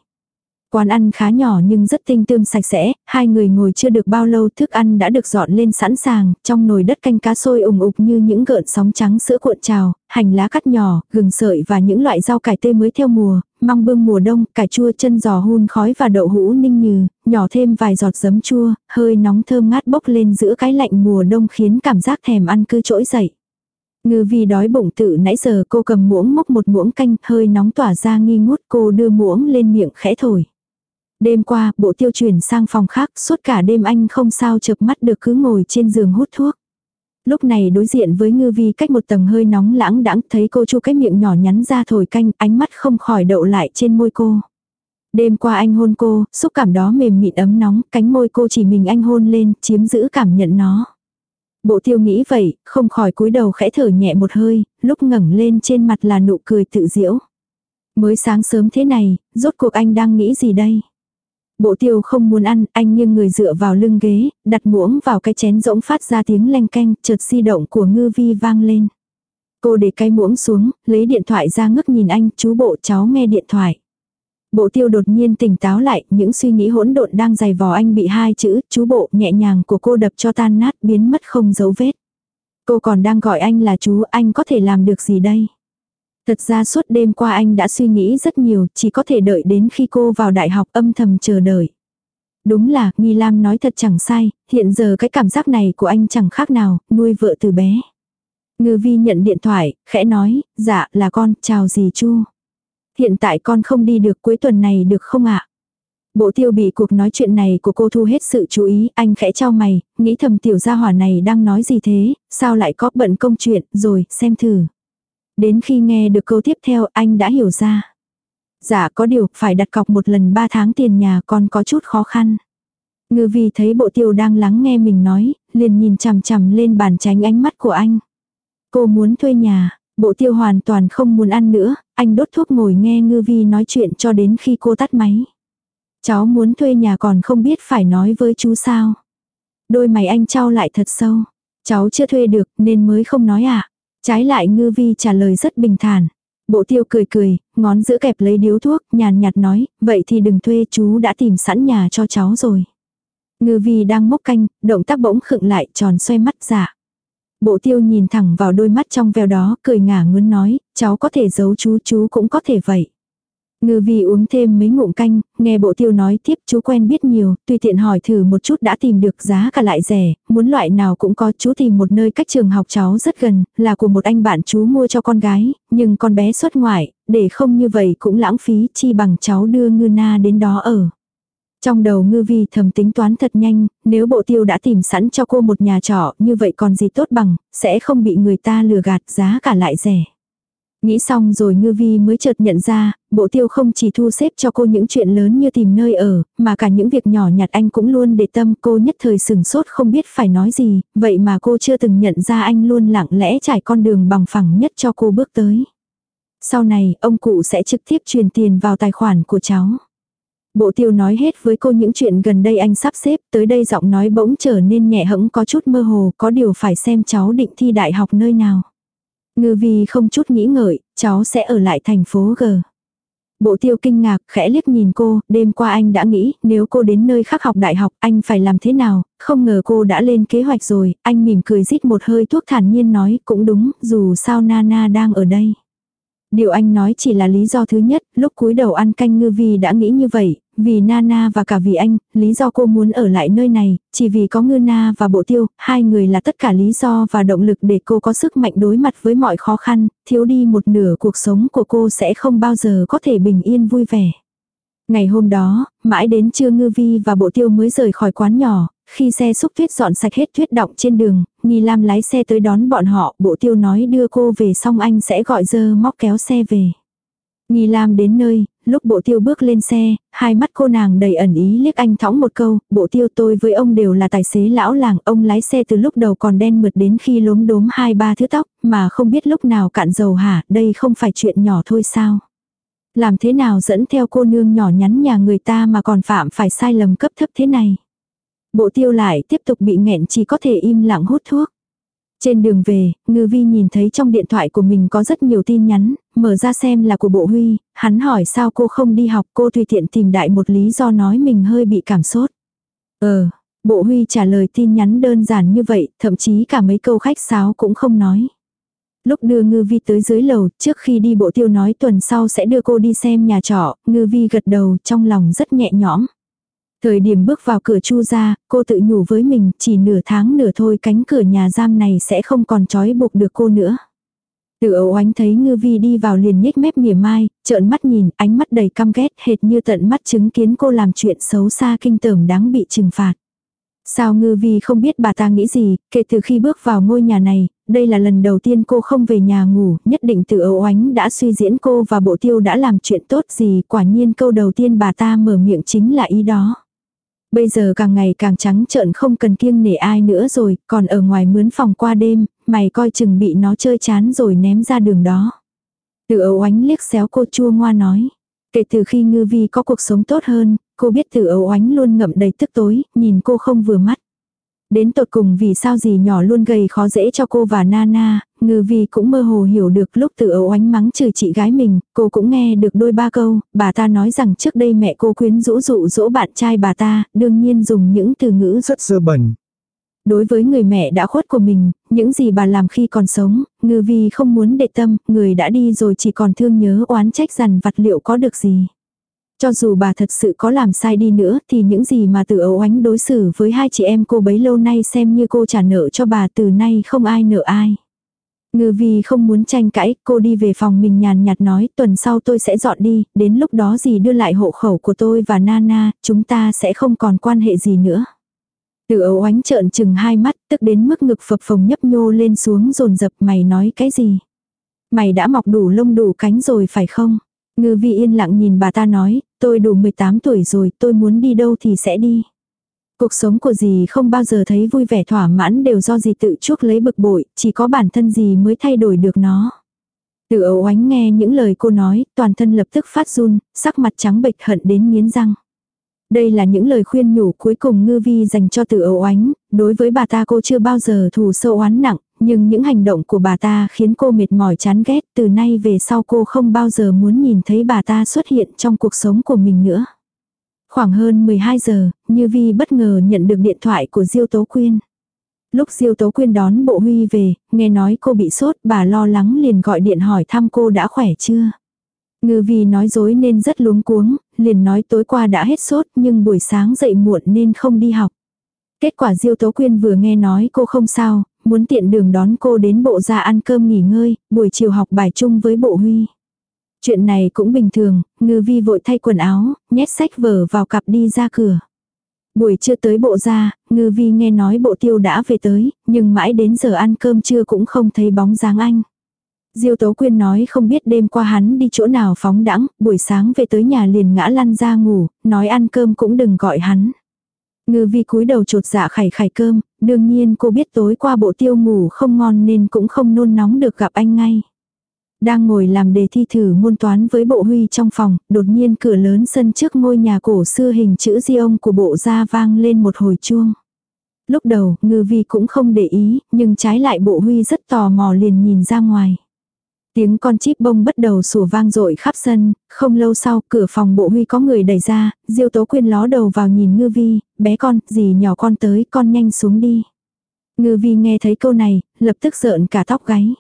Quán ăn khá nhỏ nhưng rất tinh tươm sạch sẽ, hai người ngồi chưa được bao lâu thức ăn đã được dọn lên sẵn sàng, trong nồi đất canh cá sôi ủng ục như những gợn sóng trắng sữa cuộn trào, hành lá cắt nhỏ, gừng sợi và những loại rau cải tươi mới theo mùa, măng bương mùa đông, cải chua chân giò hun khói và đậu hũ ninh nhừ, nhỏ thêm vài giọt giấm chua, hơi nóng thơm ngát bốc lên giữa cái lạnh mùa đông khiến cảm giác thèm ăn cứ trỗi dậy. Ngư vi đói bụng tự nãy giờ cô cầm muỗng mốc một muỗng canh hơi nóng tỏa ra nghi ngút cô đưa muỗng lên miệng khẽ thổi. Đêm qua, bộ tiêu chuyển sang phòng khác, suốt cả đêm anh không sao chợp mắt được cứ ngồi trên giường hút thuốc. Lúc này đối diện với ngư vi cách một tầng hơi nóng lãng đãng thấy cô chu cái miệng nhỏ nhắn ra thổi canh, ánh mắt không khỏi đậu lại trên môi cô. Đêm qua anh hôn cô, xúc cảm đó mềm mịn ấm nóng, cánh môi cô chỉ mình anh hôn lên, chiếm giữ cảm nhận nó. Bộ tiêu nghĩ vậy, không khỏi cúi đầu khẽ thở nhẹ một hơi, lúc ngẩng lên trên mặt là nụ cười tự diễu. Mới sáng sớm thế này, rốt cuộc anh đang nghĩ gì đây? Bộ tiêu không muốn ăn, anh nghiêng người dựa vào lưng ghế, đặt muỗng vào cái chén rỗng phát ra tiếng leng canh, chợt di động của ngư vi vang lên. Cô để cái muỗng xuống, lấy điện thoại ra ngước nhìn anh, chú bộ cháu nghe điện thoại. Bộ tiêu đột nhiên tỉnh táo lại, những suy nghĩ hỗn độn đang dày vò anh bị hai chữ, chú bộ nhẹ nhàng của cô đập cho tan nát biến mất không dấu vết. Cô còn đang gọi anh là chú, anh có thể làm được gì đây? Thật ra suốt đêm qua anh đã suy nghĩ rất nhiều, chỉ có thể đợi đến khi cô vào đại học âm thầm chờ đợi. Đúng là, Nghi Lam nói thật chẳng sai, hiện giờ cái cảm giác này của anh chẳng khác nào, nuôi vợ từ bé. Ngư vi nhận điện thoại, khẽ nói, dạ là con, chào dì Chu. Hiện tại con không đi được cuối tuần này được không ạ? Bộ tiêu bị cuộc nói chuyện này của cô thu hết sự chú ý, anh khẽ trao mày, nghĩ thầm tiểu gia hỏa này đang nói gì thế, sao lại có bận công chuyện, rồi, xem thử. Đến khi nghe được câu tiếp theo anh đã hiểu ra. Dạ có điều phải đặt cọc một lần 3 tháng tiền nhà còn có chút khó khăn. Ngư vi thấy bộ tiêu đang lắng nghe mình nói, liền nhìn chằm chằm lên bàn tránh ánh mắt của anh. Cô muốn thuê nhà, bộ tiêu hoàn toàn không muốn ăn nữa, anh đốt thuốc ngồi nghe ngư vi nói chuyện cho đến khi cô tắt máy. Cháu muốn thuê nhà còn không biết phải nói với chú sao. Đôi mày anh trao lại thật sâu. Cháu chưa thuê được nên mới không nói ạ. À. Trái lại ngư vi trả lời rất bình thản. Bộ tiêu cười cười, ngón giữa kẹp lấy điếu thuốc, nhàn nhạt nói, vậy thì đừng thuê chú đã tìm sẵn nhà cho cháu rồi. Ngư vi đang mốc canh, động tác bỗng khựng lại tròn xoay mắt giả Bộ tiêu nhìn thẳng vào đôi mắt trong veo đó, cười ngả ngớn nói, cháu có thể giấu chú chú cũng có thể vậy. Ngư vi uống thêm mấy ngụm canh, nghe bộ tiêu nói tiếp chú quen biết nhiều, tùy tiện hỏi thử một chút đã tìm được giá cả lại rẻ, muốn loại nào cũng có chú tìm một nơi cách trường học cháu rất gần, là của một anh bạn chú mua cho con gái, nhưng con bé xuất ngoại, để không như vậy cũng lãng phí chi bằng cháu đưa ngư na đến đó ở. Trong đầu ngư vi thầm tính toán thật nhanh, nếu bộ tiêu đã tìm sẵn cho cô một nhà trọ như vậy còn gì tốt bằng, sẽ không bị người ta lừa gạt giá cả lại rẻ. Nghĩ xong rồi ngư vi mới chợt nhận ra, bộ tiêu không chỉ thu xếp cho cô những chuyện lớn như tìm nơi ở, mà cả những việc nhỏ nhặt anh cũng luôn để tâm cô nhất thời sừng sốt không biết phải nói gì, vậy mà cô chưa từng nhận ra anh luôn lặng lẽ trải con đường bằng phẳng nhất cho cô bước tới. Sau này, ông cụ sẽ trực tiếp truyền tiền vào tài khoản của cháu. Bộ tiêu nói hết với cô những chuyện gần đây anh sắp xếp, tới đây giọng nói bỗng trở nên nhẹ hẫng có chút mơ hồ, có điều phải xem cháu định thi đại học nơi nào. Ngư vi không chút nghĩ ngợi, cháu sẽ ở lại thành phố G. Bộ tiêu kinh ngạc, khẽ liếc nhìn cô, đêm qua anh đã nghĩ, nếu cô đến nơi khác học đại học, anh phải làm thế nào, không ngờ cô đã lên kế hoạch rồi, anh mỉm cười rít một hơi thuốc thản nhiên nói, cũng đúng, dù sao Nana đang ở đây. Điều anh nói chỉ là lý do thứ nhất, lúc cúi đầu ăn canh ngư vi đã nghĩ như vậy, vì Nana và cả vì anh, lý do cô muốn ở lại nơi này, chỉ vì có ngư na và bộ tiêu, hai người là tất cả lý do và động lực để cô có sức mạnh đối mặt với mọi khó khăn, thiếu đi một nửa cuộc sống của cô sẽ không bao giờ có thể bình yên vui vẻ. Ngày hôm đó, mãi đến trưa ngư vi và bộ tiêu mới rời khỏi quán nhỏ, khi xe xúc tuyết dọn sạch hết tuyết động trên đường, Nghi Lam lái xe tới đón bọn họ, bộ tiêu nói đưa cô về xong anh sẽ gọi dơ móc kéo xe về. Nghi Lam đến nơi, lúc bộ tiêu bước lên xe, hai mắt cô nàng đầy ẩn ý liếc anh thõng một câu, bộ tiêu tôi với ông đều là tài xế lão làng, ông lái xe từ lúc đầu còn đen mượt đến khi lốm đốm hai ba thứ tóc, mà không biết lúc nào cạn dầu hả, đây không phải chuyện nhỏ thôi sao. Làm thế nào dẫn theo cô nương nhỏ nhắn nhà người ta mà còn phạm phải sai lầm cấp thấp thế này. Bộ tiêu lại tiếp tục bị nghẹn chỉ có thể im lặng hút thuốc. Trên đường về, ngư vi nhìn thấy trong điện thoại của mình có rất nhiều tin nhắn, mở ra xem là của bộ huy, hắn hỏi sao cô không đi học cô tùy tiện tìm đại một lý do nói mình hơi bị cảm sốt. Ờ, bộ huy trả lời tin nhắn đơn giản như vậy, thậm chí cả mấy câu khách sáo cũng không nói. Lúc đưa ngư vi tới dưới lầu, trước khi đi bộ tiêu nói tuần sau sẽ đưa cô đi xem nhà trọ, ngư vi gật đầu trong lòng rất nhẹ nhõm. Thời điểm bước vào cửa chu ra, cô tự nhủ với mình chỉ nửa tháng nửa thôi cánh cửa nhà giam này sẽ không còn trói buộc được cô nữa. Từ ấu ánh thấy ngư vi đi vào liền nhếch mép mỉa mai, trợn mắt nhìn, ánh mắt đầy căm ghét hệt như tận mắt chứng kiến cô làm chuyện xấu xa kinh tởm đáng bị trừng phạt. Sao ngư vi không biết bà ta nghĩ gì, kể từ khi bước vào ngôi nhà này, đây là lần đầu tiên cô không về nhà ngủ, nhất định từ ấu ánh đã suy diễn cô và bộ tiêu đã làm chuyện tốt gì, quả nhiên câu đầu tiên bà ta mở miệng chính là ý đó. Bây giờ càng ngày càng trắng trợn không cần kiêng nể ai nữa rồi, còn ở ngoài mướn phòng qua đêm, mày coi chừng bị nó chơi chán rồi ném ra đường đó. Từ ấu ánh liếc xéo cô chua ngoa nói. Kể từ khi ngư vi có cuộc sống tốt hơn, cô biết từ ấu ánh luôn ngậm đầy tức tối, nhìn cô không vừa mắt. Đến tột cùng vì sao gì nhỏ luôn gây khó dễ cho cô và Nana, ngư vi cũng mơ hồ hiểu được lúc từ ấu ánh mắng chửi chị gái mình, cô cũng nghe được đôi ba câu, bà ta nói rằng trước đây mẹ cô quyến rũ dụ dỗ bạn trai bà ta, đương nhiên dùng những từ ngữ rất dơ bẩn. Đối với người mẹ đã khuất của mình, những gì bà làm khi còn sống, ngư vi không muốn để tâm, người đã đi rồi chỉ còn thương nhớ oán trách dằn vặt liệu có được gì. Cho dù bà thật sự có làm sai đi nữa thì những gì mà từ ấu ánh đối xử với hai chị em cô bấy lâu nay xem như cô trả nợ cho bà từ nay không ai nợ ai. Ngư vi không muốn tranh cãi, cô đi về phòng mình nhàn nhạt nói tuần sau tôi sẽ dọn đi, đến lúc đó gì đưa lại hộ khẩu của tôi và Nana, chúng ta sẽ không còn quan hệ gì nữa. Từ ấu ánh trợn chừng hai mắt, tức đến mức ngực phập phồng nhấp nhô lên xuống rồn rập mày nói cái gì. Mày đã mọc đủ lông đủ cánh rồi phải không? Ngư vi yên lặng nhìn bà ta nói, tôi đủ 18 tuổi rồi, tôi muốn đi đâu thì sẽ đi. Cuộc sống của dì không bao giờ thấy vui vẻ thỏa mãn đều do dì tự chuốc lấy bực bội, chỉ có bản thân dì mới thay đổi được nó. Từ ấu Ánh nghe những lời cô nói, toàn thân lập tức phát run, sắc mặt trắng bệch hận đến miến răng. Đây là những lời khuyên nhủ cuối cùng ngư vi dành cho từ ấu Ánh. đối với bà ta cô chưa bao giờ thù sâu oán nặng, nhưng những hành động của bà ta khiến cô mệt mỏi chán ghét, từ nay về sau cô không bao giờ muốn nhìn thấy bà ta xuất hiện trong cuộc sống của mình nữa. Khoảng hơn 12 giờ, Như Vi bất ngờ nhận được điện thoại của Diêu Tố Quyên. Lúc Diêu Tố Quyên đón Bộ Huy về, nghe nói cô bị sốt, bà lo lắng liền gọi điện hỏi thăm cô đã khỏe chưa. Ngư Vi nói dối nên rất luống cuống, liền nói tối qua đã hết sốt nhưng buổi sáng dậy muộn nên không đi học. Kết quả Diêu Tố Quyên vừa nghe nói cô không sao, muốn tiện đường đón cô đến bộ ra ăn cơm nghỉ ngơi, buổi chiều học bài chung với bộ Huy. Chuyện này cũng bình thường, ngư vi vội thay quần áo, nhét sách vở vào cặp đi ra cửa. Buổi trưa tới bộ ra, ngư vi nghe nói bộ tiêu đã về tới, nhưng mãi đến giờ ăn cơm trưa cũng không thấy bóng dáng anh. Diêu Tố Quyên nói không biết đêm qua hắn đi chỗ nào phóng đãng, buổi sáng về tới nhà liền ngã lăn ra ngủ, nói ăn cơm cũng đừng gọi hắn. Ngư vi cúi đầu trột dạ khải khải cơm, đương nhiên cô biết tối qua bộ tiêu ngủ không ngon nên cũng không nôn nóng được gặp anh ngay. Đang ngồi làm đề thi thử môn toán với bộ huy trong phòng, đột nhiên cửa lớn sân trước ngôi nhà cổ xưa hình chữ di ông của bộ ra vang lên một hồi chuông. Lúc đầu, ngư vi cũng không để ý, nhưng trái lại bộ huy rất tò mò liền nhìn ra ngoài. Tiếng con chip bông bắt đầu sủa vang dội khắp sân, không lâu sau cửa phòng bộ huy có người đẩy ra, diêu tố quyên ló đầu vào nhìn ngư vi, bé con, gì nhỏ con tới, con nhanh xuống đi. Ngư vi nghe thấy câu này, lập tức rợn cả tóc gáy.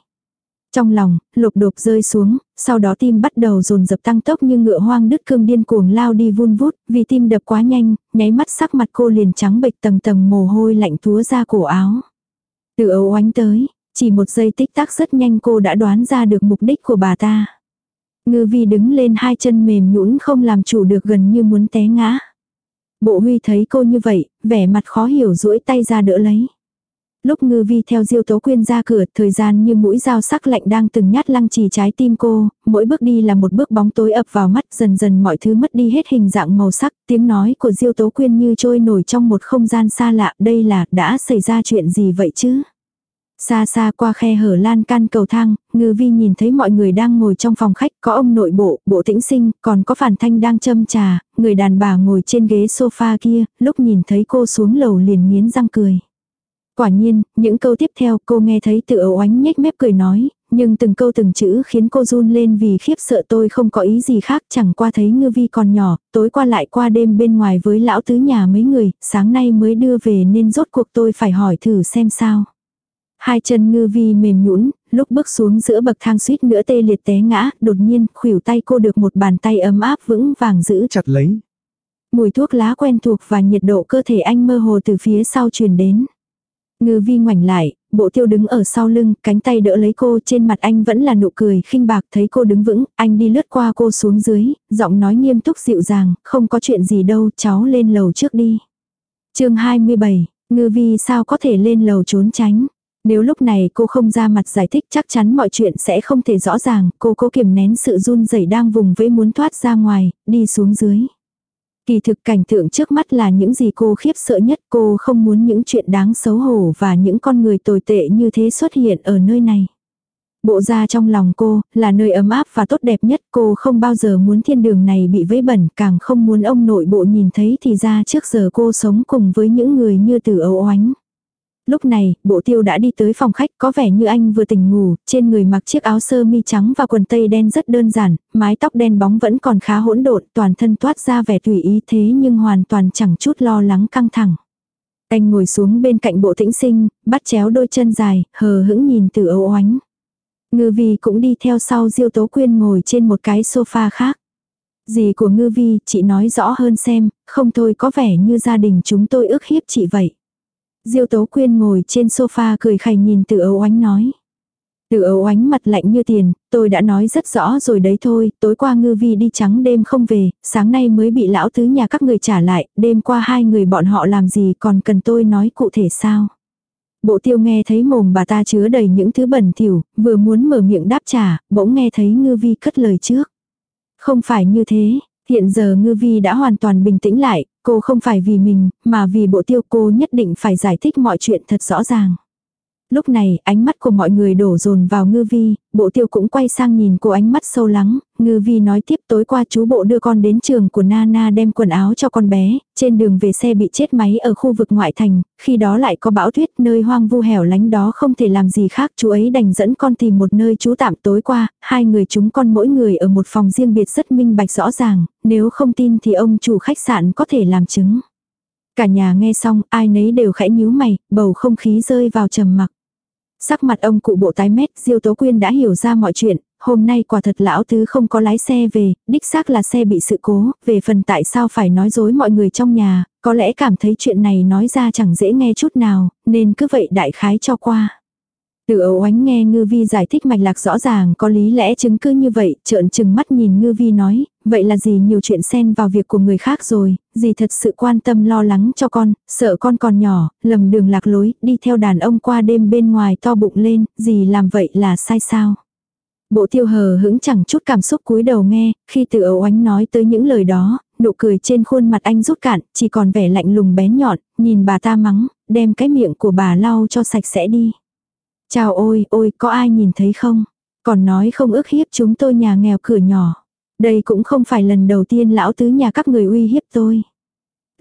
Trong lòng, lục đột rơi xuống, sau đó tim bắt đầu dồn dập tăng tốc như ngựa hoang đứt cương điên cuồng lao đi vun vút, vì tim đập quá nhanh, nháy mắt sắc mặt cô liền trắng bệch tầng tầng mồ hôi lạnh túa ra cổ áo. Từ ấu oánh tới, chỉ một giây tích tắc rất nhanh cô đã đoán ra được mục đích của bà ta. Ngư vi đứng lên hai chân mềm nhũn không làm chủ được gần như muốn té ngã. Bộ huy thấy cô như vậy, vẻ mặt khó hiểu duỗi tay ra đỡ lấy. Lúc ngư vi theo diêu tố quyên ra cửa, thời gian như mũi dao sắc lạnh đang từng nhát lăng trì trái tim cô, mỗi bước đi là một bước bóng tối ập vào mắt dần dần mọi thứ mất đi hết hình dạng màu sắc, tiếng nói của diêu tố quyên như trôi nổi trong một không gian xa lạ, đây là đã xảy ra chuyện gì vậy chứ? Xa xa qua khe hở lan can cầu thang, ngư vi nhìn thấy mọi người đang ngồi trong phòng khách, có ông nội bộ, bộ tĩnh sinh, còn có phản thanh đang châm trà, người đàn bà ngồi trên ghế sofa kia, lúc nhìn thấy cô xuống lầu liền nghiến răng cười. Quả nhiên, những câu tiếp theo cô nghe thấy tự ấu ánh nhếch mép cười nói, nhưng từng câu từng chữ khiến cô run lên vì khiếp sợ tôi không có ý gì khác chẳng qua thấy ngư vi còn nhỏ, tối qua lại qua đêm bên ngoài với lão tứ nhà mấy người, sáng nay mới đưa về nên rốt cuộc tôi phải hỏi thử xem sao. Hai chân ngư vi mềm nhũn lúc bước xuống giữa bậc thang suýt nữa tê liệt té ngã, đột nhiên khuỷu tay cô được một bàn tay ấm áp vững vàng giữ chặt lấy. Mùi thuốc lá quen thuộc và nhiệt độ cơ thể anh mơ hồ từ phía sau truyền đến. Ngư vi ngoảnh lại, bộ tiêu đứng ở sau lưng, cánh tay đỡ lấy cô, trên mặt anh vẫn là nụ cười khinh bạc, thấy cô đứng vững, anh đi lướt qua cô xuống dưới, giọng nói nghiêm túc dịu dàng, không có chuyện gì đâu, cháu lên lầu trước đi. chương 27, ngư vi sao có thể lên lầu trốn tránh. Nếu lúc này cô không ra mặt giải thích chắc chắn mọi chuyện sẽ không thể rõ ràng, cô cố kiềm nén sự run rẩy đang vùng vẫy muốn thoát ra ngoài, đi xuống dưới. Kỳ thực cảnh tượng trước mắt là những gì cô khiếp sợ nhất cô không muốn những chuyện đáng xấu hổ và những con người tồi tệ như thế xuất hiện ở nơi này. Bộ da trong lòng cô là nơi ấm áp và tốt đẹp nhất cô không bao giờ muốn thiên đường này bị vấy bẩn càng không muốn ông nội bộ nhìn thấy thì ra trước giờ cô sống cùng với những người như từ ấu oánh. Lúc này, bộ tiêu đã đi tới phòng khách có vẻ như anh vừa tỉnh ngủ, trên người mặc chiếc áo sơ mi trắng và quần tây đen rất đơn giản, mái tóc đen bóng vẫn còn khá hỗn độn, toàn thân toát ra vẻ tùy ý thế nhưng hoàn toàn chẳng chút lo lắng căng thẳng. Anh ngồi xuống bên cạnh bộ tĩnh sinh, bắt chéo đôi chân dài, hờ hững nhìn từ ấu oánh. Ngư vi cũng đi theo sau diêu tố quyên ngồi trên một cái sofa khác. Gì của ngư vi, chị nói rõ hơn xem, không thôi có vẻ như gia đình chúng tôi ước hiếp chị vậy. Diêu Tố Quyên ngồi trên sofa cười khẩy nhìn từ ấu oánh nói. Từ ấu oánh mặt lạnh như tiền, tôi đã nói rất rõ rồi đấy thôi, tối qua ngư vi đi trắng đêm không về, sáng nay mới bị lão tứ nhà các người trả lại, đêm qua hai người bọn họ làm gì còn cần tôi nói cụ thể sao. Bộ tiêu nghe thấy mồm bà ta chứa đầy những thứ bẩn thỉu, vừa muốn mở miệng đáp trả, bỗng nghe thấy ngư vi cất lời trước. Không phải như thế, hiện giờ ngư vi đã hoàn toàn bình tĩnh lại, Cô không phải vì mình, mà vì bộ tiêu cô nhất định phải giải thích mọi chuyện thật rõ ràng. Lúc này, ánh mắt của mọi người đổ dồn vào ngư vi, bộ tiêu cũng quay sang nhìn cô ánh mắt sâu lắng, ngư vi nói tiếp tối qua chú bộ đưa con đến trường của Nana đem quần áo cho con bé, trên đường về xe bị chết máy ở khu vực ngoại thành, khi đó lại có bão tuyết nơi hoang vu hẻo lánh đó không thể làm gì khác chú ấy đành dẫn con tìm một nơi chú tạm tối qua, hai người chúng con mỗi người ở một phòng riêng biệt rất minh bạch rõ ràng, nếu không tin thì ông chủ khách sạn có thể làm chứng. Cả nhà nghe xong, ai nấy đều khẽ nhíu mày, bầu không khí rơi vào trầm mặc. Sắc mặt ông cụ bộ tái mét, Diêu Tố Quyên đã hiểu ra mọi chuyện, hôm nay quả thật lão tứ không có lái xe về, đích xác là xe bị sự cố, về phần tại sao phải nói dối mọi người trong nhà, có lẽ cảm thấy chuyện này nói ra chẳng dễ nghe chút nào, nên cứ vậy đại khái cho qua. Từ ấu oánh nghe ngư vi giải thích mạch lạc rõ ràng có lý lẽ chứng cứ như vậy, trợn trừng mắt nhìn ngư vi nói, vậy là gì nhiều chuyện xen vào việc của người khác rồi, gì thật sự quan tâm lo lắng cho con, sợ con còn nhỏ, lầm đường lạc lối, đi theo đàn ông qua đêm bên ngoài to bụng lên, gì làm vậy là sai sao. Bộ tiêu hờ hững chẳng chút cảm xúc cúi đầu nghe, khi từ ấu ánh nói tới những lời đó, nụ cười trên khuôn mặt anh rút cạn, chỉ còn vẻ lạnh lùng bén nhọn, nhìn bà ta mắng, đem cái miệng của bà lau cho sạch sẽ đi. Chào ôi, ôi, có ai nhìn thấy không? Còn nói không ước hiếp chúng tôi nhà nghèo cửa nhỏ. Đây cũng không phải lần đầu tiên lão tứ nhà các người uy hiếp tôi.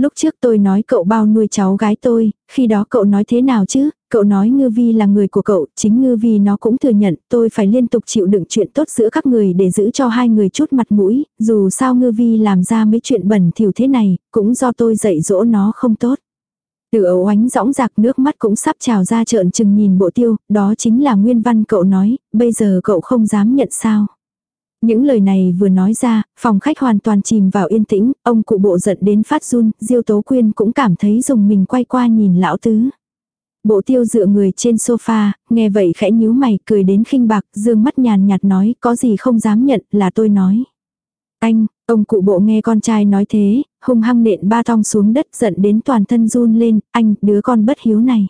Lúc trước tôi nói cậu bao nuôi cháu gái tôi, khi đó cậu nói thế nào chứ, cậu nói ngư vi là người của cậu, chính ngư vi nó cũng thừa nhận tôi phải liên tục chịu đựng chuyện tốt giữa các người để giữ cho hai người chút mặt mũi, dù sao ngư vi làm ra mấy chuyện bẩn thỉu thế này, cũng do tôi dạy dỗ nó không tốt. Từ ấu ánh rõng rạc nước mắt cũng sắp trào ra trợn chừng nhìn bộ tiêu, đó chính là nguyên văn cậu nói, bây giờ cậu không dám nhận sao. Những lời này vừa nói ra, phòng khách hoàn toàn chìm vào yên tĩnh, ông cụ bộ giận đến phát run, Diêu Tố Quyên cũng cảm thấy dùng mình quay qua nhìn lão tứ. Bộ tiêu dựa người trên sofa, nghe vậy khẽ nhíu mày cười đến khinh bạc, dương mắt nhàn nhạt nói có gì không dám nhận là tôi nói. Anh, ông cụ bộ nghe con trai nói thế, hung hăng nện ba tong xuống đất giận đến toàn thân run lên, anh, đứa con bất hiếu này.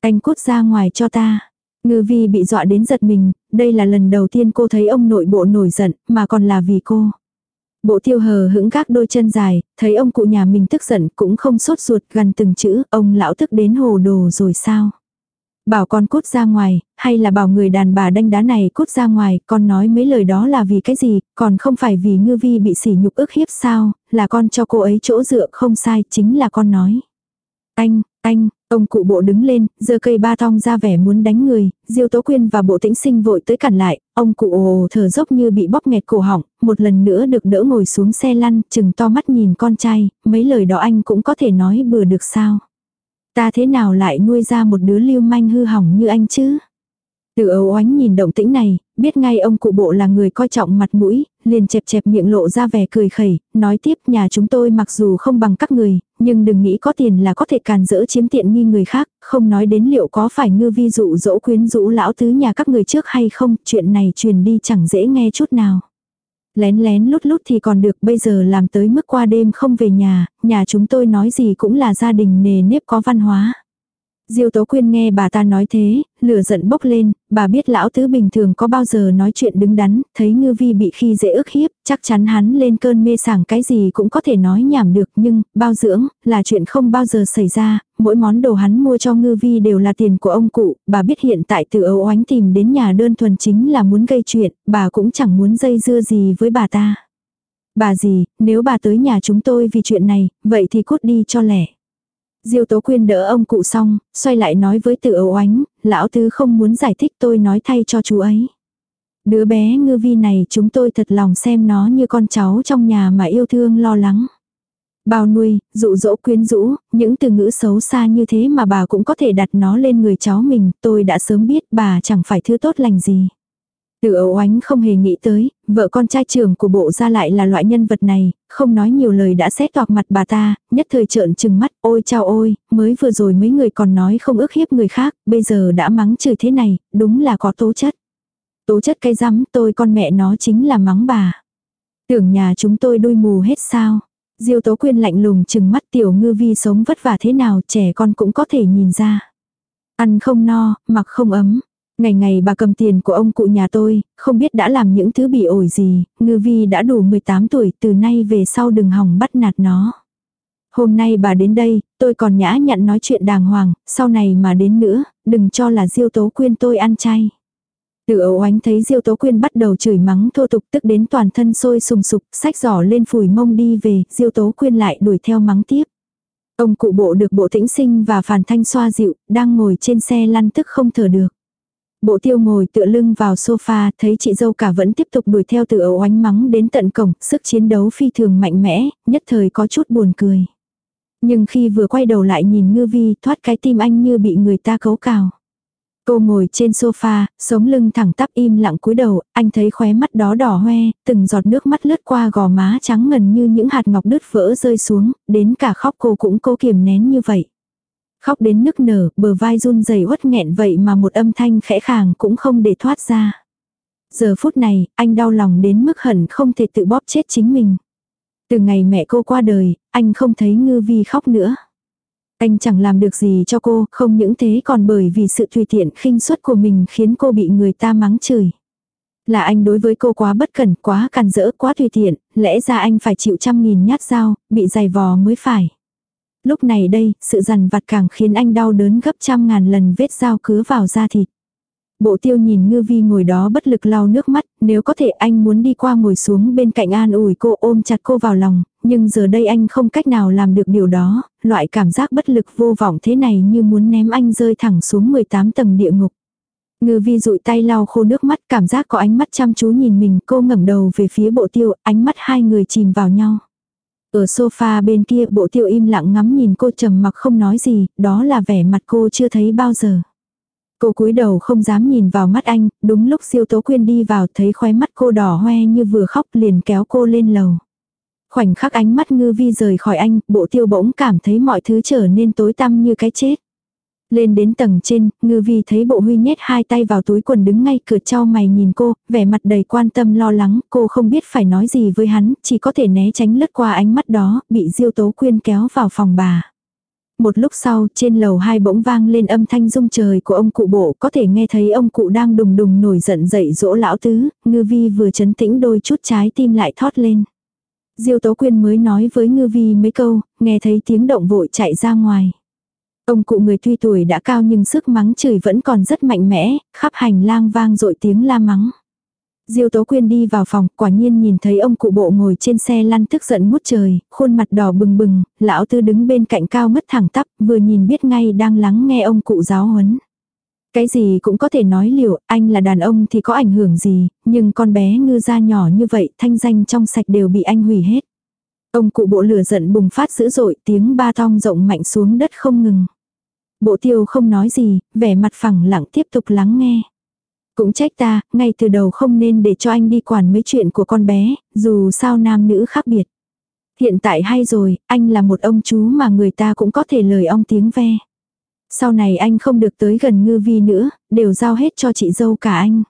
Anh cút ra ngoài cho ta. Ngư vi bị dọa đến giật mình, đây là lần đầu tiên cô thấy ông nội bộ nổi giận, mà còn là vì cô. Bộ tiêu hờ hững các đôi chân dài, thấy ông cụ nhà mình tức giận cũng không sốt ruột gần từng chữ, ông lão tức đến hồ đồ rồi sao. Bảo con cút ra ngoài, hay là bảo người đàn bà đanh đá này cút ra ngoài, con nói mấy lời đó là vì cái gì, còn không phải vì ngư vi bị sỉ nhục ức hiếp sao, là con cho cô ấy chỗ dựa không sai, chính là con nói. Anh, anh, Ông cụ bộ đứng lên, giơ cây ba thong ra vẻ muốn đánh người, Diêu Tố Quyên và bộ tĩnh sinh vội tới cản lại, ông cụ ồ thở dốc như bị bóp nghẹt cổ họng, một lần nữa được đỡ ngồi xuống xe lăn, chừng to mắt nhìn con trai, mấy lời đó anh cũng có thể nói bừa được sao. Ta thế nào lại nuôi ra một đứa lưu manh hư hỏng như anh chứ? Từ ấu oánh nhìn động tĩnh này, biết ngay ông cụ bộ là người coi trọng mặt mũi, liền chẹp chẹp miệng lộ ra vẻ cười khẩy, nói tiếp nhà chúng tôi mặc dù không bằng các người, nhưng đừng nghĩ có tiền là có thể càn dỡ chiếm tiện nghi người khác, không nói đến liệu có phải ngư vi dụ dỗ quyến rũ lão tứ nhà các người trước hay không, chuyện này truyền đi chẳng dễ nghe chút nào. Lén lén lút lút thì còn được bây giờ làm tới mức qua đêm không về nhà, nhà chúng tôi nói gì cũng là gia đình nề nếp có văn hóa. Diêu Tố Quyên nghe bà ta nói thế, lửa giận bốc lên, bà biết lão tứ bình thường có bao giờ nói chuyện đứng đắn, thấy ngư vi bị khi dễ ức hiếp, chắc chắn hắn lên cơn mê sảng cái gì cũng có thể nói nhảm được nhưng, bao dưỡng, là chuyện không bao giờ xảy ra, mỗi món đồ hắn mua cho ngư vi đều là tiền của ông cụ, bà biết hiện tại từ ấu oánh tìm đến nhà đơn thuần chính là muốn gây chuyện, bà cũng chẳng muốn dây dưa gì với bà ta. Bà gì, nếu bà tới nhà chúng tôi vì chuyện này, vậy thì cút đi cho lẻ. Diêu Tố Quyên đỡ ông cụ xong, xoay lại nói với tự ấu ánh, lão tứ không muốn giải thích tôi nói thay cho chú ấy. Đứa bé ngư vi này chúng tôi thật lòng xem nó như con cháu trong nhà mà yêu thương lo lắng. Bao nuôi, dụ dỗ quyến rũ, những từ ngữ xấu xa như thế mà bà cũng có thể đặt nó lên người cháu mình, tôi đã sớm biết bà chẳng phải thứ tốt lành gì. Từ ấu ánh không hề nghĩ tới, vợ con trai trưởng của bộ ra lại là loại nhân vật này, không nói nhiều lời đã xét toạc mặt bà ta, nhất thời trợn trừng mắt, ôi chao ôi, mới vừa rồi mấy người còn nói không ước hiếp người khác, bây giờ đã mắng chửi thế này, đúng là có tố chất. Tố chất cây rắm tôi con mẹ nó chính là mắng bà. Tưởng nhà chúng tôi đôi mù hết sao. Diêu tố quyên lạnh lùng chừng mắt tiểu ngư vi sống vất vả thế nào trẻ con cũng có thể nhìn ra. Ăn không no, mặc không ấm, Ngày ngày bà cầm tiền của ông cụ nhà tôi, không biết đã làm những thứ bị ổi gì, ngư vi đã đủ 18 tuổi, từ nay về sau đừng hỏng bắt nạt nó. Hôm nay bà đến đây, tôi còn nhã nhặn nói chuyện đàng hoàng, sau này mà đến nữa, đừng cho là Diêu Tố Quyên tôi ăn chay. Từ ấu ánh thấy Diêu Tố Quyên bắt đầu chửi mắng thô tục tức đến toàn thân sôi sùng sục, sách giỏ lên phủi mông đi về, Diêu Tố Quyên lại đuổi theo mắng tiếp. Ông cụ bộ được bộ tĩnh sinh và phản thanh xoa dịu, đang ngồi trên xe lăn tức không thở được. Bộ tiêu ngồi tựa lưng vào sofa, thấy chị dâu cả vẫn tiếp tục đuổi theo từ ấu oánh mắng đến tận cổng, sức chiến đấu phi thường mạnh mẽ, nhất thời có chút buồn cười. Nhưng khi vừa quay đầu lại nhìn ngư vi, thoát cái tim anh như bị người ta cấu cào. Cô ngồi trên sofa, sống lưng thẳng tắp im lặng cúi đầu, anh thấy khóe mắt đó đỏ hoe, từng giọt nước mắt lướt qua gò má trắng ngần như những hạt ngọc đứt vỡ rơi xuống, đến cả khóc cô cũng cố kiềm nén như vậy. Khóc đến nức nở, bờ vai run rẩy uất nghẹn vậy mà một âm thanh khẽ khàng cũng không để thoát ra. Giờ phút này, anh đau lòng đến mức hận không thể tự bóp chết chính mình. Từ ngày mẹ cô qua đời, anh không thấy ngư vi khóc nữa. Anh chẳng làm được gì cho cô, không những thế còn bởi vì sự tùy tiện khinh suất của mình khiến cô bị người ta mắng chửi. Là anh đối với cô quá bất cẩn, quá càn rỡ, quá tùy tiện, lẽ ra anh phải chịu trăm nghìn nhát dao, bị dày vò mới phải. Lúc này đây, sự dằn vặt càng khiến anh đau đớn gấp trăm ngàn lần vết dao cứa vào da thịt. Bộ tiêu nhìn ngư vi ngồi đó bất lực lau nước mắt, nếu có thể anh muốn đi qua ngồi xuống bên cạnh an ủi cô ôm chặt cô vào lòng, nhưng giờ đây anh không cách nào làm được điều đó, loại cảm giác bất lực vô vọng thế này như muốn ném anh rơi thẳng xuống 18 tầng địa ngục. Ngư vi dụi tay lau khô nước mắt cảm giác có ánh mắt chăm chú nhìn mình cô ngẩng đầu về phía bộ tiêu, ánh mắt hai người chìm vào nhau. Ở sofa bên kia bộ tiêu im lặng ngắm nhìn cô trầm mặc không nói gì, đó là vẻ mặt cô chưa thấy bao giờ. Cô cúi đầu không dám nhìn vào mắt anh, đúng lúc siêu tố quyên đi vào thấy khóe mắt cô đỏ hoe như vừa khóc liền kéo cô lên lầu. Khoảnh khắc ánh mắt ngư vi rời khỏi anh, bộ tiêu bỗng cảm thấy mọi thứ trở nên tối tăm như cái chết. Lên đến tầng trên, ngư vi thấy bộ huy nhét hai tay vào túi quần đứng ngay cửa trao mày nhìn cô, vẻ mặt đầy quan tâm lo lắng, cô không biết phải nói gì với hắn, chỉ có thể né tránh lướt qua ánh mắt đó, bị diêu tố quyên kéo vào phòng bà. Một lúc sau, trên lầu hai bỗng vang lên âm thanh rung trời của ông cụ bộ, có thể nghe thấy ông cụ đang đùng đùng nổi giận dậy dỗ lão tứ, ngư vi vừa chấn tĩnh đôi chút trái tim lại thót lên. Diêu Tố Quyên mới nói với ngư vi mấy câu, nghe thấy tiếng động vội chạy ra ngoài. Ông cụ người tuy tuổi đã cao nhưng sức mắng chửi vẫn còn rất mạnh mẽ, khắp hành lang vang dội tiếng la mắng. Diêu Tố Quyên đi vào phòng, quả nhiên nhìn thấy ông cụ bộ ngồi trên xe lăn tức giận ngút trời, khuôn mặt đỏ bừng bừng, lão tư đứng bên cạnh cao mất thẳng tắp, vừa nhìn biết ngay đang lắng nghe ông cụ giáo huấn. Cái gì cũng có thể nói liệu, anh là đàn ông thì có ảnh hưởng gì, nhưng con bé ngư ra nhỏ như vậy, thanh danh trong sạch đều bị anh hủy hết. Ông cụ bộ lửa giận bùng phát dữ dội, tiếng ba thong rộng mạnh xuống đất không ngừng. Bộ tiêu không nói gì, vẻ mặt phẳng lặng tiếp tục lắng nghe. Cũng trách ta, ngay từ đầu không nên để cho anh đi quản mấy chuyện của con bé, dù sao nam nữ khác biệt. Hiện tại hay rồi, anh là một ông chú mà người ta cũng có thể lời ong tiếng ve. Sau này anh không được tới gần ngư vi nữa, đều giao hết cho chị dâu cả anh.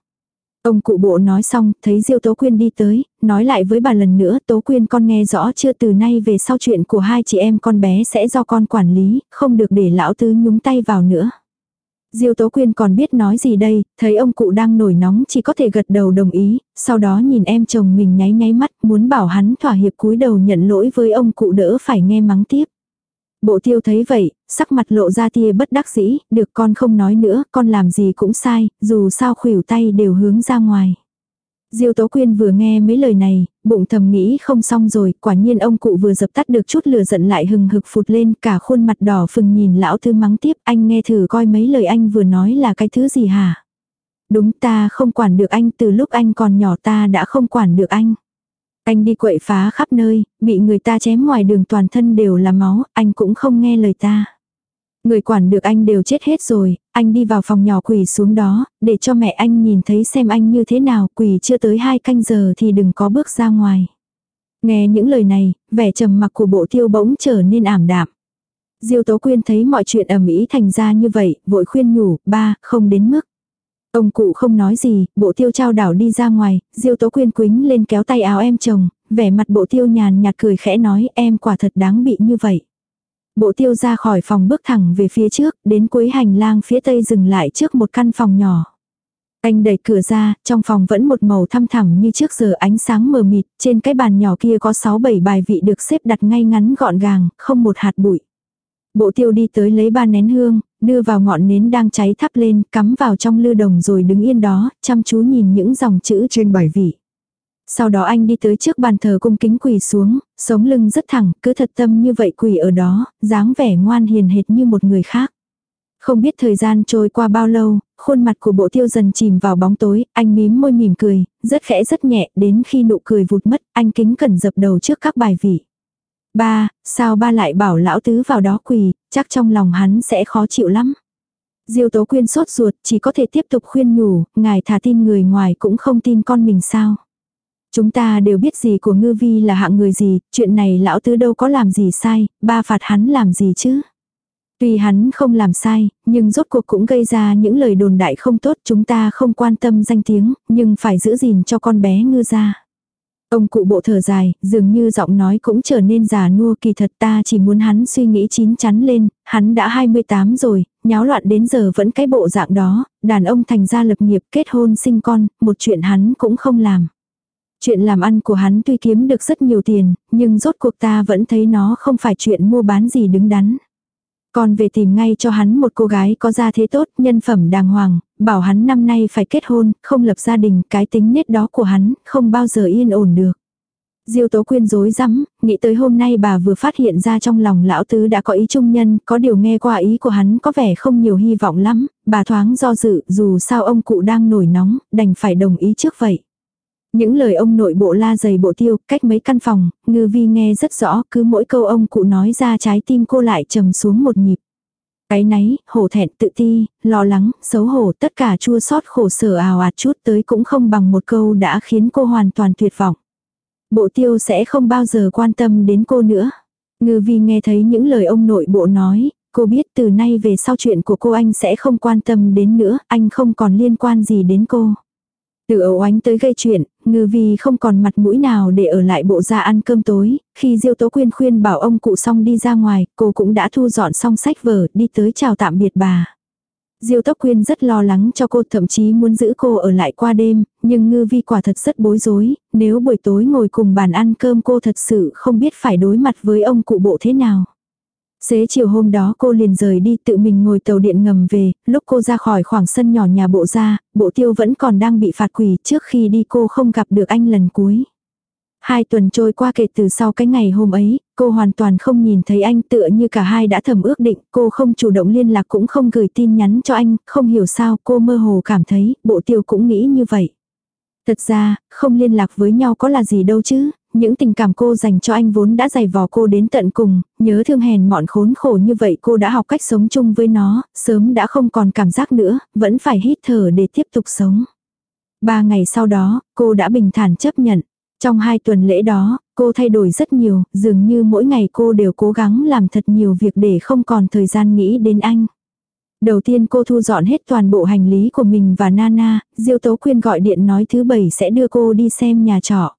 Ông cụ bộ nói xong, thấy Diêu Tố Quyên đi tới, nói lại với bà lần nữa, Tố Quyên con nghe rõ chưa từ nay về sau chuyện của hai chị em con bé sẽ do con quản lý, không được để lão tứ nhúng tay vào nữa. Diêu Tố Quyên còn biết nói gì đây, thấy ông cụ đang nổi nóng chỉ có thể gật đầu đồng ý, sau đó nhìn em chồng mình nháy nháy mắt muốn bảo hắn thỏa hiệp cúi đầu nhận lỗi với ông cụ đỡ phải nghe mắng tiếp. Bộ tiêu thấy vậy, sắc mặt lộ ra tia bất đắc dĩ, được con không nói nữa, con làm gì cũng sai, dù sao khuỷu tay đều hướng ra ngoài. Diêu Tố Quyên vừa nghe mấy lời này, bụng thầm nghĩ không xong rồi, quả nhiên ông cụ vừa dập tắt được chút lửa giận lại hừng hực phụt lên, cả khuôn mặt đỏ phừng nhìn lão thư mắng tiếp, anh nghe thử coi mấy lời anh vừa nói là cái thứ gì hả? Đúng ta không quản được anh từ lúc anh còn nhỏ ta đã không quản được anh. Anh đi quậy phá khắp nơi, bị người ta chém ngoài đường toàn thân đều là máu, anh cũng không nghe lời ta. Người quản được anh đều chết hết rồi, anh đi vào phòng nhỏ quỳ xuống đó, để cho mẹ anh nhìn thấy xem anh như thế nào, quỳ chưa tới hai canh giờ thì đừng có bước ra ngoài. Nghe những lời này, vẻ trầm mặc của bộ tiêu bỗng trở nên ảm đạm. Diêu Tố Quyên thấy mọi chuyện ầm ĩ thành ra như vậy, vội khuyên nhủ, ba, không đến mức. Ông cụ không nói gì, bộ tiêu trao đảo đi ra ngoài, Diêu Tố Quyên quính lên kéo tay áo em chồng, vẻ mặt bộ tiêu nhàn nhạt cười khẽ nói em quả thật đáng bị như vậy. Bộ tiêu ra khỏi phòng bước thẳng về phía trước, đến cuối hành lang phía tây dừng lại trước một căn phòng nhỏ. Anh đẩy cửa ra, trong phòng vẫn một màu thăm thẳm như trước giờ ánh sáng mờ mịt, trên cái bàn nhỏ kia có 6-7 bài vị được xếp đặt ngay ngắn gọn gàng, không một hạt bụi. Bộ tiêu đi tới lấy ba nén hương, đưa vào ngọn nến đang cháy thắp lên, cắm vào trong lư đồng rồi đứng yên đó, chăm chú nhìn những dòng chữ trên bài vị. Sau đó anh đi tới trước bàn thờ cung kính quỳ xuống, sống lưng rất thẳng, cứ thật tâm như vậy quỳ ở đó, dáng vẻ ngoan hiền hệt như một người khác. Không biết thời gian trôi qua bao lâu, khuôn mặt của bộ tiêu dần chìm vào bóng tối, anh mím môi mỉm cười, rất khẽ rất nhẹ, đến khi nụ cười vụt mất, anh kính cẩn dập đầu trước các bài vị. Ba, sao ba lại bảo lão tứ vào đó quỳ, chắc trong lòng hắn sẽ khó chịu lắm. Diêu Tố Quyên sốt ruột, chỉ có thể tiếp tục khuyên nhủ, ngài thả tin người ngoài cũng không tin con mình sao. Chúng ta đều biết gì của ngư vi là hạng người gì, chuyện này lão tứ đâu có làm gì sai, ba phạt hắn làm gì chứ. Tuy hắn không làm sai, nhưng rốt cuộc cũng gây ra những lời đồn đại không tốt chúng ta không quan tâm danh tiếng, nhưng phải giữ gìn cho con bé ngư ra. Ông cụ bộ thở dài, dường như giọng nói cũng trở nên già nua kỳ thật ta chỉ muốn hắn suy nghĩ chín chắn lên, hắn đã 28 rồi, nháo loạn đến giờ vẫn cái bộ dạng đó, đàn ông thành ra lập nghiệp kết hôn sinh con, một chuyện hắn cũng không làm. Chuyện làm ăn của hắn tuy kiếm được rất nhiều tiền, nhưng rốt cuộc ta vẫn thấy nó không phải chuyện mua bán gì đứng đắn. Còn về tìm ngay cho hắn một cô gái có gia thế tốt, nhân phẩm đàng hoàng, bảo hắn năm nay phải kết hôn, không lập gia đình, cái tính nết đó của hắn, không bao giờ yên ổn được. Diêu Tố Quyên rối rắm, nghĩ tới hôm nay bà vừa phát hiện ra trong lòng lão tứ đã có ý trung nhân, có điều nghe qua ý của hắn có vẻ không nhiều hy vọng lắm, bà thoáng do dự, dù sao ông cụ đang nổi nóng, đành phải đồng ý trước vậy. Những lời ông nội bộ la dày bộ tiêu, cách mấy căn phòng, ngư vi nghe rất rõ, cứ mỗi câu ông cụ nói ra trái tim cô lại trầm xuống một nhịp. Cái náy, hổ thẹn, tự ti, lo lắng, xấu hổ, tất cả chua xót khổ sở ào ạt chút tới cũng không bằng một câu đã khiến cô hoàn toàn tuyệt vọng. Bộ tiêu sẽ không bao giờ quan tâm đến cô nữa. Ngư vi nghe thấy những lời ông nội bộ nói, cô biết từ nay về sau chuyện của cô anh sẽ không quan tâm đến nữa, anh không còn liên quan gì đến cô. Từ ấu ánh tới gây chuyện, ngư vi không còn mặt mũi nào để ở lại bộ ra ăn cơm tối, khi Diêu Tố Quyên khuyên bảo ông cụ xong đi ra ngoài, cô cũng đã thu dọn xong sách vở, đi tới chào tạm biệt bà. Diêu Tố Quyên rất lo lắng cho cô thậm chí muốn giữ cô ở lại qua đêm, nhưng ngư vi quả thật rất bối rối, nếu buổi tối ngồi cùng bàn ăn cơm cô thật sự không biết phải đối mặt với ông cụ bộ thế nào. Xế chiều hôm đó cô liền rời đi tự mình ngồi tàu điện ngầm về, lúc cô ra khỏi khoảng sân nhỏ nhà bộ ra, bộ tiêu vẫn còn đang bị phạt quỷ trước khi đi cô không gặp được anh lần cuối. Hai tuần trôi qua kể từ sau cái ngày hôm ấy, cô hoàn toàn không nhìn thấy anh tựa như cả hai đã thầm ước định, cô không chủ động liên lạc cũng không gửi tin nhắn cho anh, không hiểu sao cô mơ hồ cảm thấy, bộ tiêu cũng nghĩ như vậy. Thật ra, không liên lạc với nhau có là gì đâu chứ, những tình cảm cô dành cho anh vốn đã dày vò cô đến tận cùng, nhớ thương hèn mọn khốn khổ như vậy cô đã học cách sống chung với nó, sớm đã không còn cảm giác nữa, vẫn phải hít thở để tiếp tục sống. Ba ngày sau đó, cô đã bình thản chấp nhận. Trong hai tuần lễ đó, cô thay đổi rất nhiều, dường như mỗi ngày cô đều cố gắng làm thật nhiều việc để không còn thời gian nghĩ đến anh. Đầu tiên cô thu dọn hết toàn bộ hành lý của mình và Nana, Diêu Tố Quyên gọi điện nói thứ bảy sẽ đưa cô đi xem nhà trọ.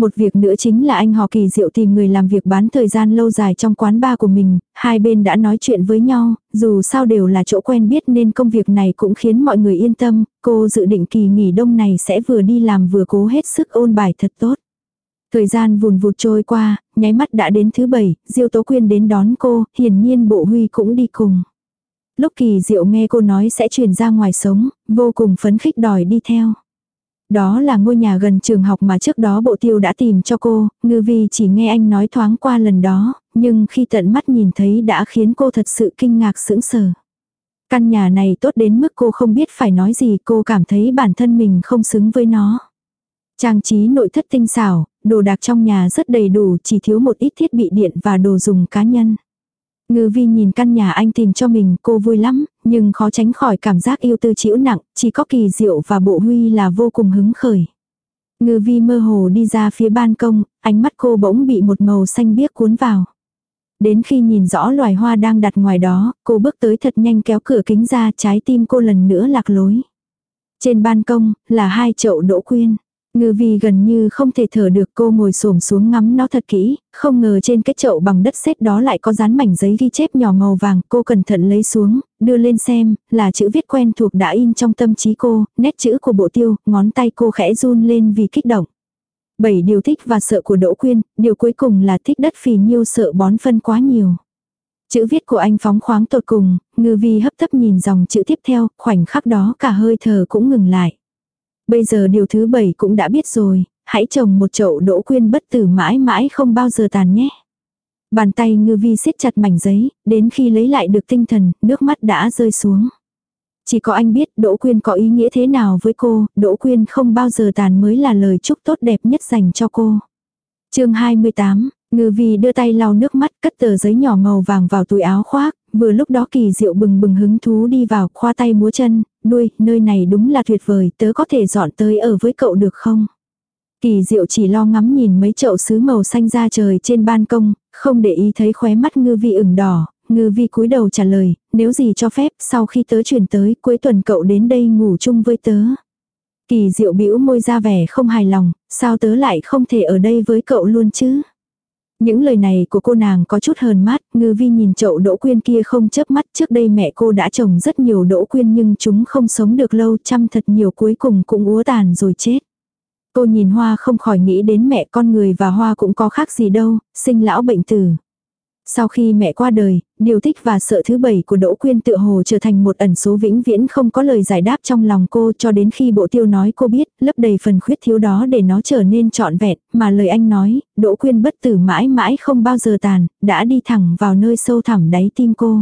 Một việc nữa chính là anh họ kỳ diệu tìm người làm việc bán thời gian lâu dài trong quán bar của mình, hai bên đã nói chuyện với nhau, dù sao đều là chỗ quen biết nên công việc này cũng khiến mọi người yên tâm, cô dự định kỳ nghỉ đông này sẽ vừa đi làm vừa cố hết sức ôn bài thật tốt. Thời gian vùn vụt trôi qua, nháy mắt đã đến thứ bảy, Diêu Tố Quyên đến đón cô, hiển nhiên bộ huy cũng đi cùng. Lúc kỳ diệu nghe cô nói sẽ chuyển ra ngoài sống, vô cùng phấn khích đòi đi theo. Đó là ngôi nhà gần trường học mà trước đó bộ tiêu đã tìm cho cô, ngư vi chỉ nghe anh nói thoáng qua lần đó, nhưng khi tận mắt nhìn thấy đã khiến cô thật sự kinh ngạc sững sờ. Căn nhà này tốt đến mức cô không biết phải nói gì cô cảm thấy bản thân mình không xứng với nó. Trang trí nội thất tinh xảo, đồ đạc trong nhà rất đầy đủ chỉ thiếu một ít thiết bị điện và đồ dùng cá nhân. Ngư vi nhìn căn nhà anh tìm cho mình cô vui lắm, nhưng khó tránh khỏi cảm giác yêu tư chịu nặng, chỉ có kỳ diệu và bộ huy là vô cùng hứng khởi. Ngư vi mơ hồ đi ra phía ban công, ánh mắt cô bỗng bị một màu xanh biếc cuốn vào. Đến khi nhìn rõ loài hoa đang đặt ngoài đó, cô bước tới thật nhanh kéo cửa kính ra trái tim cô lần nữa lạc lối. Trên ban công, là hai chậu đỗ quyên. Ngư vi gần như không thể thở được cô ngồi xổm xuống ngắm nó thật kỹ, không ngờ trên cái chậu bằng đất sét đó lại có dán mảnh giấy ghi chép nhỏ màu vàng, cô cẩn thận lấy xuống, đưa lên xem, là chữ viết quen thuộc đã in trong tâm trí cô, nét chữ của bộ tiêu, ngón tay cô khẽ run lên vì kích động. Bảy điều thích và sợ của Đỗ Quyên, điều cuối cùng là thích đất phì nhiêu sợ bón phân quá nhiều. Chữ viết của anh phóng khoáng tột cùng, ngư vi hấp tấp nhìn dòng chữ tiếp theo, khoảnh khắc đó cả hơi thở cũng ngừng lại. Bây giờ điều thứ bảy cũng đã biết rồi, hãy trồng một chậu đỗ quyên bất tử mãi mãi không bao giờ tàn nhé. Bàn tay ngư vi siết chặt mảnh giấy, đến khi lấy lại được tinh thần, nước mắt đã rơi xuống. Chỉ có anh biết Đỗ Quyên có ý nghĩa thế nào với cô, Đỗ Quyên không bao giờ tàn mới là lời chúc tốt đẹp nhất dành cho cô. chương 28, Ngư Vi đưa tay lau nước mắt cất tờ giấy nhỏ màu vàng vào túi áo khoác, vừa lúc đó kỳ diệu bừng bừng hứng thú đi vào khoa tay múa chân, nuôi, nơi này đúng là tuyệt vời, tớ có thể dọn tới ở với cậu được không? Kỳ diệu chỉ lo ngắm nhìn mấy chậu sứ màu xanh ra trời trên ban công, không để ý thấy khóe mắt ngư vi ửng đỏ, ngư vi cúi đầu trả lời, nếu gì cho phép, sau khi tớ chuyển tới, cuối tuần cậu đến đây ngủ chung với tớ. Kỳ diệu bĩu môi ra vẻ không hài lòng, sao tớ lại không thể ở đây với cậu luôn chứ? Những lời này của cô nàng có chút hờn mát, ngư vi nhìn chậu đỗ quyên kia không chớp mắt trước đây mẹ cô đã trồng rất nhiều đỗ quyên nhưng chúng không sống được lâu chăm thật nhiều cuối cùng cũng úa tàn rồi chết. Cô nhìn hoa không khỏi nghĩ đến mẹ con người và hoa cũng có khác gì đâu, sinh lão bệnh tử. Sau khi mẹ qua đời, điều thích và sợ thứ bảy của Đỗ Quyên tự hồ trở thành một ẩn số vĩnh viễn không có lời giải đáp trong lòng cô cho đến khi bộ tiêu nói cô biết lấp đầy phần khuyết thiếu đó để nó trở nên trọn vẹn, mà lời anh nói, Đỗ Quyên bất tử mãi mãi không bao giờ tàn, đã đi thẳng vào nơi sâu thẳm đáy tim cô.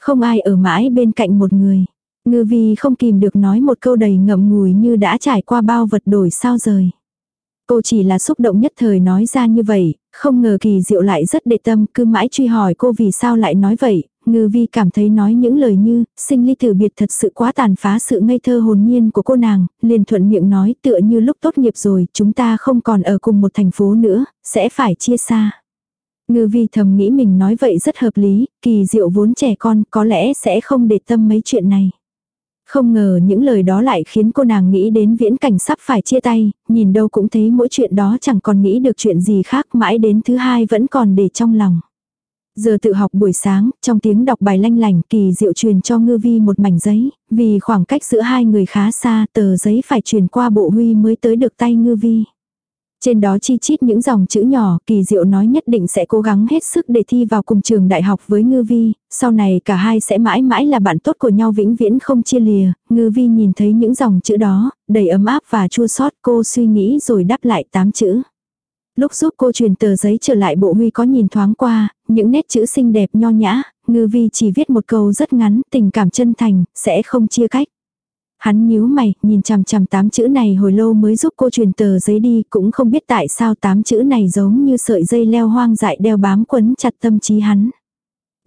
Không ai ở mãi bên cạnh một người. Ngư vi không kìm được nói một câu đầy ngậm ngùi như đã trải qua bao vật đổi sao rời. Cô chỉ là xúc động nhất thời nói ra như vậy, không ngờ kỳ diệu lại rất đệ tâm, cứ mãi truy hỏi cô vì sao lại nói vậy, ngư vi cảm thấy nói những lời như, sinh ly tử biệt thật sự quá tàn phá sự ngây thơ hồn nhiên của cô nàng, liền thuận miệng nói tựa như lúc tốt nghiệp rồi, chúng ta không còn ở cùng một thành phố nữa, sẽ phải chia xa. Ngư vi thầm nghĩ mình nói vậy rất hợp lý, kỳ diệu vốn trẻ con có lẽ sẽ không để tâm mấy chuyện này. Không ngờ những lời đó lại khiến cô nàng nghĩ đến viễn cảnh sắp phải chia tay, nhìn đâu cũng thấy mỗi chuyện đó chẳng còn nghĩ được chuyện gì khác mãi đến thứ hai vẫn còn để trong lòng. Giờ tự học buổi sáng, trong tiếng đọc bài lanh lành kỳ diệu truyền cho ngư vi một mảnh giấy, vì khoảng cách giữa hai người khá xa tờ giấy phải truyền qua bộ huy mới tới được tay ngư vi. Trên đó chi chít những dòng chữ nhỏ, kỳ diệu nói nhất định sẽ cố gắng hết sức để thi vào cùng trường đại học với Ngư Vi, sau này cả hai sẽ mãi mãi là bạn tốt của nhau vĩnh viễn không chia lìa, Ngư Vi nhìn thấy những dòng chữ đó, đầy ấm áp và chua xót cô suy nghĩ rồi đáp lại tám chữ. Lúc giúp cô truyền tờ giấy trở lại bộ huy có nhìn thoáng qua, những nét chữ xinh đẹp nho nhã, Ngư Vi chỉ viết một câu rất ngắn, tình cảm chân thành, sẽ không chia cách. Hắn nhíu mày, nhìn chằm chằm tám chữ này hồi lâu mới giúp cô truyền tờ giấy đi, cũng không biết tại sao tám chữ này giống như sợi dây leo hoang dại đeo bám quấn chặt tâm trí hắn.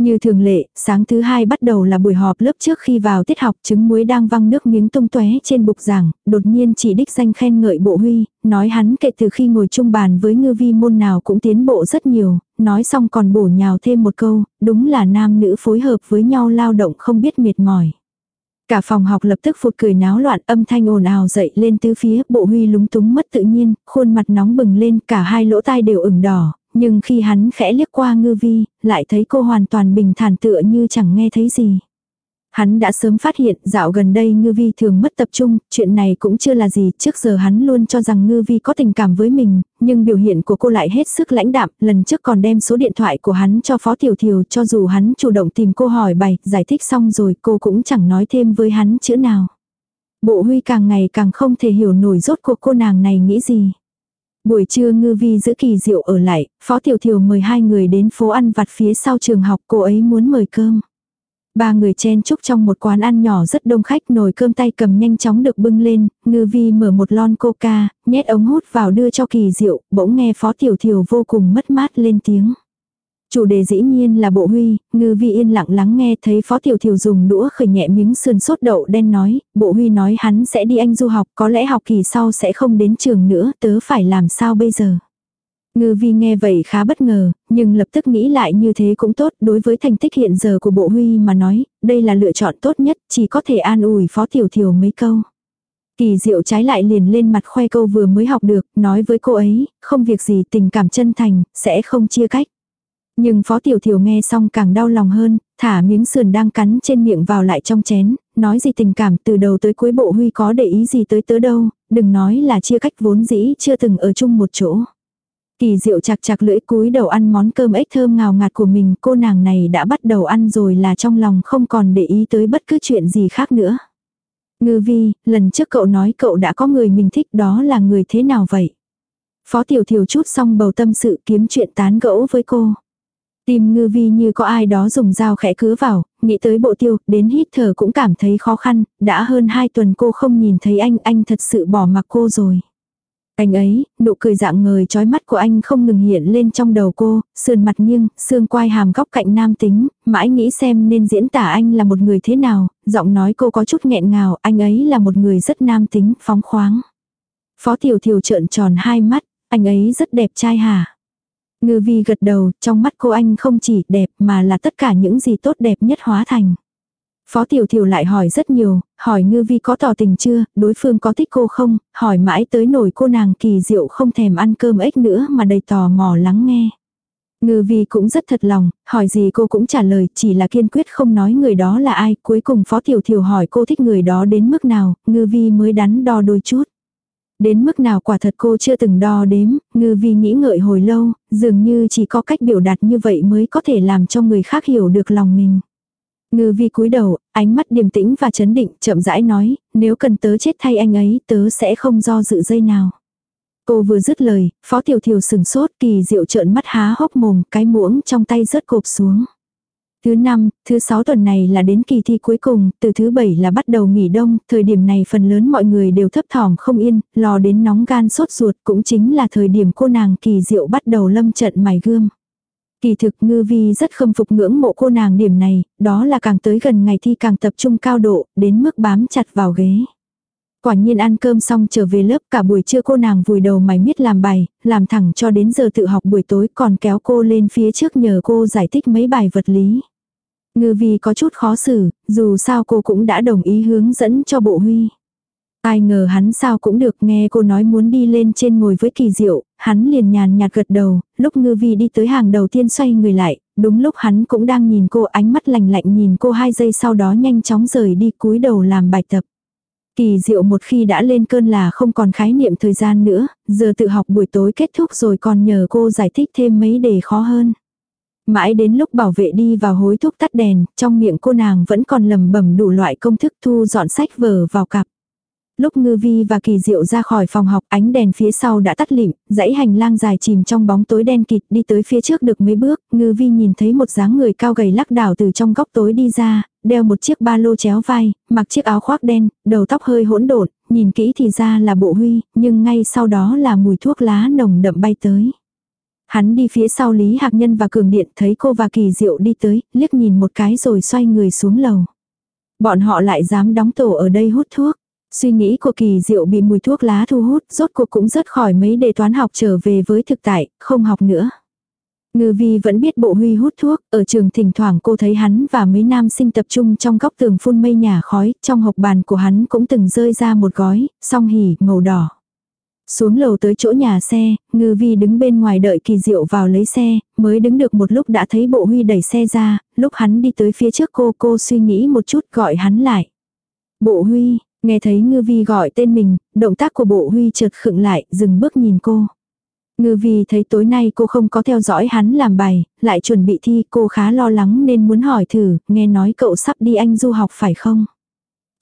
Như thường lệ, sáng thứ hai bắt đầu là buổi họp lớp trước khi vào tiết học trứng muối đang văng nước miếng tung tóe trên bục giảng, đột nhiên chỉ đích danh khen ngợi bộ huy, nói hắn kể từ khi ngồi chung bàn với ngư vi môn nào cũng tiến bộ rất nhiều, nói xong còn bổ nhào thêm một câu, đúng là nam nữ phối hợp với nhau lao động không biết mệt mỏi. Cả phòng học lập tức phụt cười náo loạn âm thanh ồn ào dậy lên tứ phía, bộ huy lúng túng mất tự nhiên, khuôn mặt nóng bừng lên, cả hai lỗ tai đều ửng đỏ, nhưng khi hắn khẽ liếc qua ngư vi, lại thấy cô hoàn toàn bình thản tựa như chẳng nghe thấy gì. Hắn đã sớm phát hiện dạo gần đây ngư vi thường mất tập trung, chuyện này cũng chưa là gì, trước giờ hắn luôn cho rằng ngư vi có tình cảm với mình, nhưng biểu hiện của cô lại hết sức lãnh đạm, lần trước còn đem số điện thoại của hắn cho Phó Tiểu Thiều cho dù hắn chủ động tìm cô hỏi bài, giải thích xong rồi cô cũng chẳng nói thêm với hắn chữ nào. Bộ huy càng ngày càng không thể hiểu nổi rốt cuộc cô nàng này nghĩ gì. Buổi trưa ngư vi giữ kỳ diệu ở lại, Phó Tiểu Thiều mời hai người đến phố ăn vặt phía sau trường học cô ấy muốn mời cơm. Ba người chen chúc trong một quán ăn nhỏ rất đông khách nồi cơm tay cầm nhanh chóng được bưng lên, ngư vi mở một lon coca, nhét ống hút vào đưa cho kỳ diệu, bỗng nghe phó tiểu thiểu vô cùng mất mát lên tiếng. Chủ đề dĩ nhiên là bộ huy, ngư vi yên lặng lắng nghe thấy phó tiểu thiểu dùng đũa khởi nhẹ miếng sườn sốt đậu đen nói, bộ huy nói hắn sẽ đi anh du học, có lẽ học kỳ sau sẽ không đến trường nữa, tớ phải làm sao bây giờ. Ngư vi nghe vậy khá bất ngờ, nhưng lập tức nghĩ lại như thế cũng tốt đối với thành tích hiện giờ của bộ huy mà nói, đây là lựa chọn tốt nhất, chỉ có thể an ủi phó tiểu thiểu mấy câu. Kỳ diệu trái lại liền lên mặt khoe câu vừa mới học được, nói với cô ấy, không việc gì tình cảm chân thành, sẽ không chia cách. Nhưng phó tiểu thiểu nghe xong càng đau lòng hơn, thả miếng sườn đang cắn trên miệng vào lại trong chén, nói gì tình cảm từ đầu tới cuối bộ huy có để ý gì tới tớ đâu, đừng nói là chia cách vốn dĩ chưa từng ở chung một chỗ. Kỳ diệu chặt chặt lưỡi cúi đầu ăn món cơm ếch thơm ngào ngạt của mình, cô nàng này đã bắt đầu ăn rồi là trong lòng không còn để ý tới bất cứ chuyện gì khác nữa. Ngư vi, lần trước cậu nói cậu đã có người mình thích đó là người thế nào vậy? Phó tiểu thiểu chút xong bầu tâm sự kiếm chuyện tán gẫu với cô. Tìm ngư vi như có ai đó dùng dao khẽ cứa vào, nghĩ tới bộ tiêu, đến hít thở cũng cảm thấy khó khăn, đã hơn hai tuần cô không nhìn thấy anh, anh thật sự bỏ mặc cô rồi. Anh ấy, nụ cười dạng ngời trói mắt của anh không ngừng hiện lên trong đầu cô, sườn mặt nghiêng, xương quai hàm góc cạnh nam tính, mãi nghĩ xem nên diễn tả anh là một người thế nào, giọng nói cô có chút nghẹn ngào, anh ấy là một người rất nam tính, phóng khoáng. Phó Tiểu Thiều trợn tròn hai mắt, anh ấy rất đẹp trai hả? Ngư vi gật đầu, trong mắt cô anh không chỉ đẹp mà là tất cả những gì tốt đẹp nhất hóa thành. Phó Tiểu Thiểu lại hỏi rất nhiều, hỏi Ngư Vi có tỏ tình chưa, đối phương có thích cô không, hỏi mãi tới nổi cô nàng kỳ diệu không thèm ăn cơm ếch nữa mà đầy tò mò lắng nghe. Ngư Vi cũng rất thật lòng, hỏi gì cô cũng trả lời, chỉ là kiên quyết không nói người đó là ai, cuối cùng Phó Tiểu Thiểu hỏi cô thích người đó đến mức nào, Ngư Vi mới đắn đo đôi chút. Đến mức nào quả thật cô chưa từng đo đếm, Ngư Vi nghĩ ngợi hồi lâu, dường như chỉ có cách biểu đạt như vậy mới có thể làm cho người khác hiểu được lòng mình. Ngư vi cúi đầu, ánh mắt điềm tĩnh và chấn định, chậm rãi nói, nếu cần tớ chết thay anh ấy, tớ sẽ không do dự dây nào. Cô vừa dứt lời, phó tiểu thiểu sừng sốt, kỳ diệu trợn mắt há hốc mồm, cái muỗng trong tay rớt cộp xuống. Thứ năm, thứ sáu tuần này là đến kỳ thi cuối cùng, từ thứ bảy là bắt đầu nghỉ đông, thời điểm này phần lớn mọi người đều thấp thỏm không yên, lò đến nóng gan sốt ruột cũng chính là thời điểm cô nàng kỳ diệu bắt đầu lâm trận mài gươm. Kỳ thực ngư vi rất khâm phục ngưỡng mộ cô nàng điểm này, đó là càng tới gần ngày thi càng tập trung cao độ, đến mức bám chặt vào ghế. Quả nhiên ăn cơm xong trở về lớp cả buổi trưa cô nàng vùi đầu mày miết làm bài, làm thẳng cho đến giờ tự học buổi tối còn kéo cô lên phía trước nhờ cô giải thích mấy bài vật lý. Ngư vi có chút khó xử, dù sao cô cũng đã đồng ý hướng dẫn cho bộ huy. Ai ngờ hắn sao cũng được nghe cô nói muốn đi lên trên ngồi với kỳ diệu, hắn liền nhàn nhạt gật đầu, lúc ngư vi đi tới hàng đầu tiên xoay người lại, đúng lúc hắn cũng đang nhìn cô ánh mắt lạnh lạnh nhìn cô hai giây sau đó nhanh chóng rời đi cúi đầu làm bài tập. Kỳ diệu một khi đã lên cơn là không còn khái niệm thời gian nữa, giờ tự học buổi tối kết thúc rồi còn nhờ cô giải thích thêm mấy đề khó hơn. Mãi đến lúc bảo vệ đi vào hối thúc tắt đèn, trong miệng cô nàng vẫn còn lầm bẩm đủ loại công thức thu dọn sách vở vào cặp. Lúc ngư vi và kỳ diệu ra khỏi phòng học ánh đèn phía sau đã tắt lịm, dãy hành lang dài chìm trong bóng tối đen kịt đi tới phía trước được mấy bước, ngư vi nhìn thấy một dáng người cao gầy lắc đảo từ trong góc tối đi ra, đeo một chiếc ba lô chéo vai, mặc chiếc áo khoác đen, đầu tóc hơi hỗn độn, nhìn kỹ thì ra là bộ huy, nhưng ngay sau đó là mùi thuốc lá nồng đậm bay tới. Hắn đi phía sau Lý Hạc Nhân và Cường Điện thấy cô và Kỳ Diệu đi tới, liếc nhìn một cái rồi xoay người xuống lầu. Bọn họ lại dám đóng tổ ở đây hút thuốc. Suy nghĩ của kỳ diệu bị mùi thuốc lá thu hút, rốt cuộc cũng rất khỏi mấy đề toán học trở về với thực tại, không học nữa. Ngư vi vẫn biết bộ huy hút thuốc, ở trường thỉnh thoảng cô thấy hắn và mấy nam sinh tập trung trong góc tường phun mây nhà khói, trong hộp bàn của hắn cũng từng rơi ra một gói, song hỉ, màu đỏ. Xuống lầu tới chỗ nhà xe, ngư vi đứng bên ngoài đợi kỳ diệu vào lấy xe, mới đứng được một lúc đã thấy bộ huy đẩy xe ra, lúc hắn đi tới phía trước cô cô suy nghĩ một chút gọi hắn lại. Bộ huy, Nghe thấy ngư vi gọi tên mình, động tác của bộ huy chợt khựng lại, dừng bước nhìn cô. Ngư vi thấy tối nay cô không có theo dõi hắn làm bài, lại chuẩn bị thi cô khá lo lắng nên muốn hỏi thử, nghe nói cậu sắp đi anh du học phải không?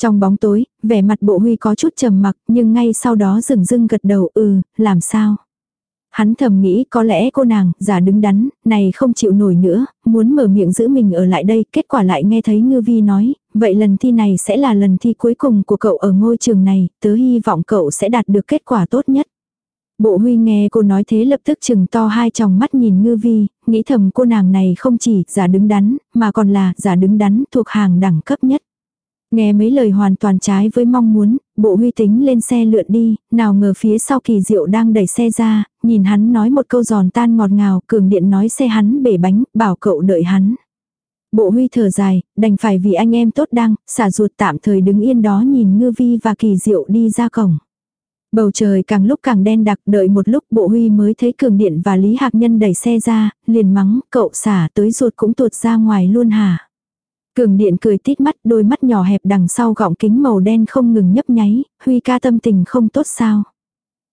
Trong bóng tối, vẻ mặt bộ huy có chút trầm mặc nhưng ngay sau đó dừng dưng gật đầu ừ, làm sao? Hắn thầm nghĩ có lẽ cô nàng, giả đứng đắn, này không chịu nổi nữa, muốn mở miệng giữ mình ở lại đây, kết quả lại nghe thấy ngư vi nói, vậy lần thi này sẽ là lần thi cuối cùng của cậu ở ngôi trường này, tớ hy vọng cậu sẽ đạt được kết quả tốt nhất. Bộ huy nghe cô nói thế lập tức chừng to hai tròng mắt nhìn ngư vi, nghĩ thầm cô nàng này không chỉ giả đứng đắn, mà còn là giả đứng đắn thuộc hàng đẳng cấp nhất. Nghe mấy lời hoàn toàn trái với mong muốn, bộ huy tính lên xe lượn đi, nào ngờ phía sau kỳ diệu đang đẩy xe ra, nhìn hắn nói một câu giòn tan ngọt ngào, cường điện nói xe hắn bể bánh, bảo cậu đợi hắn. Bộ huy thở dài, đành phải vì anh em tốt đang, xả ruột tạm thời đứng yên đó nhìn ngư vi và kỳ diệu đi ra cổng. Bầu trời càng lúc càng đen đặc đợi một lúc bộ huy mới thấy cường điện và Lý Hạc Nhân đẩy xe ra, liền mắng, cậu xả tới ruột cũng tuột ra ngoài luôn hả. Cường điện cười tít mắt đôi mắt nhỏ hẹp đằng sau gọng kính màu đen không ngừng nhấp nháy, Huy ca tâm tình không tốt sao.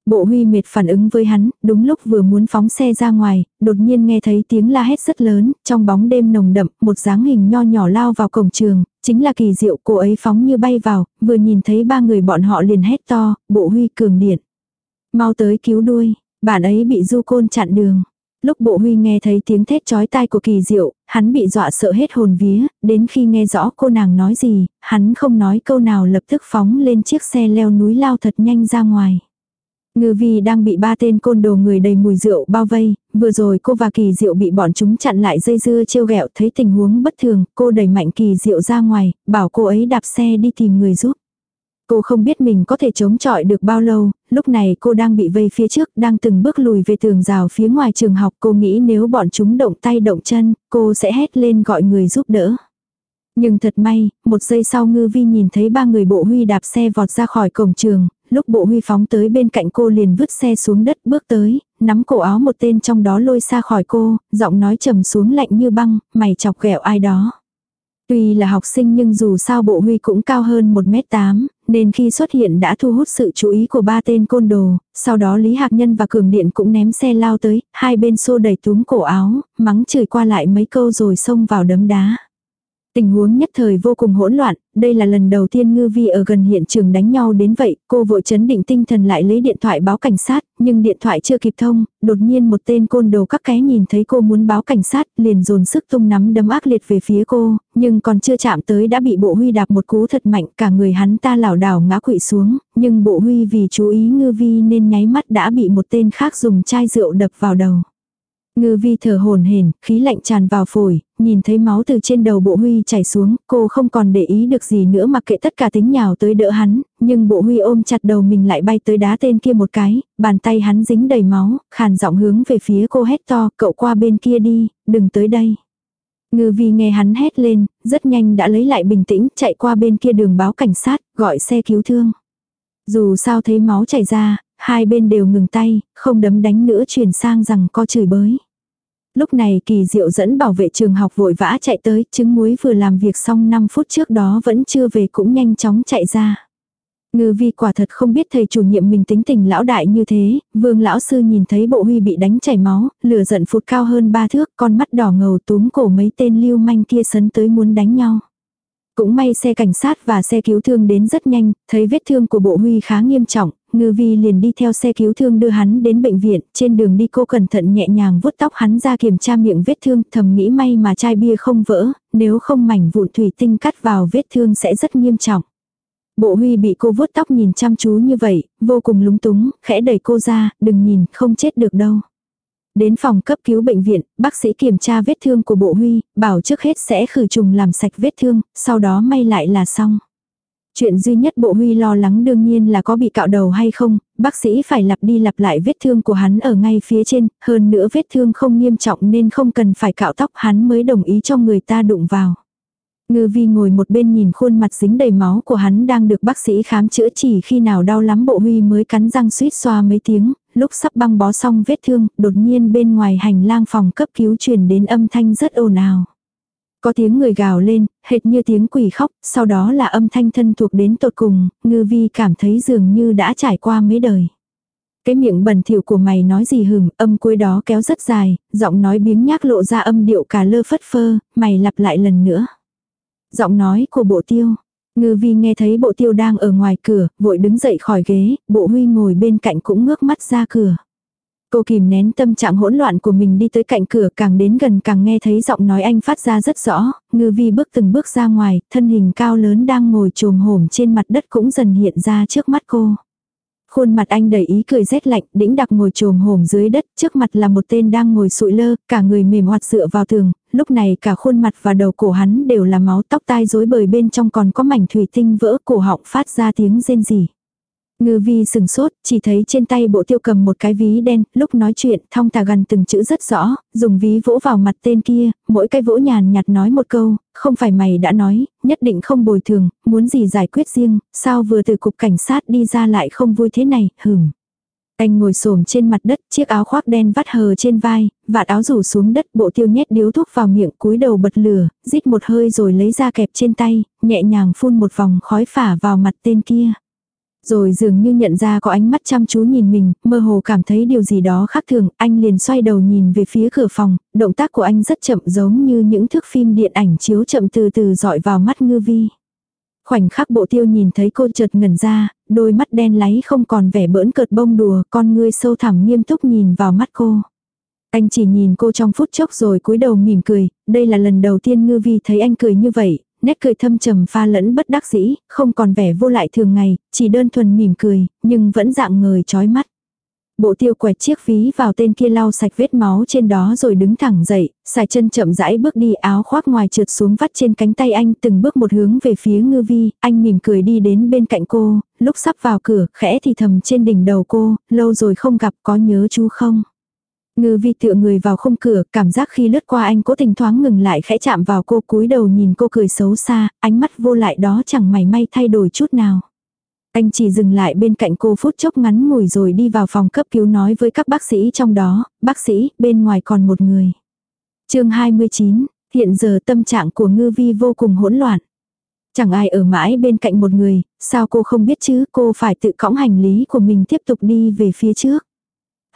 Bộ Huy mệt phản ứng với hắn, đúng lúc vừa muốn phóng xe ra ngoài, đột nhiên nghe thấy tiếng la hét rất lớn, trong bóng đêm nồng đậm, một dáng hình nho nhỏ lao vào cổng trường, chính là kỳ diệu cô ấy phóng như bay vào, vừa nhìn thấy ba người bọn họ liền hét to, bộ Huy cường điện. Mau tới cứu đuôi, bạn ấy bị du côn chặn đường. Lúc bộ huy nghe thấy tiếng thét chói tai của kỳ diệu, hắn bị dọa sợ hết hồn vía, đến khi nghe rõ cô nàng nói gì, hắn không nói câu nào lập tức phóng lên chiếc xe leo núi lao thật nhanh ra ngoài. Ngư vi đang bị ba tên côn đồ người đầy mùi rượu bao vây, vừa rồi cô và kỳ diệu bị bọn chúng chặn lại dây dưa trêu ghẹo thấy tình huống bất thường, cô đẩy mạnh kỳ diệu ra ngoài, bảo cô ấy đạp xe đi tìm người giúp. Cô không biết mình có thể chống chọi được bao lâu, lúc này cô đang bị vây phía trước, đang từng bước lùi về tường rào phía ngoài trường học. Cô nghĩ nếu bọn chúng động tay động chân, cô sẽ hét lên gọi người giúp đỡ. Nhưng thật may, một giây sau ngư vi nhìn thấy ba người bộ huy đạp xe vọt ra khỏi cổng trường, lúc bộ huy phóng tới bên cạnh cô liền vứt xe xuống đất bước tới, nắm cổ áo một tên trong đó lôi xa khỏi cô, giọng nói trầm xuống lạnh như băng, mày chọc ghẹo ai đó. Tuy là học sinh nhưng dù sao bộ huy cũng cao hơn 1m8, nên khi xuất hiện đã thu hút sự chú ý của ba tên côn đồ, sau đó Lý Hạc Nhân và Cường Điện cũng ném xe lao tới, hai bên xô đẩy túm cổ áo, mắng chửi qua lại mấy câu rồi xông vào đấm đá. Tình huống nhất thời vô cùng hỗn loạn, đây là lần đầu tiên ngư vi ở gần hiện trường đánh nhau đến vậy, cô vội chấn định tinh thần lại lấy điện thoại báo cảnh sát, nhưng điện thoại chưa kịp thông, đột nhiên một tên côn đồ các cái nhìn thấy cô muốn báo cảnh sát, liền dồn sức tung nắm đấm ác liệt về phía cô, nhưng còn chưa chạm tới đã bị bộ huy đạp một cú thật mạnh, cả người hắn ta lảo đảo ngã quỵ xuống, nhưng bộ huy vì chú ý ngư vi nên nháy mắt đã bị một tên khác dùng chai rượu đập vào đầu. Ngư vi thở hồn hển, khí lạnh tràn vào phổi, nhìn thấy máu từ trên đầu bộ huy chảy xuống, cô không còn để ý được gì nữa mặc kệ tất cả tính nhào tới đỡ hắn, nhưng bộ huy ôm chặt đầu mình lại bay tới đá tên kia một cái, bàn tay hắn dính đầy máu, khàn giọng hướng về phía cô hét to, cậu qua bên kia đi, đừng tới đây. Ngư vi nghe hắn hét lên, rất nhanh đã lấy lại bình tĩnh, chạy qua bên kia đường báo cảnh sát, gọi xe cứu thương. Dù sao thấy máu chảy ra, hai bên đều ngừng tay, không đấm đánh nữa chuyển sang rằng co chửi bới. Lúc này kỳ diệu dẫn bảo vệ trường học vội vã chạy tới, trứng muối vừa làm việc xong 5 phút trước đó vẫn chưa về cũng nhanh chóng chạy ra. Ngư vi quả thật không biết thầy chủ nhiệm mình tính tình lão đại như thế, vương lão sư nhìn thấy bộ huy bị đánh chảy máu, lửa giận phụt cao hơn ba thước, con mắt đỏ ngầu túm cổ mấy tên lưu manh kia sấn tới muốn đánh nhau. Cũng may xe cảnh sát và xe cứu thương đến rất nhanh, thấy vết thương của bộ huy khá nghiêm trọng, ngư vi liền đi theo xe cứu thương đưa hắn đến bệnh viện, trên đường đi cô cẩn thận nhẹ nhàng vuốt tóc hắn ra kiểm tra miệng vết thương, thầm nghĩ may mà chai bia không vỡ, nếu không mảnh vụn thủy tinh cắt vào vết thương sẽ rất nghiêm trọng. Bộ huy bị cô vuốt tóc nhìn chăm chú như vậy, vô cùng lúng túng, khẽ đẩy cô ra, đừng nhìn, không chết được đâu. Đến phòng cấp cứu bệnh viện, bác sĩ kiểm tra vết thương của bộ huy, bảo trước hết sẽ khử trùng làm sạch vết thương, sau đó may lại là xong. Chuyện duy nhất bộ huy lo lắng đương nhiên là có bị cạo đầu hay không, bác sĩ phải lặp đi lặp lại vết thương của hắn ở ngay phía trên, hơn nữa vết thương không nghiêm trọng nên không cần phải cạo tóc hắn mới đồng ý cho người ta đụng vào. Ngư vi ngồi một bên nhìn khuôn mặt dính đầy máu của hắn đang được bác sĩ khám chữa chỉ khi nào đau lắm bộ huy mới cắn răng suýt xoa mấy tiếng, lúc sắp băng bó xong vết thương, đột nhiên bên ngoài hành lang phòng cấp cứu truyền đến âm thanh rất ồn ào. Có tiếng người gào lên, hệt như tiếng quỷ khóc, sau đó là âm thanh thân thuộc đến tột cùng, ngư vi cảm thấy dường như đã trải qua mấy đời. Cái miệng bẩn thỉu của mày nói gì hừng, âm cuối đó kéo rất dài, giọng nói biếng nhác lộ ra âm điệu cả lơ phất phơ, mày lặp lại lần nữa. Giọng nói của bộ tiêu. Ngư vi nghe thấy bộ tiêu đang ở ngoài cửa, vội đứng dậy khỏi ghế, bộ huy ngồi bên cạnh cũng ngước mắt ra cửa. Cô kìm nén tâm trạng hỗn loạn của mình đi tới cạnh cửa càng đến gần càng nghe thấy giọng nói anh phát ra rất rõ, ngư vi bước từng bước ra ngoài, thân hình cao lớn đang ngồi trồm hổm trên mặt đất cũng dần hiện ra trước mắt cô. Khuôn mặt anh đầy ý cười rét lạnh, đĩnh đặc ngồi trồm hổm dưới đất, trước mặt là một tên đang ngồi sụi lơ, cả người mềm hoạt dựa vào tường, lúc này cả khuôn mặt và đầu cổ hắn đều là máu tóc tai rối bời bên trong còn có mảnh thủy tinh vỡ cổ họng phát ra tiếng rên rỉ. Ngư vi sừng sốt, chỉ thấy trên tay bộ tiêu cầm một cái ví đen, lúc nói chuyện, thong thả gần từng chữ rất rõ, dùng ví vỗ vào mặt tên kia, mỗi cái vỗ nhàn nhạt nói một câu, không phải mày đã nói, nhất định không bồi thường, muốn gì giải quyết riêng, sao vừa từ cục cảnh sát đi ra lại không vui thế này, hửm. Anh ngồi xổm trên mặt đất, chiếc áo khoác đen vắt hờ trên vai, vạt áo rủ xuống đất, bộ tiêu nhét điếu thuốc vào miệng, cúi đầu bật lửa, rít một hơi rồi lấy ra kẹp trên tay, nhẹ nhàng phun một vòng khói phả vào mặt tên kia. Rồi dường như nhận ra có ánh mắt chăm chú nhìn mình, mơ hồ cảm thấy điều gì đó khác thường, anh liền xoay đầu nhìn về phía cửa phòng, động tác của anh rất chậm giống như những thước phim điện ảnh chiếu chậm từ từ dọi vào mắt ngư vi. Khoảnh khắc bộ tiêu nhìn thấy cô chợt ngẩn ra, đôi mắt đen láy không còn vẻ bỡn cợt bông đùa, con ngươi sâu thẳm nghiêm túc nhìn vào mắt cô. Anh chỉ nhìn cô trong phút chốc rồi cúi đầu mỉm cười, đây là lần đầu tiên ngư vi thấy anh cười như vậy, nét cười thâm trầm pha lẫn bất đắc dĩ, không còn vẻ vô lại thường ngày, chỉ đơn thuần mỉm cười, nhưng vẫn dạng người chói mắt. Bộ tiêu quẹt chiếc ví vào tên kia lau sạch vết máu trên đó rồi đứng thẳng dậy, xài chân chậm rãi bước đi áo khoác ngoài trượt xuống vắt trên cánh tay anh từng bước một hướng về phía ngư vi, anh mỉm cười đi đến bên cạnh cô, lúc sắp vào cửa, khẽ thì thầm trên đỉnh đầu cô, lâu rồi không gặp có nhớ chú không? Ngư vi tựa người vào khung cửa, cảm giác khi lướt qua anh cố tình thoáng ngừng lại khẽ chạm vào cô cúi đầu nhìn cô cười xấu xa, ánh mắt vô lại đó chẳng mảy may thay đổi chút nào. Anh chỉ dừng lại bên cạnh cô phút chốc ngắn ngủi rồi đi vào phòng cấp cứu nói với các bác sĩ trong đó, bác sĩ, bên ngoài còn một người. chương 29, hiện giờ tâm trạng của ngư vi vô cùng hỗn loạn. Chẳng ai ở mãi bên cạnh một người, sao cô không biết chứ, cô phải tự cõng hành lý của mình tiếp tục đi về phía trước.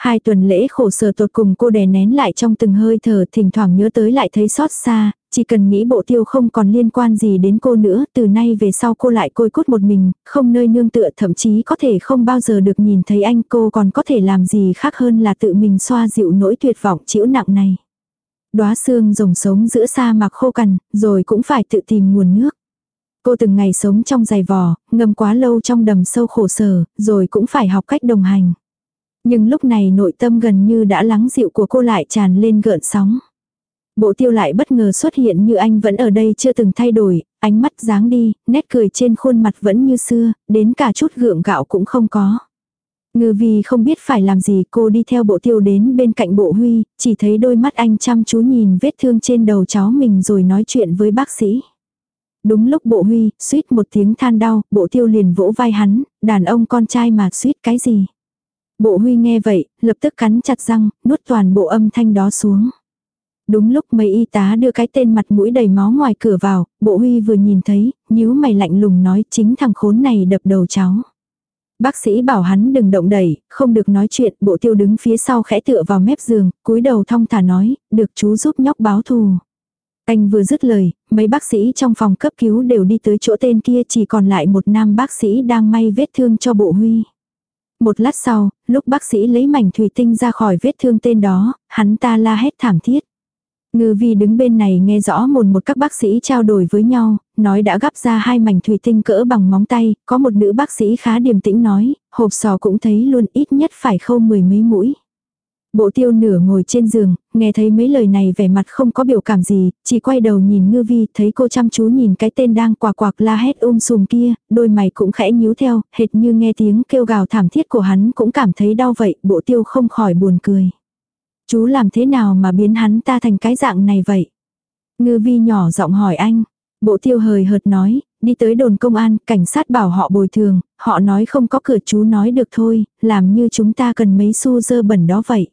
Hai tuần lễ khổ sở tột cùng cô đè nén lại trong từng hơi thở thỉnh thoảng nhớ tới lại thấy xót xa, chỉ cần nghĩ bộ tiêu không còn liên quan gì đến cô nữa, từ nay về sau cô lại côi cút một mình, không nơi nương tựa thậm chí có thể không bao giờ được nhìn thấy anh cô còn có thể làm gì khác hơn là tự mình xoa dịu nỗi tuyệt vọng chịu nặng này. Đóa xương rồng sống giữa sa mạc khô cằn, rồi cũng phải tự tìm nguồn nước. Cô từng ngày sống trong giày vò, ngâm quá lâu trong đầm sâu khổ sở, rồi cũng phải học cách đồng hành. Nhưng lúc này nội tâm gần như đã lắng dịu của cô lại tràn lên gợn sóng. Bộ tiêu lại bất ngờ xuất hiện như anh vẫn ở đây chưa từng thay đổi, ánh mắt dáng đi, nét cười trên khuôn mặt vẫn như xưa, đến cả chút gượng gạo cũng không có. Ngư vì không biết phải làm gì cô đi theo bộ tiêu đến bên cạnh bộ huy, chỉ thấy đôi mắt anh chăm chú nhìn vết thương trên đầu cháu mình rồi nói chuyện với bác sĩ. Đúng lúc bộ huy, suýt một tiếng than đau, bộ tiêu liền vỗ vai hắn, đàn ông con trai mà suýt cái gì. Bộ huy nghe vậy, lập tức cắn chặt răng, nuốt toàn bộ âm thanh đó xuống. Đúng lúc mấy y tá đưa cái tên mặt mũi đầy máu ngoài cửa vào, bộ huy vừa nhìn thấy, nhíu mày lạnh lùng nói chính thằng khốn này đập đầu cháu. Bác sĩ bảo hắn đừng động đẩy, không được nói chuyện, bộ tiêu đứng phía sau khẽ tựa vào mép giường, cúi đầu thong thả nói, được chú giúp nhóc báo thù. Anh vừa dứt lời, mấy bác sĩ trong phòng cấp cứu đều đi tới chỗ tên kia chỉ còn lại một nam bác sĩ đang may vết thương cho bộ huy. Một lát sau, lúc bác sĩ lấy mảnh thủy tinh ra khỏi vết thương tên đó, hắn ta la hét thảm thiết. Ngư vi đứng bên này nghe rõ mồn một các bác sĩ trao đổi với nhau, nói đã gắp ra hai mảnh thủy tinh cỡ bằng móng tay, có một nữ bác sĩ khá điềm tĩnh nói, hộp sò cũng thấy luôn ít nhất phải khâu mười mấy mũi. Bộ tiêu nửa ngồi trên giường, nghe thấy mấy lời này vẻ mặt không có biểu cảm gì, chỉ quay đầu nhìn ngư vi, thấy cô chăm chú nhìn cái tên đang quạc quạc la hét um sùm kia, đôi mày cũng khẽ nhíu theo, hệt như nghe tiếng kêu gào thảm thiết của hắn cũng cảm thấy đau vậy, bộ tiêu không khỏi buồn cười. Chú làm thế nào mà biến hắn ta thành cái dạng này vậy? Ngư vi nhỏ giọng hỏi anh. Bộ tiêu hời hợt nói, đi tới đồn công an, cảnh sát bảo họ bồi thường, họ nói không có cửa chú nói được thôi, làm như chúng ta cần mấy xu dơ bẩn đó vậy.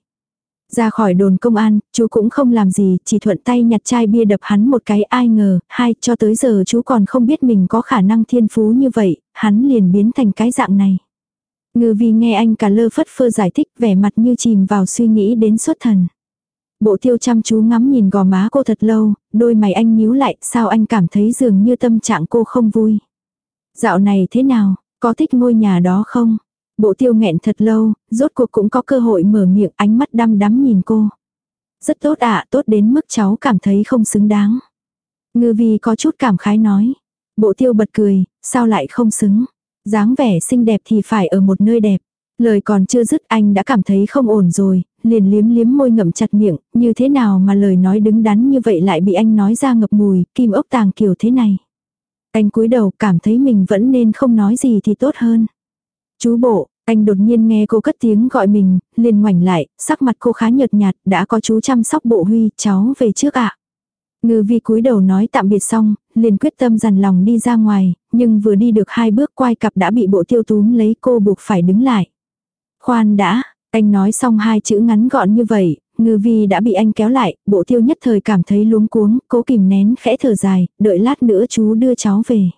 Ra khỏi đồn công an, chú cũng không làm gì, chỉ thuận tay nhặt chai bia đập hắn một cái ai ngờ, hai, cho tới giờ chú còn không biết mình có khả năng thiên phú như vậy, hắn liền biến thành cái dạng này. Ngư vi nghe anh cả lơ phất phơ giải thích vẻ mặt như chìm vào suy nghĩ đến xuất thần. Bộ tiêu chăm chú ngắm nhìn gò má cô thật lâu, đôi mày anh nhíu lại, sao anh cảm thấy dường như tâm trạng cô không vui. Dạo này thế nào, có thích ngôi nhà đó không? Bộ tiêu nghẹn thật lâu, rốt cuộc cũng có cơ hội mở miệng ánh mắt đăm đắm nhìn cô. Rất tốt ạ, tốt đến mức cháu cảm thấy không xứng đáng. Ngư vi có chút cảm khái nói. Bộ tiêu bật cười, sao lại không xứng dáng vẻ xinh đẹp thì phải ở một nơi đẹp. Lời còn chưa dứt anh đã cảm thấy không ổn rồi, liền liếm liếm môi ngậm chặt miệng, như thế nào mà lời nói đứng đắn như vậy lại bị anh nói ra ngập mùi, kim ốc tàng kiểu thế này. Anh cúi đầu cảm thấy mình vẫn nên không nói gì thì tốt hơn. Chú bộ, anh đột nhiên nghe cô cất tiếng gọi mình, liền ngoảnh lại, sắc mặt cô khá nhợt nhạt, đã có chú chăm sóc bộ huy, cháu về trước ạ. Ngư vi cúi đầu nói tạm biệt xong, liền quyết tâm dằn lòng đi ra ngoài, nhưng vừa đi được hai bước quay cặp đã bị bộ tiêu túm lấy cô buộc phải đứng lại. Khoan đã, anh nói xong hai chữ ngắn gọn như vậy, ngư vi đã bị anh kéo lại, bộ tiêu nhất thời cảm thấy luống cuống, cố kìm nén khẽ thở dài, đợi lát nữa chú đưa cháu về.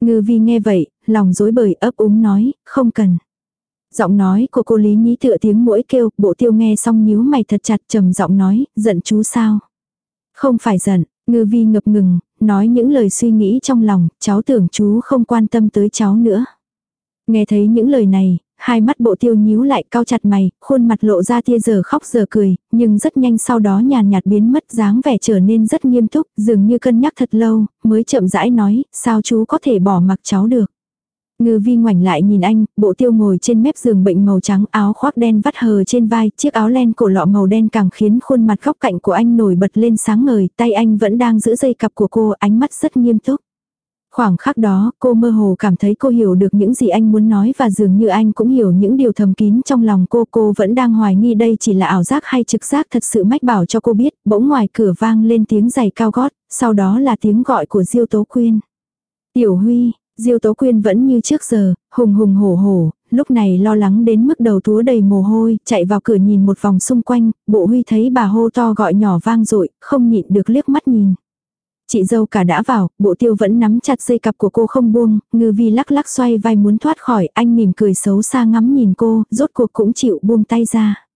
Ngư vi nghe vậy, lòng dối bời ấp úng nói, không cần. Giọng nói của cô Lý Nhĩ tựa tiếng mũi kêu, bộ tiêu nghe xong nhíu mày thật chặt trầm giọng nói, giận chú sao? Không phải giận, ngư vi ngập ngừng, nói những lời suy nghĩ trong lòng, cháu tưởng chú không quan tâm tới cháu nữa. Nghe thấy những lời này, hai mắt bộ tiêu nhíu lại cao chặt mày, khuôn mặt lộ ra tia giờ khóc giờ cười, nhưng rất nhanh sau đó nhàn nhạt biến mất dáng vẻ trở nên rất nghiêm túc, dường như cân nhắc thật lâu, mới chậm rãi nói, sao chú có thể bỏ mặc cháu được. Ngư vi ngoảnh lại nhìn anh, bộ tiêu ngồi trên mép giường bệnh màu trắng áo khoác đen vắt hờ trên vai, chiếc áo len cổ lọ màu đen càng khiến khuôn mặt góc cạnh của anh nổi bật lên sáng ngời, tay anh vẫn đang giữ dây cặp của cô, ánh mắt rất nghiêm túc. Khoảng khắc đó, cô mơ hồ cảm thấy cô hiểu được những gì anh muốn nói và dường như anh cũng hiểu những điều thầm kín trong lòng cô. Cô vẫn đang hoài nghi đây chỉ là ảo giác hay trực giác thật sự mách bảo cho cô biết. Bỗng ngoài cửa vang lên tiếng giày cao gót, sau đó là tiếng gọi của Diêu Tố Quyên. Tiểu Huy, Diêu Tố Quyên vẫn như trước giờ, hùng hùng hổ hổ, lúc này lo lắng đến mức đầu túa đầy mồ hôi, chạy vào cửa nhìn một vòng xung quanh, bộ Huy thấy bà hô to gọi nhỏ vang dội không nhịn được liếc mắt nhìn. Chị dâu cả đã vào, bộ tiêu vẫn nắm chặt dây cặp của cô không buông, ngư vi lắc lắc xoay vai muốn thoát khỏi, anh mỉm cười xấu xa ngắm nhìn cô, rốt cuộc cũng chịu buông tay ra.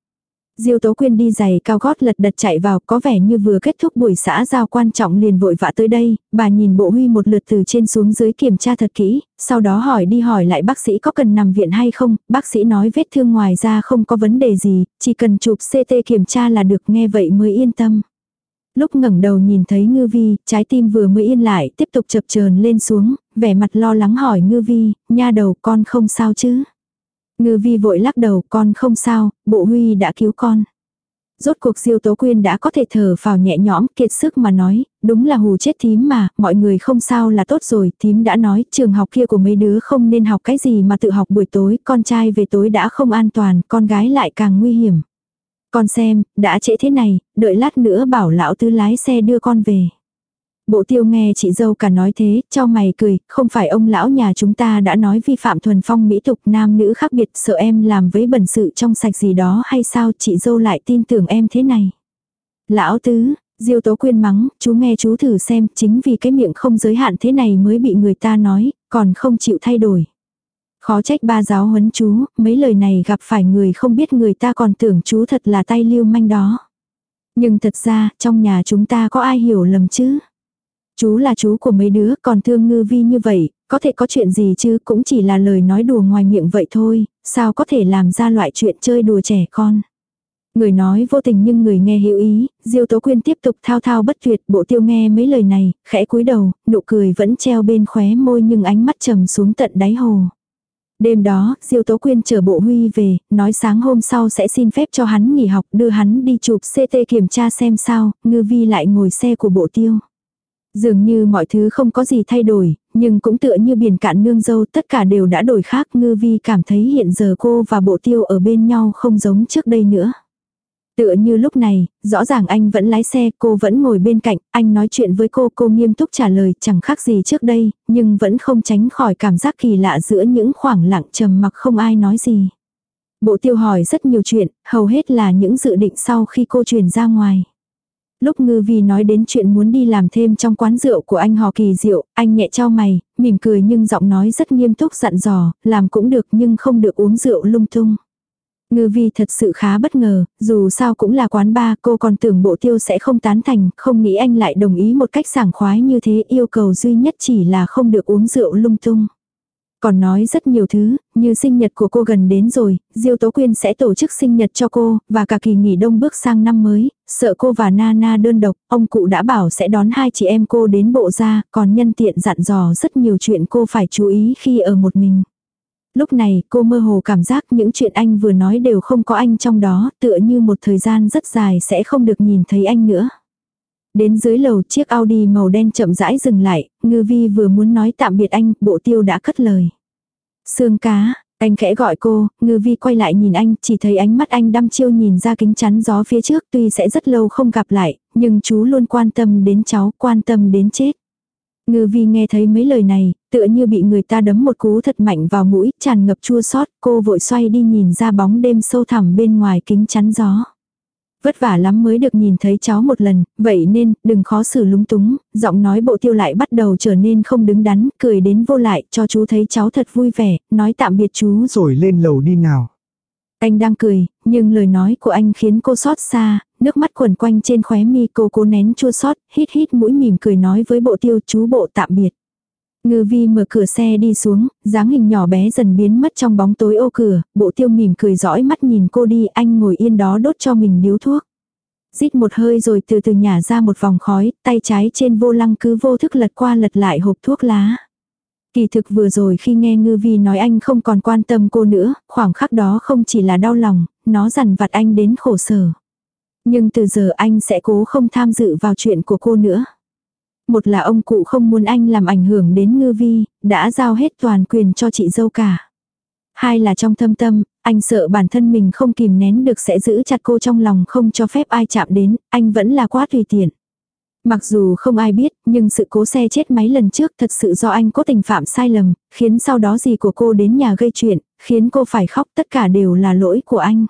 Diêu Tố Quyên đi giày cao gót lật đật chạy vào, có vẻ như vừa kết thúc buổi xã giao quan trọng liền vội vã tới đây, bà nhìn bộ huy một lượt từ trên xuống dưới kiểm tra thật kỹ, sau đó hỏi đi hỏi lại bác sĩ có cần nằm viện hay không, bác sĩ nói vết thương ngoài ra không có vấn đề gì, chỉ cần chụp CT kiểm tra là được nghe vậy mới yên tâm. Lúc ngẩng đầu nhìn thấy ngư vi, trái tim vừa mới yên lại, tiếp tục chập chờn lên xuống, vẻ mặt lo lắng hỏi ngư vi, nha đầu con không sao chứ. Ngư vi vội lắc đầu, con không sao, bộ huy đã cứu con. Rốt cuộc diêu tố quyên đã có thể thở vào nhẹ nhõm, kiệt sức mà nói, đúng là hù chết thím mà, mọi người không sao là tốt rồi, thím đã nói, trường học kia của mấy đứa không nên học cái gì mà tự học buổi tối, con trai về tối đã không an toàn, con gái lại càng nguy hiểm. Con xem, đã trễ thế này, đợi lát nữa bảo lão tứ lái xe đưa con về. Bộ tiêu nghe chị dâu cả nói thế, cho mày cười, không phải ông lão nhà chúng ta đã nói vi phạm thuần phong mỹ tục nam nữ khác biệt sợ em làm với bẩn sự trong sạch gì đó hay sao chị dâu lại tin tưởng em thế này. Lão tứ, Diêu tố quyên mắng, chú nghe chú thử xem, chính vì cái miệng không giới hạn thế này mới bị người ta nói, còn không chịu thay đổi. Khó trách ba giáo huấn chú, mấy lời này gặp phải người không biết người ta còn tưởng chú thật là tay lưu manh đó. Nhưng thật ra, trong nhà chúng ta có ai hiểu lầm chứ? Chú là chú của mấy đứa, còn thương ngư vi như vậy, có thể có chuyện gì chứ, cũng chỉ là lời nói đùa ngoài miệng vậy thôi, sao có thể làm ra loại chuyện chơi đùa trẻ con. Người nói vô tình nhưng người nghe hiểu ý, Diêu Tố Quyên tiếp tục thao thao bất tuyệt, bộ tiêu nghe mấy lời này, khẽ cúi đầu, nụ cười vẫn treo bên khóe môi nhưng ánh mắt trầm xuống tận đáy hồ. Đêm đó, Diêu Tố Quyên chờ bộ Huy về, nói sáng hôm sau sẽ xin phép cho hắn nghỉ học đưa hắn đi chụp CT kiểm tra xem sao, ngư vi lại ngồi xe của bộ tiêu. Dường như mọi thứ không có gì thay đổi, nhưng cũng tựa như biển cạn nương dâu tất cả đều đã đổi khác ngư vi cảm thấy hiện giờ cô và bộ tiêu ở bên nhau không giống trước đây nữa. Tựa như lúc này, rõ ràng anh vẫn lái xe, cô vẫn ngồi bên cạnh, anh nói chuyện với cô, cô nghiêm túc trả lời chẳng khác gì trước đây, nhưng vẫn không tránh khỏi cảm giác kỳ lạ giữa những khoảng lặng trầm mặc không ai nói gì. Bộ tiêu hỏi rất nhiều chuyện, hầu hết là những dự định sau khi cô truyền ra ngoài. Lúc ngư vì nói đến chuyện muốn đi làm thêm trong quán rượu của anh hò kỳ rượu, anh nhẹ trao mày, mỉm cười nhưng giọng nói rất nghiêm túc dặn dò, làm cũng được nhưng không được uống rượu lung tung. Ngư vi thật sự khá bất ngờ, dù sao cũng là quán ba, cô còn tưởng bộ tiêu sẽ không tán thành, không nghĩ anh lại đồng ý một cách sảng khoái như thế, yêu cầu duy nhất chỉ là không được uống rượu lung tung. Còn nói rất nhiều thứ, như sinh nhật của cô gần đến rồi, Diêu Tố Quyên sẽ tổ chức sinh nhật cho cô, và cả kỳ nghỉ đông bước sang năm mới, sợ cô và Nana đơn độc, ông cụ đã bảo sẽ đón hai chị em cô đến bộ ra, còn nhân tiện dặn dò rất nhiều chuyện cô phải chú ý khi ở một mình. Lúc này cô mơ hồ cảm giác những chuyện anh vừa nói đều không có anh trong đó, tựa như một thời gian rất dài sẽ không được nhìn thấy anh nữa. Đến dưới lầu chiếc Audi màu đen chậm rãi dừng lại, ngư vi vừa muốn nói tạm biệt anh, bộ tiêu đã cất lời. Sương cá, anh khẽ gọi cô, ngư vi quay lại nhìn anh, chỉ thấy ánh mắt anh đăm chiêu nhìn ra kính chắn gió phía trước tuy sẽ rất lâu không gặp lại, nhưng chú luôn quan tâm đến cháu, quan tâm đến chết. Ngư vi nghe thấy mấy lời này, tựa như bị người ta đấm một cú thật mạnh vào mũi, tràn ngập chua xót cô vội xoay đi nhìn ra bóng đêm sâu thẳm bên ngoài kính chắn gió. Vất vả lắm mới được nhìn thấy cháu một lần, vậy nên, đừng khó xử lúng túng, giọng nói bộ tiêu lại bắt đầu trở nên không đứng đắn, cười đến vô lại, cho chú thấy cháu thật vui vẻ, nói tạm biệt chú. Rồi lên lầu đi nào. Anh đang cười, nhưng lời nói của anh khiến cô xót xa, nước mắt quẩn quanh trên khóe mi cô cố nén chua xót, hít hít mũi mỉm cười nói với bộ tiêu chú bộ tạm biệt. Ngư vi mở cửa xe đi xuống, dáng hình nhỏ bé dần biến mất trong bóng tối ô cửa, bộ tiêu mỉm cười dõi mắt nhìn cô đi anh ngồi yên đó đốt cho mình điếu thuốc. Rít một hơi rồi từ từ nhả ra một vòng khói, tay trái trên vô lăng cứ vô thức lật qua lật lại hộp thuốc lá. Kỳ thực vừa rồi khi nghe ngư vi nói anh không còn quan tâm cô nữa, khoảng khắc đó không chỉ là đau lòng, nó dằn vặt anh đến khổ sở. Nhưng từ giờ anh sẽ cố không tham dự vào chuyện của cô nữa. Một là ông cụ không muốn anh làm ảnh hưởng đến ngư vi, đã giao hết toàn quyền cho chị dâu cả. Hai là trong thâm tâm, anh sợ bản thân mình không kìm nén được sẽ giữ chặt cô trong lòng không cho phép ai chạm đến, anh vẫn là quá tùy tiện. Mặc dù không ai biết, nhưng sự cố xe chết máy lần trước thật sự do anh cố tình phạm sai lầm, khiến sau đó gì của cô đến nhà gây chuyện, khiến cô phải khóc tất cả đều là lỗi của anh.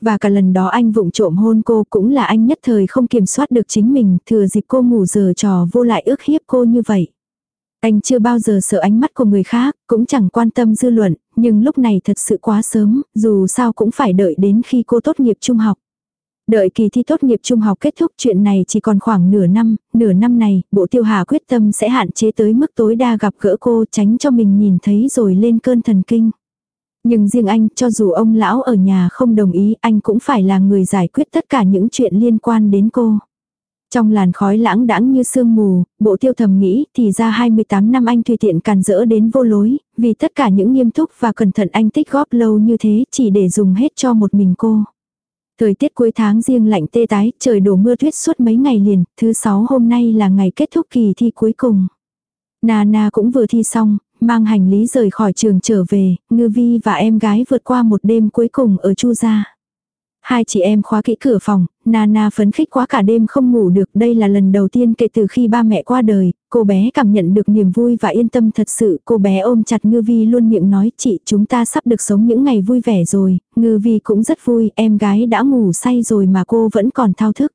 Và cả lần đó anh vụng trộm hôn cô cũng là anh nhất thời không kiểm soát được chính mình, thừa dịp cô ngủ giờ trò vô lại ước hiếp cô như vậy. Anh chưa bao giờ sợ ánh mắt của người khác, cũng chẳng quan tâm dư luận, nhưng lúc này thật sự quá sớm, dù sao cũng phải đợi đến khi cô tốt nghiệp trung học. Đợi kỳ thi tốt nghiệp trung học kết thúc chuyện này chỉ còn khoảng nửa năm, nửa năm này, bộ tiêu hà quyết tâm sẽ hạn chế tới mức tối đa gặp gỡ cô tránh cho mình nhìn thấy rồi lên cơn thần kinh. Nhưng riêng anh, cho dù ông lão ở nhà không đồng ý, anh cũng phải là người giải quyết tất cả những chuyện liên quan đến cô. Trong làn khói lãng đãng như sương mù, bộ tiêu thầm nghĩ thì ra 28 năm anh tùy tiện càn rỡ đến vô lối, vì tất cả những nghiêm túc và cẩn thận anh tích góp lâu như thế chỉ để dùng hết cho một mình cô. Thời tiết cuối tháng riêng lạnh tê tái, trời đổ mưa tuyết suốt mấy ngày liền, thứ sáu hôm nay là ngày kết thúc kỳ thi cuối cùng. Nana cũng vừa thi xong, mang hành lý rời khỏi trường trở về, Ngư Vi và em gái vượt qua một đêm cuối cùng ở Chu gia. Hai chị em khóa kỹ cửa phòng, Nana phấn khích quá cả đêm không ngủ được. Đây là lần đầu tiên kể từ khi ba mẹ qua đời, cô bé cảm nhận được niềm vui và yên tâm thật sự. Cô bé ôm chặt Ngư Vi luôn miệng nói chị chúng ta sắp được sống những ngày vui vẻ rồi. Ngư Vi cũng rất vui, em gái đã ngủ say rồi mà cô vẫn còn thao thức.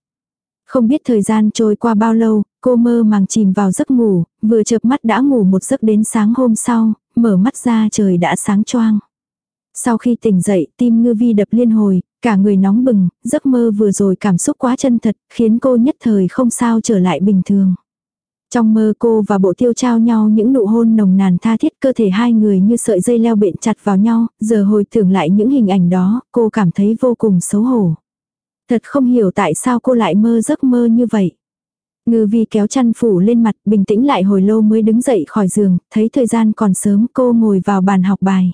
Không biết thời gian trôi qua bao lâu, cô mơ màng chìm vào giấc ngủ, vừa chợp mắt đã ngủ một giấc đến sáng hôm sau, mở mắt ra trời đã sáng choang. Sau khi tỉnh dậy, tim ngư vi đập liên hồi, cả người nóng bừng, giấc mơ vừa rồi cảm xúc quá chân thật, khiến cô nhất thời không sao trở lại bình thường. Trong mơ cô và bộ tiêu trao nhau những nụ hôn nồng nàn tha thiết cơ thể hai người như sợi dây leo bện chặt vào nhau, giờ hồi tưởng lại những hình ảnh đó, cô cảm thấy vô cùng xấu hổ. Thật không hiểu tại sao cô lại mơ giấc mơ như vậy. Ngư vi kéo chăn phủ lên mặt, bình tĩnh lại hồi lâu mới đứng dậy khỏi giường, thấy thời gian còn sớm cô ngồi vào bàn học bài.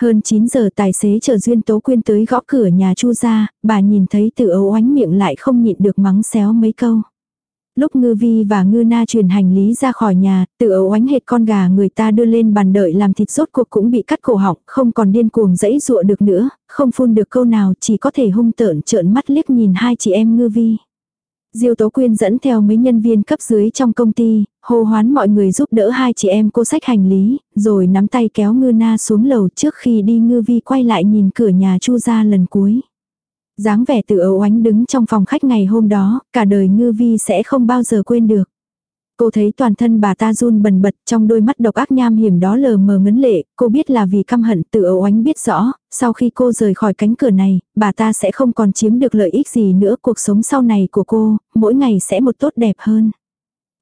Hơn 9 giờ tài xế chờ Duyên Tố Quyên tới gõ cửa nhà Chu ra, bà nhìn thấy tự ấu oánh miệng lại không nhịn được mắng xéo mấy câu. Lúc ngư vi và ngư na truyền hành lý ra khỏi nhà, tự ấu oánh hệt con gà người ta đưa lên bàn đợi làm thịt rốt cuộc cũng bị cắt cổ họng, không còn điên cuồng dẫy dụa được nữa, không phun được câu nào chỉ có thể hung tợn trợn mắt liếc nhìn hai chị em ngư vi. Diêu Tố Quyên dẫn theo mấy nhân viên cấp dưới trong công ty, hô hoán mọi người giúp đỡ hai chị em cô sách hành lý, rồi nắm tay kéo ngư na xuống lầu trước khi đi ngư vi quay lại nhìn cửa nhà chu ra lần cuối. dáng vẻ tự ấu ánh đứng trong phòng khách ngày hôm đó, cả đời ngư vi sẽ không bao giờ quên được. Cô thấy toàn thân bà ta run bần bật trong đôi mắt độc ác nham hiểm đó lờ mờ ngấn lệ, cô biết là vì căm hận tự ấu oánh biết rõ, sau khi cô rời khỏi cánh cửa này, bà ta sẽ không còn chiếm được lợi ích gì nữa cuộc sống sau này của cô, mỗi ngày sẽ một tốt đẹp hơn.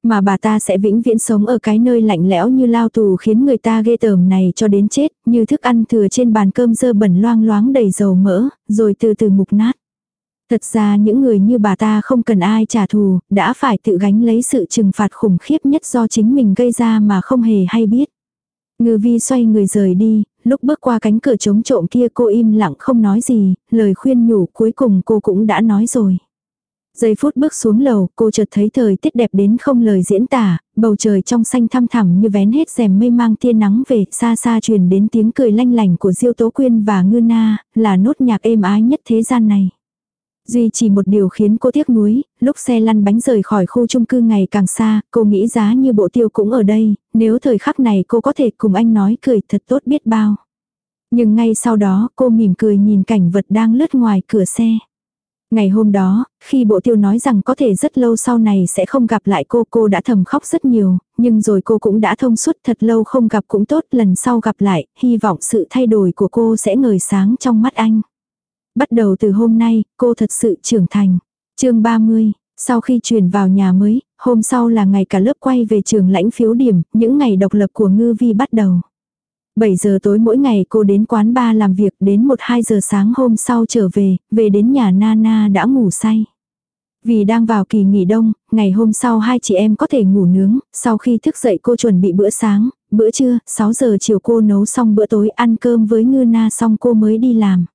Mà bà ta sẽ vĩnh viễn sống ở cái nơi lạnh lẽo như lao tù khiến người ta ghê tởm này cho đến chết, như thức ăn thừa trên bàn cơm dơ bẩn loang loáng đầy dầu mỡ, rồi từ từ mục nát. Thật ra những người như bà ta không cần ai trả thù, đã phải tự gánh lấy sự trừng phạt khủng khiếp nhất do chính mình gây ra mà không hề hay biết. Ngư vi xoay người rời đi, lúc bước qua cánh cửa trống trộm kia cô im lặng không nói gì, lời khuyên nhủ cuối cùng cô cũng đã nói rồi. Giây phút bước xuống lầu, cô chợt thấy thời tiết đẹp đến không lời diễn tả, bầu trời trong xanh thăm thẳm như vén hết rèm mây mang tia nắng về, xa xa truyền đến tiếng cười lanh lành của Diêu Tố Quyên và Ngư Na, là nốt nhạc êm ái nhất thế gian này. Duy chỉ một điều khiến cô tiếc nuối, lúc xe lăn bánh rời khỏi khu chung cư ngày càng xa, cô nghĩ giá như bộ tiêu cũng ở đây, nếu thời khắc này cô có thể cùng anh nói cười thật tốt biết bao. Nhưng ngay sau đó cô mỉm cười nhìn cảnh vật đang lướt ngoài cửa xe. Ngày hôm đó, khi bộ tiêu nói rằng có thể rất lâu sau này sẽ không gặp lại cô, cô đã thầm khóc rất nhiều, nhưng rồi cô cũng đã thông suốt thật lâu không gặp cũng tốt, lần sau gặp lại, hy vọng sự thay đổi của cô sẽ ngời sáng trong mắt anh. Bắt đầu từ hôm nay, cô thật sự trưởng thành. chương 30, sau khi chuyển vào nhà mới, hôm sau là ngày cả lớp quay về trường lãnh phiếu điểm, những ngày độc lập của ngư vi bắt đầu. 7 giờ tối mỗi ngày cô đến quán ba làm việc đến 1-2 giờ sáng hôm sau trở về, về đến nhà Nana đã ngủ say. Vì đang vào kỳ nghỉ đông, ngày hôm sau hai chị em có thể ngủ nướng, sau khi thức dậy cô chuẩn bị bữa sáng, bữa trưa, 6 giờ chiều cô nấu xong bữa tối ăn cơm với ngư na xong cô mới đi làm.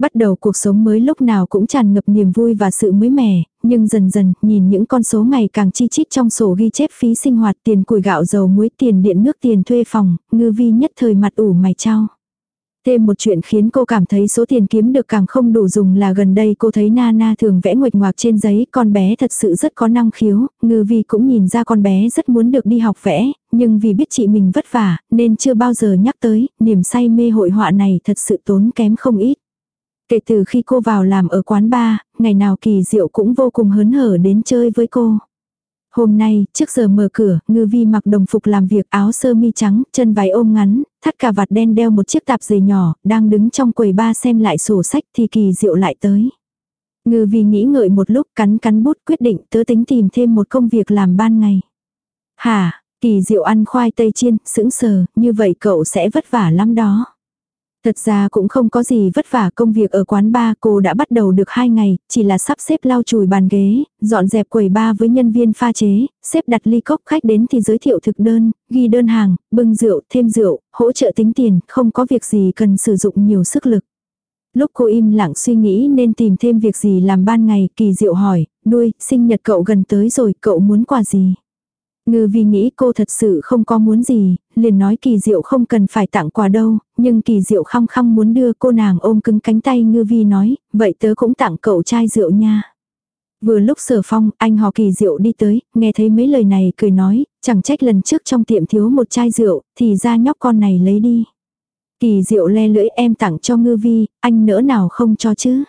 Bắt đầu cuộc sống mới lúc nào cũng tràn ngập niềm vui và sự mới mẻ, nhưng dần dần, nhìn những con số ngày càng chi chít trong sổ ghi chép phí sinh hoạt tiền củi gạo dầu muối tiền điện nước tiền thuê phòng, ngư vi nhất thời mặt ủ mày trao. Thêm một chuyện khiến cô cảm thấy số tiền kiếm được càng không đủ dùng là gần đây cô thấy Nana thường vẽ nguệch ngoạc trên giấy, con bé thật sự rất có năng khiếu, ngư vi cũng nhìn ra con bé rất muốn được đi học vẽ, nhưng vì biết chị mình vất vả, nên chưa bao giờ nhắc tới, niềm say mê hội họa này thật sự tốn kém không ít. Kể từ khi cô vào làm ở quán bar, ngày nào kỳ diệu cũng vô cùng hớn hở đến chơi với cô. Hôm nay, trước giờ mở cửa, ngư vi mặc đồng phục làm việc áo sơ mi trắng, chân váy ôm ngắn, thắt cà vạt đen đeo một chiếc tạp dề nhỏ, đang đứng trong quầy ba xem lại sổ sách thì kỳ diệu lại tới. Ngư vi nghĩ ngợi một lúc cắn cắn bút quyết định tớ tính tìm thêm một công việc làm ban ngày. Hả, kỳ diệu ăn khoai tây chiên, sững sờ, như vậy cậu sẽ vất vả lắm đó. Thật ra cũng không có gì vất vả công việc ở quán ba cô đã bắt đầu được 2 ngày, chỉ là sắp xếp lau chùi bàn ghế, dọn dẹp quầy ba với nhân viên pha chế, xếp đặt ly cốc khách đến thì giới thiệu thực đơn, ghi đơn hàng, bưng rượu, thêm rượu, hỗ trợ tính tiền, không có việc gì cần sử dụng nhiều sức lực. Lúc cô im lặng suy nghĩ nên tìm thêm việc gì làm ban ngày, kỳ diệu hỏi, nuôi sinh nhật cậu gần tới rồi, cậu muốn quà gì? Ngư vi nghĩ cô thật sự không có muốn gì, liền nói kỳ diệu không cần phải tặng quà đâu, nhưng kỳ diệu khăng khăng muốn đưa cô nàng ôm cứng cánh tay ngư vi nói, vậy tớ cũng tặng cậu chai rượu nha. Vừa lúc sở phong, anh họ kỳ diệu đi tới, nghe thấy mấy lời này cười nói, chẳng trách lần trước trong tiệm thiếu một chai rượu, thì ra nhóc con này lấy đi. Kỳ diệu le lưỡi em tặng cho ngư vi, anh nỡ nào không cho chứ.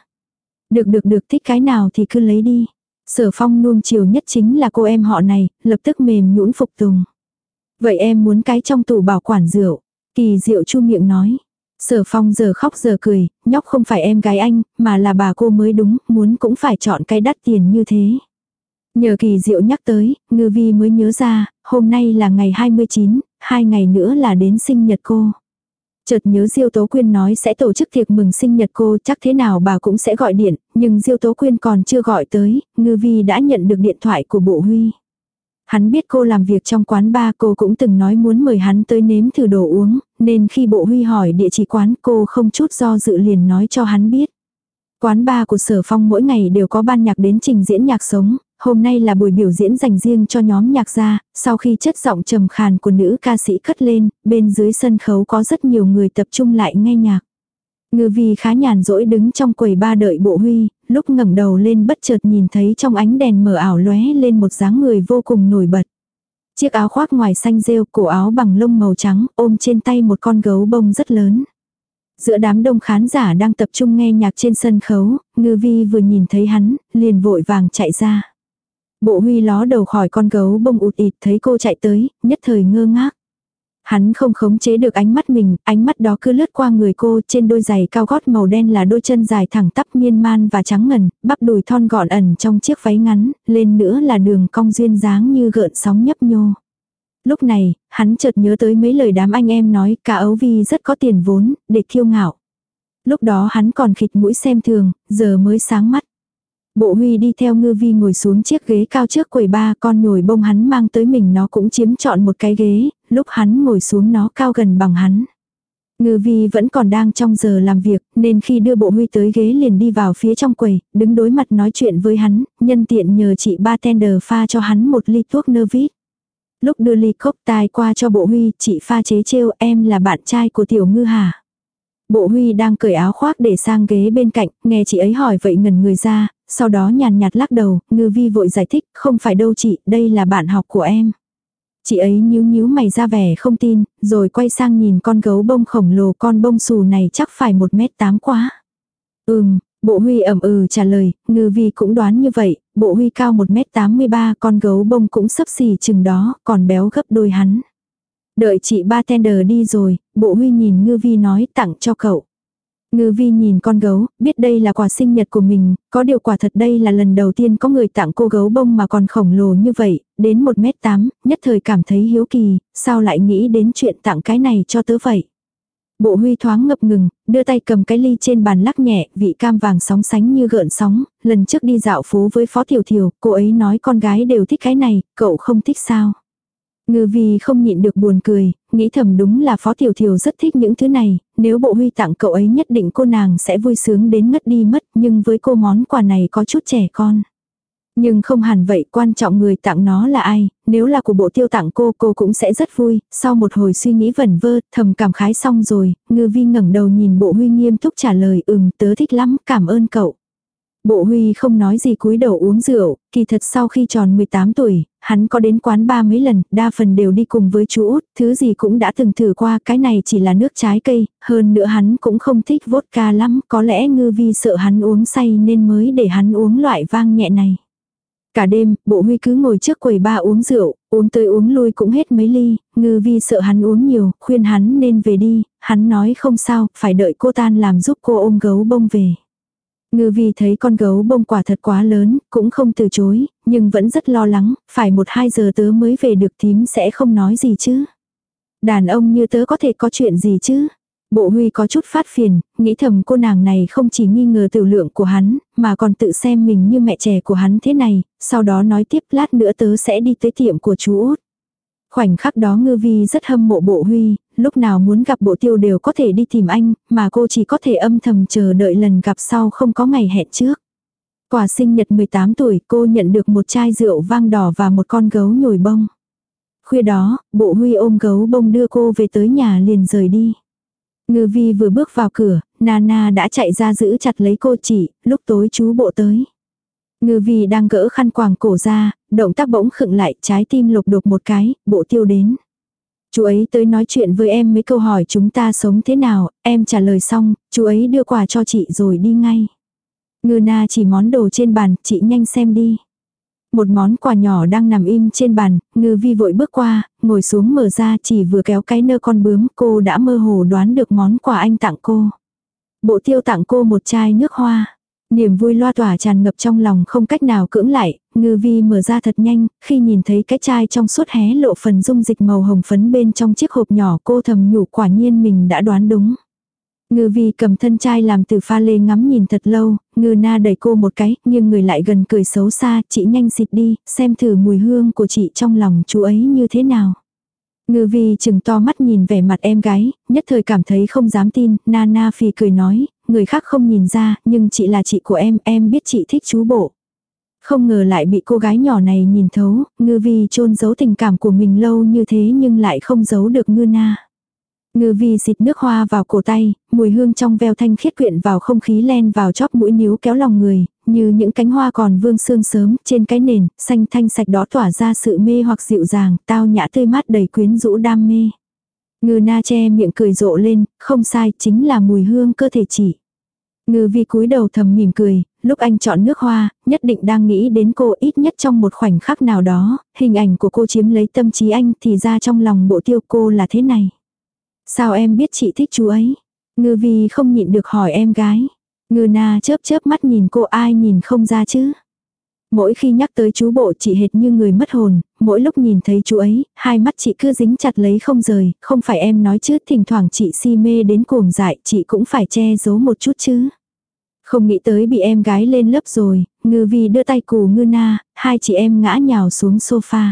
Được được được thích cái nào thì cứ lấy đi. Sở phong nuông chiều nhất chính là cô em họ này, lập tức mềm nhũn phục tùng. Vậy em muốn cái trong tủ bảo quản rượu. Kỳ diệu chu miệng nói. Sở phong giờ khóc giờ cười, nhóc không phải em gái anh, mà là bà cô mới đúng, muốn cũng phải chọn cái đắt tiền như thế. Nhờ kỳ diệu nhắc tới, ngư vi mới nhớ ra, hôm nay là ngày 29, hai ngày nữa là đến sinh nhật cô. Chợt nhớ Diêu Tố Quyên nói sẽ tổ chức tiệc mừng sinh nhật cô, chắc thế nào bà cũng sẽ gọi điện, nhưng Diêu Tố Quyên còn chưa gọi tới, Ngư Vi đã nhận được điện thoại của Bộ Huy. Hắn biết cô làm việc trong quán ba cô cũng từng nói muốn mời hắn tới nếm thử đồ uống, nên khi Bộ Huy hỏi địa chỉ quán cô không chút do dự liền nói cho hắn biết. Quán ba của Sở Phong mỗi ngày đều có ban nhạc đến trình diễn nhạc sống, hôm nay là buổi biểu diễn dành riêng cho nhóm nhạc gia, sau khi chất giọng trầm khàn của nữ ca sĩ cất lên, bên dưới sân khấu có rất nhiều người tập trung lại nghe nhạc. Ngư vi khá nhàn rỗi đứng trong quầy ba đợi bộ huy, lúc ngẩng đầu lên bất chợt nhìn thấy trong ánh đèn mờ ảo lóe lên một dáng người vô cùng nổi bật. Chiếc áo khoác ngoài xanh rêu, cổ áo bằng lông màu trắng, ôm trên tay một con gấu bông rất lớn. Giữa đám đông khán giả đang tập trung nghe nhạc trên sân khấu, ngư vi vừa nhìn thấy hắn, liền vội vàng chạy ra. Bộ huy ló đầu khỏi con gấu bông ụt ịt thấy cô chạy tới, nhất thời ngơ ngác. Hắn không khống chế được ánh mắt mình, ánh mắt đó cứ lướt qua người cô trên đôi giày cao gót màu đen là đôi chân dài thẳng tắp miên man và trắng ngần, bắp đùi thon gọn ẩn trong chiếc váy ngắn, lên nữa là đường cong duyên dáng như gợn sóng nhấp nhô. Lúc này, hắn chợt nhớ tới mấy lời đám anh em nói cả ấu vi rất có tiền vốn, để kiêu ngạo. Lúc đó hắn còn khịt mũi xem thường, giờ mới sáng mắt. Bộ huy đi theo ngư vi ngồi xuống chiếc ghế cao trước quầy ba con nhồi bông hắn mang tới mình nó cũng chiếm trọn một cái ghế, lúc hắn ngồi xuống nó cao gần bằng hắn. Ngư vi vẫn còn đang trong giờ làm việc, nên khi đưa bộ huy tới ghế liền đi vào phía trong quầy, đứng đối mặt nói chuyện với hắn, nhân tiện nhờ chị bartender pha cho hắn một ly thuốc nơ vít. Lúc đưa ly cốc tai qua cho bộ huy, chị pha chế trêu em là bạn trai của tiểu ngư hà. Bộ huy đang cởi áo khoác để sang ghế bên cạnh, nghe chị ấy hỏi vậy ngần người ra, sau đó nhàn nhạt lắc đầu, ngư vi vội giải thích, không phải đâu chị, đây là bạn học của em. Chị ấy nhíu nhíu mày ra vẻ không tin, rồi quay sang nhìn con gấu bông khổng lồ con bông xù này chắc phải một mét tám quá. Ừm, bộ huy ẩm ừ trả lời, ngư vi cũng đoán như vậy, bộ huy cao một mét tám mươi ba con gấu bông cũng sấp xỉ chừng đó, còn béo gấp đôi hắn. Đợi chị bartender đi rồi, bộ huy nhìn ngư vi nói tặng cho cậu. Ngư vi nhìn con gấu, biết đây là quà sinh nhật của mình, có điều quả thật đây là lần đầu tiên có người tặng cô gấu bông mà còn khổng lồ như vậy, đến 1m8, nhất thời cảm thấy hiếu kỳ, sao lại nghĩ đến chuyện tặng cái này cho tớ vậy. Bộ huy thoáng ngập ngừng, đưa tay cầm cái ly trên bàn lắc nhẹ, vị cam vàng sóng sánh như gợn sóng, lần trước đi dạo phố với Phó Tiểu thiểu, cô ấy nói con gái đều thích cái này, cậu không thích sao. Ngư vi không nhịn được buồn cười, nghĩ thầm đúng là Phó Tiểu thiểu rất thích những thứ này, nếu bộ huy tặng cậu ấy nhất định cô nàng sẽ vui sướng đến ngất đi mất, nhưng với cô món quà này có chút trẻ con. Nhưng không hẳn vậy, quan trọng người tặng nó là ai, nếu là của bộ tiêu tặng cô, cô cũng sẽ rất vui. Sau một hồi suy nghĩ vẩn vơ, thầm cảm khái xong rồi, ngư vi ngẩng đầu nhìn bộ huy nghiêm túc trả lời ừm tớ thích lắm, cảm ơn cậu. Bộ huy không nói gì cúi đầu uống rượu, kỳ thật sau khi tròn 18 tuổi, hắn có đến quán ba mấy lần, đa phần đều đi cùng với chú út, thứ gì cũng đã từng thử qua, cái này chỉ là nước trái cây, hơn nữa hắn cũng không thích vodka lắm, có lẽ ngư vi sợ hắn uống say nên mới để hắn uống loại vang nhẹ này. Cả đêm, bộ huy cứ ngồi trước quầy ba uống rượu, uống tới uống lui cũng hết mấy ly, ngư vi sợ hắn uống nhiều, khuyên hắn nên về đi, hắn nói không sao, phải đợi cô tan làm giúp cô ôm gấu bông về. Ngư vi thấy con gấu bông quả thật quá lớn, cũng không từ chối, nhưng vẫn rất lo lắng, phải một hai giờ tớ mới về được thím sẽ không nói gì chứ. Đàn ông như tớ có thể có chuyện gì chứ. Bộ huy có chút phát phiền, nghĩ thầm cô nàng này không chỉ nghi ngờ tiểu lượng của hắn, mà còn tự xem mình như mẹ trẻ của hắn thế này, sau đó nói tiếp lát nữa tớ sẽ đi tới tiệm của chú út. Khoảnh khắc đó ngư vi rất hâm mộ bộ huy, lúc nào muốn gặp bộ tiêu đều có thể đi tìm anh, mà cô chỉ có thể âm thầm chờ đợi lần gặp sau không có ngày hẹn trước. Quả sinh nhật 18 tuổi cô nhận được một chai rượu vang đỏ và một con gấu nhồi bông. Khuya đó, bộ huy ôm gấu bông đưa cô về tới nhà liền rời đi. Ngư vi vừa bước vào cửa, Nana đã chạy ra giữ chặt lấy cô chỉ, lúc tối chú bộ tới. Ngư vi đang gỡ khăn quàng cổ ra, động tác bỗng khựng lại, trái tim lục đục một cái, bộ tiêu đến. Chú ấy tới nói chuyện với em mấy câu hỏi chúng ta sống thế nào, em trả lời xong, chú ấy đưa quà cho chị rồi đi ngay. Ngư na chỉ món đồ trên bàn, chị nhanh xem đi. Một món quà nhỏ đang nằm im trên bàn, ngư vi vội bước qua, ngồi xuống mở ra chỉ vừa kéo cái nơ con bướm cô đã mơ hồ đoán được món quà anh tặng cô. Bộ tiêu tặng cô một chai nước hoa. Niềm vui loa tỏa tràn ngập trong lòng không cách nào cưỡng lại, ngư vi mở ra thật nhanh, khi nhìn thấy cái chai trong suốt hé lộ phần dung dịch màu hồng phấn bên trong chiếc hộp nhỏ cô thầm nhủ quả nhiên mình đã đoán đúng. Ngư vi cầm thân chai làm từ pha lê ngắm nhìn thật lâu, ngư na đẩy cô một cái, nhưng người lại gần cười xấu xa, chị nhanh xịt đi, xem thử mùi hương của chị trong lòng chú ấy như thế nào. Ngư vi chừng to mắt nhìn vẻ mặt em gái, nhất thời cảm thấy không dám tin, na na phì cười nói, người khác không nhìn ra, nhưng chị là chị của em, em biết chị thích chú bộ. Không ngờ lại bị cô gái nhỏ này nhìn thấu, ngư vi chôn giấu tình cảm của mình lâu như thế nhưng lại không giấu được ngư na. Ngư vi xịt nước hoa vào cổ tay, mùi hương trong veo thanh khiết quyện vào không khí len vào chóp mũi níu kéo lòng người, như những cánh hoa còn vương sương sớm trên cái nền, xanh thanh sạch đó tỏa ra sự mê hoặc dịu dàng, tao nhã tươi mát đầy quyến rũ đam mê. Ngư na che miệng cười rộ lên, không sai, chính là mùi hương cơ thể chỉ. Ngư vi cúi đầu thầm mỉm cười, lúc anh chọn nước hoa, nhất định đang nghĩ đến cô ít nhất trong một khoảnh khắc nào đó, hình ảnh của cô chiếm lấy tâm trí anh thì ra trong lòng bộ tiêu cô là thế này. Sao em biết chị thích chú ấy? Ngư vi không nhịn được hỏi em gái. Ngư na chớp chớp mắt nhìn cô ai nhìn không ra chứ. Mỗi khi nhắc tới chú bộ chị hệt như người mất hồn, mỗi lúc nhìn thấy chú ấy, hai mắt chị cứ dính chặt lấy không rời, không phải em nói chứ, thỉnh thoảng chị si mê đến cuồng dại, chị cũng phải che giấu một chút chứ. Không nghĩ tới bị em gái lên lớp rồi, ngư vi đưa tay cù ngư na, hai chị em ngã nhào xuống sofa.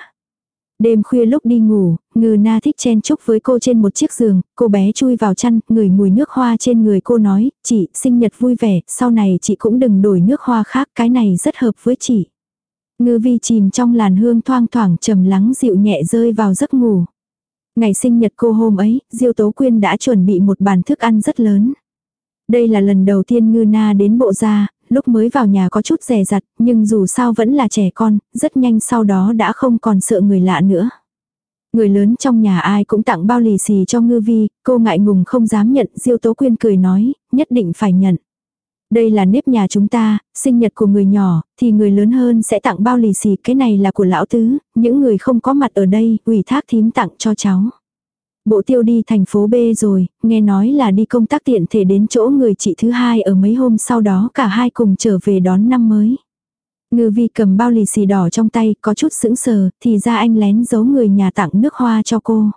Đêm khuya lúc đi ngủ, ngư na thích chen chúc với cô trên một chiếc giường, cô bé chui vào chăn, ngửi mùi nước hoa trên người cô nói, chị, sinh nhật vui vẻ, sau này chị cũng đừng đổi nước hoa khác, cái này rất hợp với chị. Ngư vi chìm trong làn hương thoang thoảng trầm lắng dịu nhẹ rơi vào giấc ngủ. Ngày sinh nhật cô hôm ấy, Diêu Tố Quyên đã chuẩn bị một bàn thức ăn rất lớn. Đây là lần đầu tiên Ngư Na đến bộ gia, lúc mới vào nhà có chút rè rặt, nhưng dù sao vẫn là trẻ con, rất nhanh sau đó đã không còn sợ người lạ nữa. Người lớn trong nhà ai cũng tặng bao lì xì cho ngư vi, cô ngại ngùng không dám nhận, Diêu Tố Quyên cười nói, nhất định phải nhận. Đây là nếp nhà chúng ta, sinh nhật của người nhỏ, thì người lớn hơn sẽ tặng bao lì xì, cái này là của lão tứ, những người không có mặt ở đây, ủy thác thím tặng cho cháu. Bộ tiêu đi thành phố B rồi, nghe nói là đi công tác tiện thể đến chỗ người chị thứ hai ở mấy hôm sau đó cả hai cùng trở về đón năm mới. Ngư vi cầm bao lì xì đỏ trong tay, có chút sững sờ, thì ra anh lén giấu người nhà tặng nước hoa cho cô.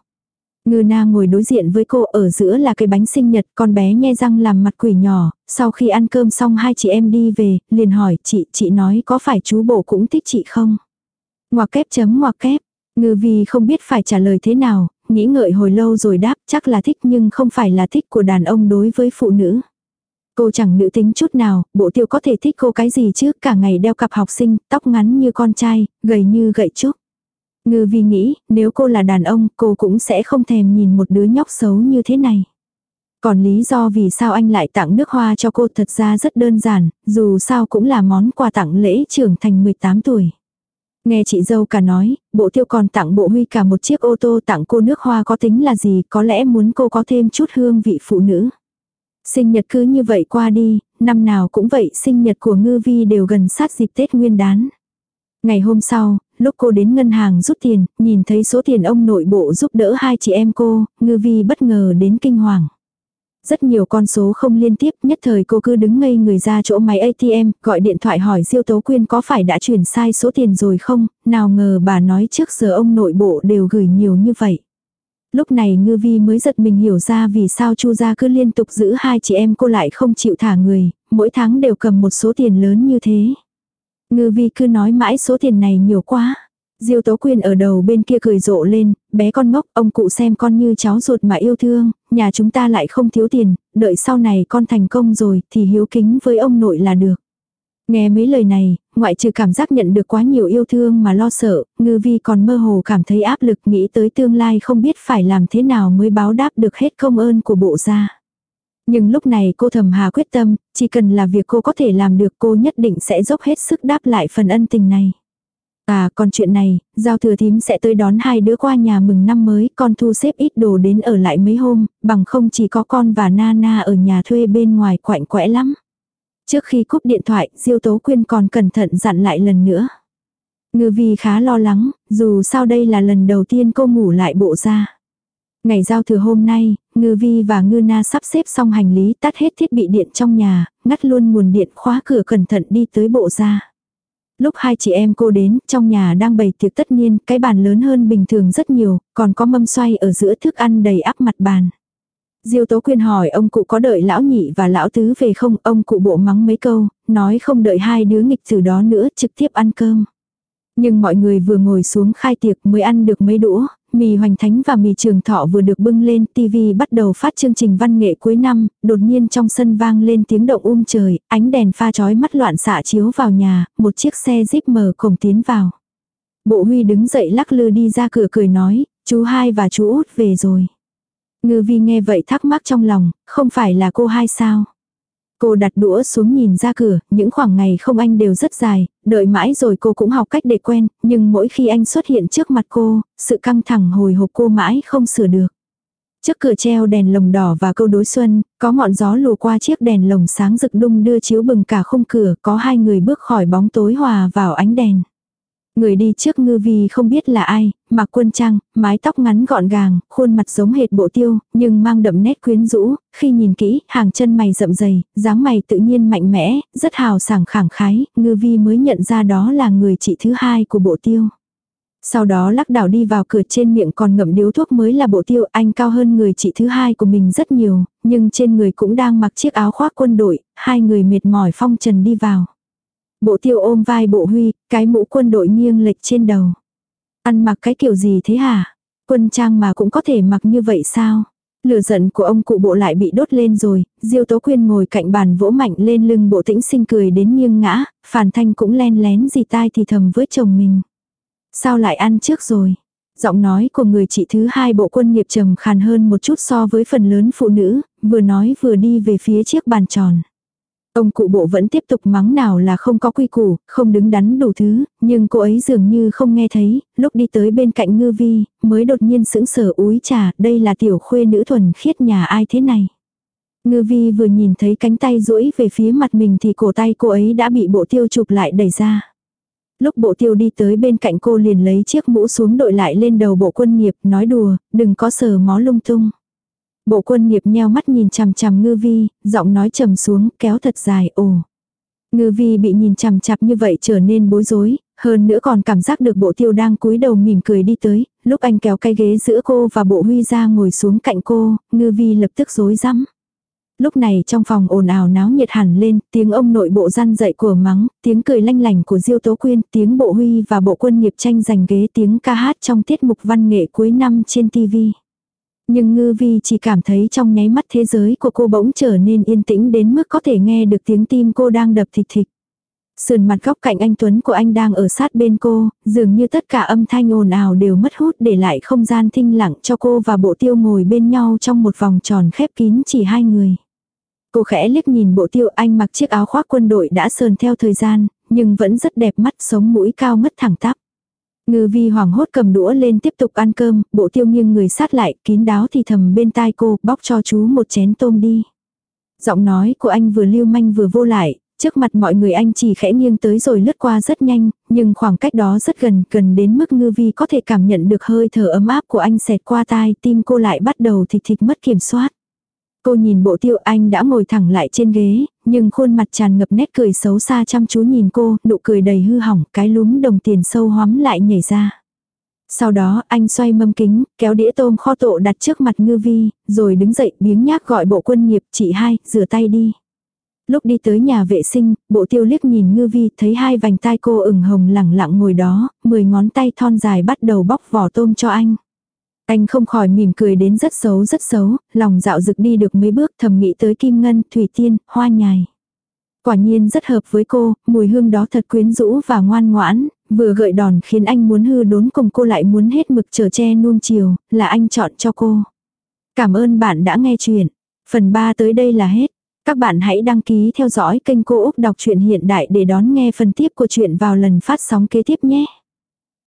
Ngư na ngồi đối diện với cô ở giữa là cái bánh sinh nhật, con bé nhe răng làm mặt quỷ nhỏ, sau khi ăn cơm xong hai chị em đi về, liền hỏi chị, chị nói có phải chú bộ cũng thích chị không? Ngoặc kép chấm ngoặc kép, ngư vi không biết phải trả lời thế nào, nghĩ ngợi hồi lâu rồi đáp chắc là thích nhưng không phải là thích của đàn ông đối với phụ nữ. Cô chẳng nữ tính chút nào, bộ tiêu có thể thích cô cái gì chứ, cả ngày đeo cặp học sinh, tóc ngắn như con trai, gầy như gậy trúc. Ngư vi nghĩ, nếu cô là đàn ông, cô cũng sẽ không thèm nhìn một đứa nhóc xấu như thế này. Còn lý do vì sao anh lại tặng nước hoa cho cô thật ra rất đơn giản, dù sao cũng là món quà tặng lễ trưởng thành 18 tuổi. Nghe chị dâu cả nói, bộ tiêu còn tặng bộ huy cả một chiếc ô tô tặng cô nước hoa có tính là gì, có lẽ muốn cô có thêm chút hương vị phụ nữ. Sinh nhật cứ như vậy qua đi, năm nào cũng vậy sinh nhật của ngư vi đều gần sát dịp Tết Nguyên đán. Ngày hôm sau, lúc cô đến ngân hàng rút tiền, nhìn thấy số tiền ông nội bộ giúp đỡ hai chị em cô, ngư vi bất ngờ đến kinh hoàng. Rất nhiều con số không liên tiếp, nhất thời cô cứ đứng ngây người ra chỗ máy ATM, gọi điện thoại hỏi Diêu Tố Quyên có phải đã chuyển sai số tiền rồi không, nào ngờ bà nói trước giờ ông nội bộ đều gửi nhiều như vậy. Lúc này ngư vi mới giật mình hiểu ra vì sao chu gia cứ liên tục giữ hai chị em cô lại không chịu thả người, mỗi tháng đều cầm một số tiền lớn như thế. Ngư vi cứ nói mãi số tiền này nhiều quá. Diêu Tố Quyên ở đầu bên kia cười rộ lên, bé con ngốc, ông cụ xem con như cháu ruột mà yêu thương, nhà chúng ta lại không thiếu tiền, đợi sau này con thành công rồi thì hiếu kính với ông nội là được. Nghe mấy lời này, ngoại trừ cảm giác nhận được quá nhiều yêu thương mà lo sợ, ngư vi còn mơ hồ cảm thấy áp lực nghĩ tới tương lai không biết phải làm thế nào mới báo đáp được hết công ơn của bộ gia. Nhưng lúc này cô thầm hà quyết tâm, chỉ cần là việc cô có thể làm được cô nhất định sẽ dốc hết sức đáp lại phần ân tình này. À còn chuyện này, giao thừa thím sẽ tới đón hai đứa qua nhà mừng năm mới, con thu xếp ít đồ đến ở lại mấy hôm, bằng không chỉ có con và Nana ở nhà thuê bên ngoài quạnh quẽ lắm. Trước khi cúp điện thoại, Diêu Tố Quyên còn cẩn thận dặn lại lần nữa. Ngư vi khá lo lắng, dù sao đây là lần đầu tiên cô ngủ lại bộ ra. Ngày giao thừa hôm nay, Ngư Vi và Ngư Na sắp xếp xong hành lý tắt hết thiết bị điện trong nhà, ngắt luôn nguồn điện khóa cửa cẩn thận đi tới bộ ra. Lúc hai chị em cô đến, trong nhà đang bày tiệc tất niên, cái bàn lớn hơn bình thường rất nhiều, còn có mâm xoay ở giữa thức ăn đầy áp mặt bàn. Diêu Tố Quyên hỏi ông cụ có đợi lão nhị và lão tứ về không, ông cụ bộ mắng mấy câu, nói không đợi hai đứa nghịch từ đó nữa, trực tiếp ăn cơm. Nhưng mọi người vừa ngồi xuống khai tiệc mới ăn được mấy đũa, mì hoành thánh và mì trường thọ vừa được bưng lên, TV bắt đầu phát chương trình văn nghệ cuối năm, đột nhiên trong sân vang lên tiếng động um trời, ánh đèn pha chói mắt loạn xạ chiếu vào nhà, một chiếc xe jeep mở cổng tiến vào. Bộ Huy đứng dậy lắc lư đi ra cửa cười nói, chú hai và chú út về rồi. Ngư vi nghe vậy thắc mắc trong lòng, không phải là cô hai sao? Cô đặt đũa xuống nhìn ra cửa, những khoảng ngày không anh đều rất dài, đợi mãi rồi cô cũng học cách để quen, nhưng mỗi khi anh xuất hiện trước mặt cô, sự căng thẳng hồi hộp cô mãi không sửa được. Trước cửa treo đèn lồng đỏ và câu đối xuân, có ngọn gió lùa qua chiếc đèn lồng sáng rực đung đưa chiếu bừng cả khung cửa, có hai người bước khỏi bóng tối hòa vào ánh đèn. Người đi trước ngư vi không biết là ai, mặc quân trang, mái tóc ngắn gọn gàng, khuôn mặt giống hệt bộ tiêu, nhưng mang đậm nét quyến rũ, khi nhìn kỹ, hàng chân mày rậm dày, dáng mày tự nhiên mạnh mẽ, rất hào sảng khẳng khái, ngư vi mới nhận ra đó là người chị thứ hai của bộ tiêu. Sau đó lắc đảo đi vào cửa trên miệng còn ngậm điếu thuốc mới là bộ tiêu anh cao hơn người chị thứ hai của mình rất nhiều, nhưng trên người cũng đang mặc chiếc áo khoác quân đội, hai người mệt mỏi phong trần đi vào. Bộ tiêu ôm vai bộ huy, cái mũ quân đội nghiêng lệch trên đầu. Ăn mặc cái kiểu gì thế hả? Quân trang mà cũng có thể mặc như vậy sao? Lửa giận của ông cụ bộ lại bị đốt lên rồi, Diêu Tố Quyên ngồi cạnh bàn vỗ mạnh lên lưng bộ tĩnh sinh cười đến nghiêng ngã, Phản Thanh cũng len lén gì tai thì thầm với chồng mình. Sao lại ăn trước rồi? Giọng nói của người chị thứ hai bộ quân nghiệp trầm khàn hơn một chút so với phần lớn phụ nữ, vừa nói vừa đi về phía chiếc bàn tròn. Ông cụ bộ vẫn tiếp tục mắng nào là không có quy củ, không đứng đắn đủ thứ, nhưng cô ấy dường như không nghe thấy, lúc đi tới bên cạnh ngư vi, mới đột nhiên sững sờ úi trà, đây là tiểu khuê nữ thuần khiết nhà ai thế này. Ngư vi vừa nhìn thấy cánh tay duỗi về phía mặt mình thì cổ tay cô ấy đã bị bộ tiêu chụp lại đẩy ra. Lúc bộ tiêu đi tới bên cạnh cô liền lấy chiếc mũ xuống đội lại lên đầu bộ quân nghiệp, nói đùa, đừng có sờ mó lung tung. Bộ quân nghiệp nheo mắt nhìn chằm chằm ngư vi, giọng nói trầm xuống, kéo thật dài, ồ. Ngư vi bị nhìn chằm chặp như vậy trở nên bối rối, hơn nữa còn cảm giác được bộ tiêu đang cúi đầu mỉm cười đi tới, lúc anh kéo cái ghế giữa cô và bộ huy ra ngồi xuống cạnh cô, ngư vi lập tức rối rắm. Lúc này trong phòng ồn ào náo nhiệt hẳn lên, tiếng ông nội bộ răn dậy của mắng, tiếng cười lanh lành của Diêu Tố Quyên, tiếng bộ huy và bộ quân nghiệp tranh giành ghế tiếng ca hát trong tiết mục văn nghệ cuối năm trên TV. Nhưng ngư vi chỉ cảm thấy trong nháy mắt thế giới của cô bỗng trở nên yên tĩnh đến mức có thể nghe được tiếng tim cô đang đập thịt thịt. Sườn mặt góc cạnh anh Tuấn của anh đang ở sát bên cô, dường như tất cả âm thanh ồn ào đều mất hút để lại không gian thinh lặng cho cô và bộ tiêu ngồi bên nhau trong một vòng tròn khép kín chỉ hai người. Cô khẽ liếc nhìn bộ tiêu anh mặc chiếc áo khoác quân đội đã sờn theo thời gian, nhưng vẫn rất đẹp mắt sống mũi cao ngất thẳng tắp. Ngư vi hoảng hốt cầm đũa lên tiếp tục ăn cơm, bộ tiêu nghiêng người sát lại, kín đáo thì thầm bên tai cô, bóc cho chú một chén tôm đi. Giọng nói của anh vừa lưu manh vừa vô lại, trước mặt mọi người anh chỉ khẽ nghiêng tới rồi lướt qua rất nhanh, nhưng khoảng cách đó rất gần, gần đến mức ngư vi có thể cảm nhận được hơi thở ấm áp của anh xẹt qua tai, tim cô lại bắt đầu thịt thịt mất kiểm soát. Cô nhìn bộ tiêu anh đã ngồi thẳng lại trên ghế, nhưng khuôn mặt tràn ngập nét cười xấu xa chăm chú nhìn cô, nụ cười đầy hư hỏng, cái lúm đồng tiền sâu hoắm lại nhảy ra. Sau đó anh xoay mâm kính, kéo đĩa tôm kho tộ đặt trước mặt ngư vi, rồi đứng dậy biếng nhác gọi bộ quân nghiệp chị hai, rửa tay đi. Lúc đi tới nhà vệ sinh, bộ tiêu liếc nhìn ngư vi thấy hai vành tai cô ửng hồng lẳng lặng ngồi đó, mười ngón tay thon dài bắt đầu bóc vỏ tôm cho anh. Anh không khỏi mỉm cười đến rất xấu rất xấu, lòng dạo dực đi được mấy bước thầm nghĩ tới kim ngân, thủy tiên, hoa nhài. Quả nhiên rất hợp với cô, mùi hương đó thật quyến rũ và ngoan ngoãn, vừa gợi đòn khiến anh muốn hư đốn cùng cô lại muốn hết mực trở che nuông chiều, là anh chọn cho cô. Cảm ơn bạn đã nghe chuyện. Phần 3 tới đây là hết. Các bạn hãy đăng ký theo dõi kênh Cô Úc Đọc truyện Hiện Đại để đón nghe phần tiếp của chuyện vào lần phát sóng kế tiếp nhé.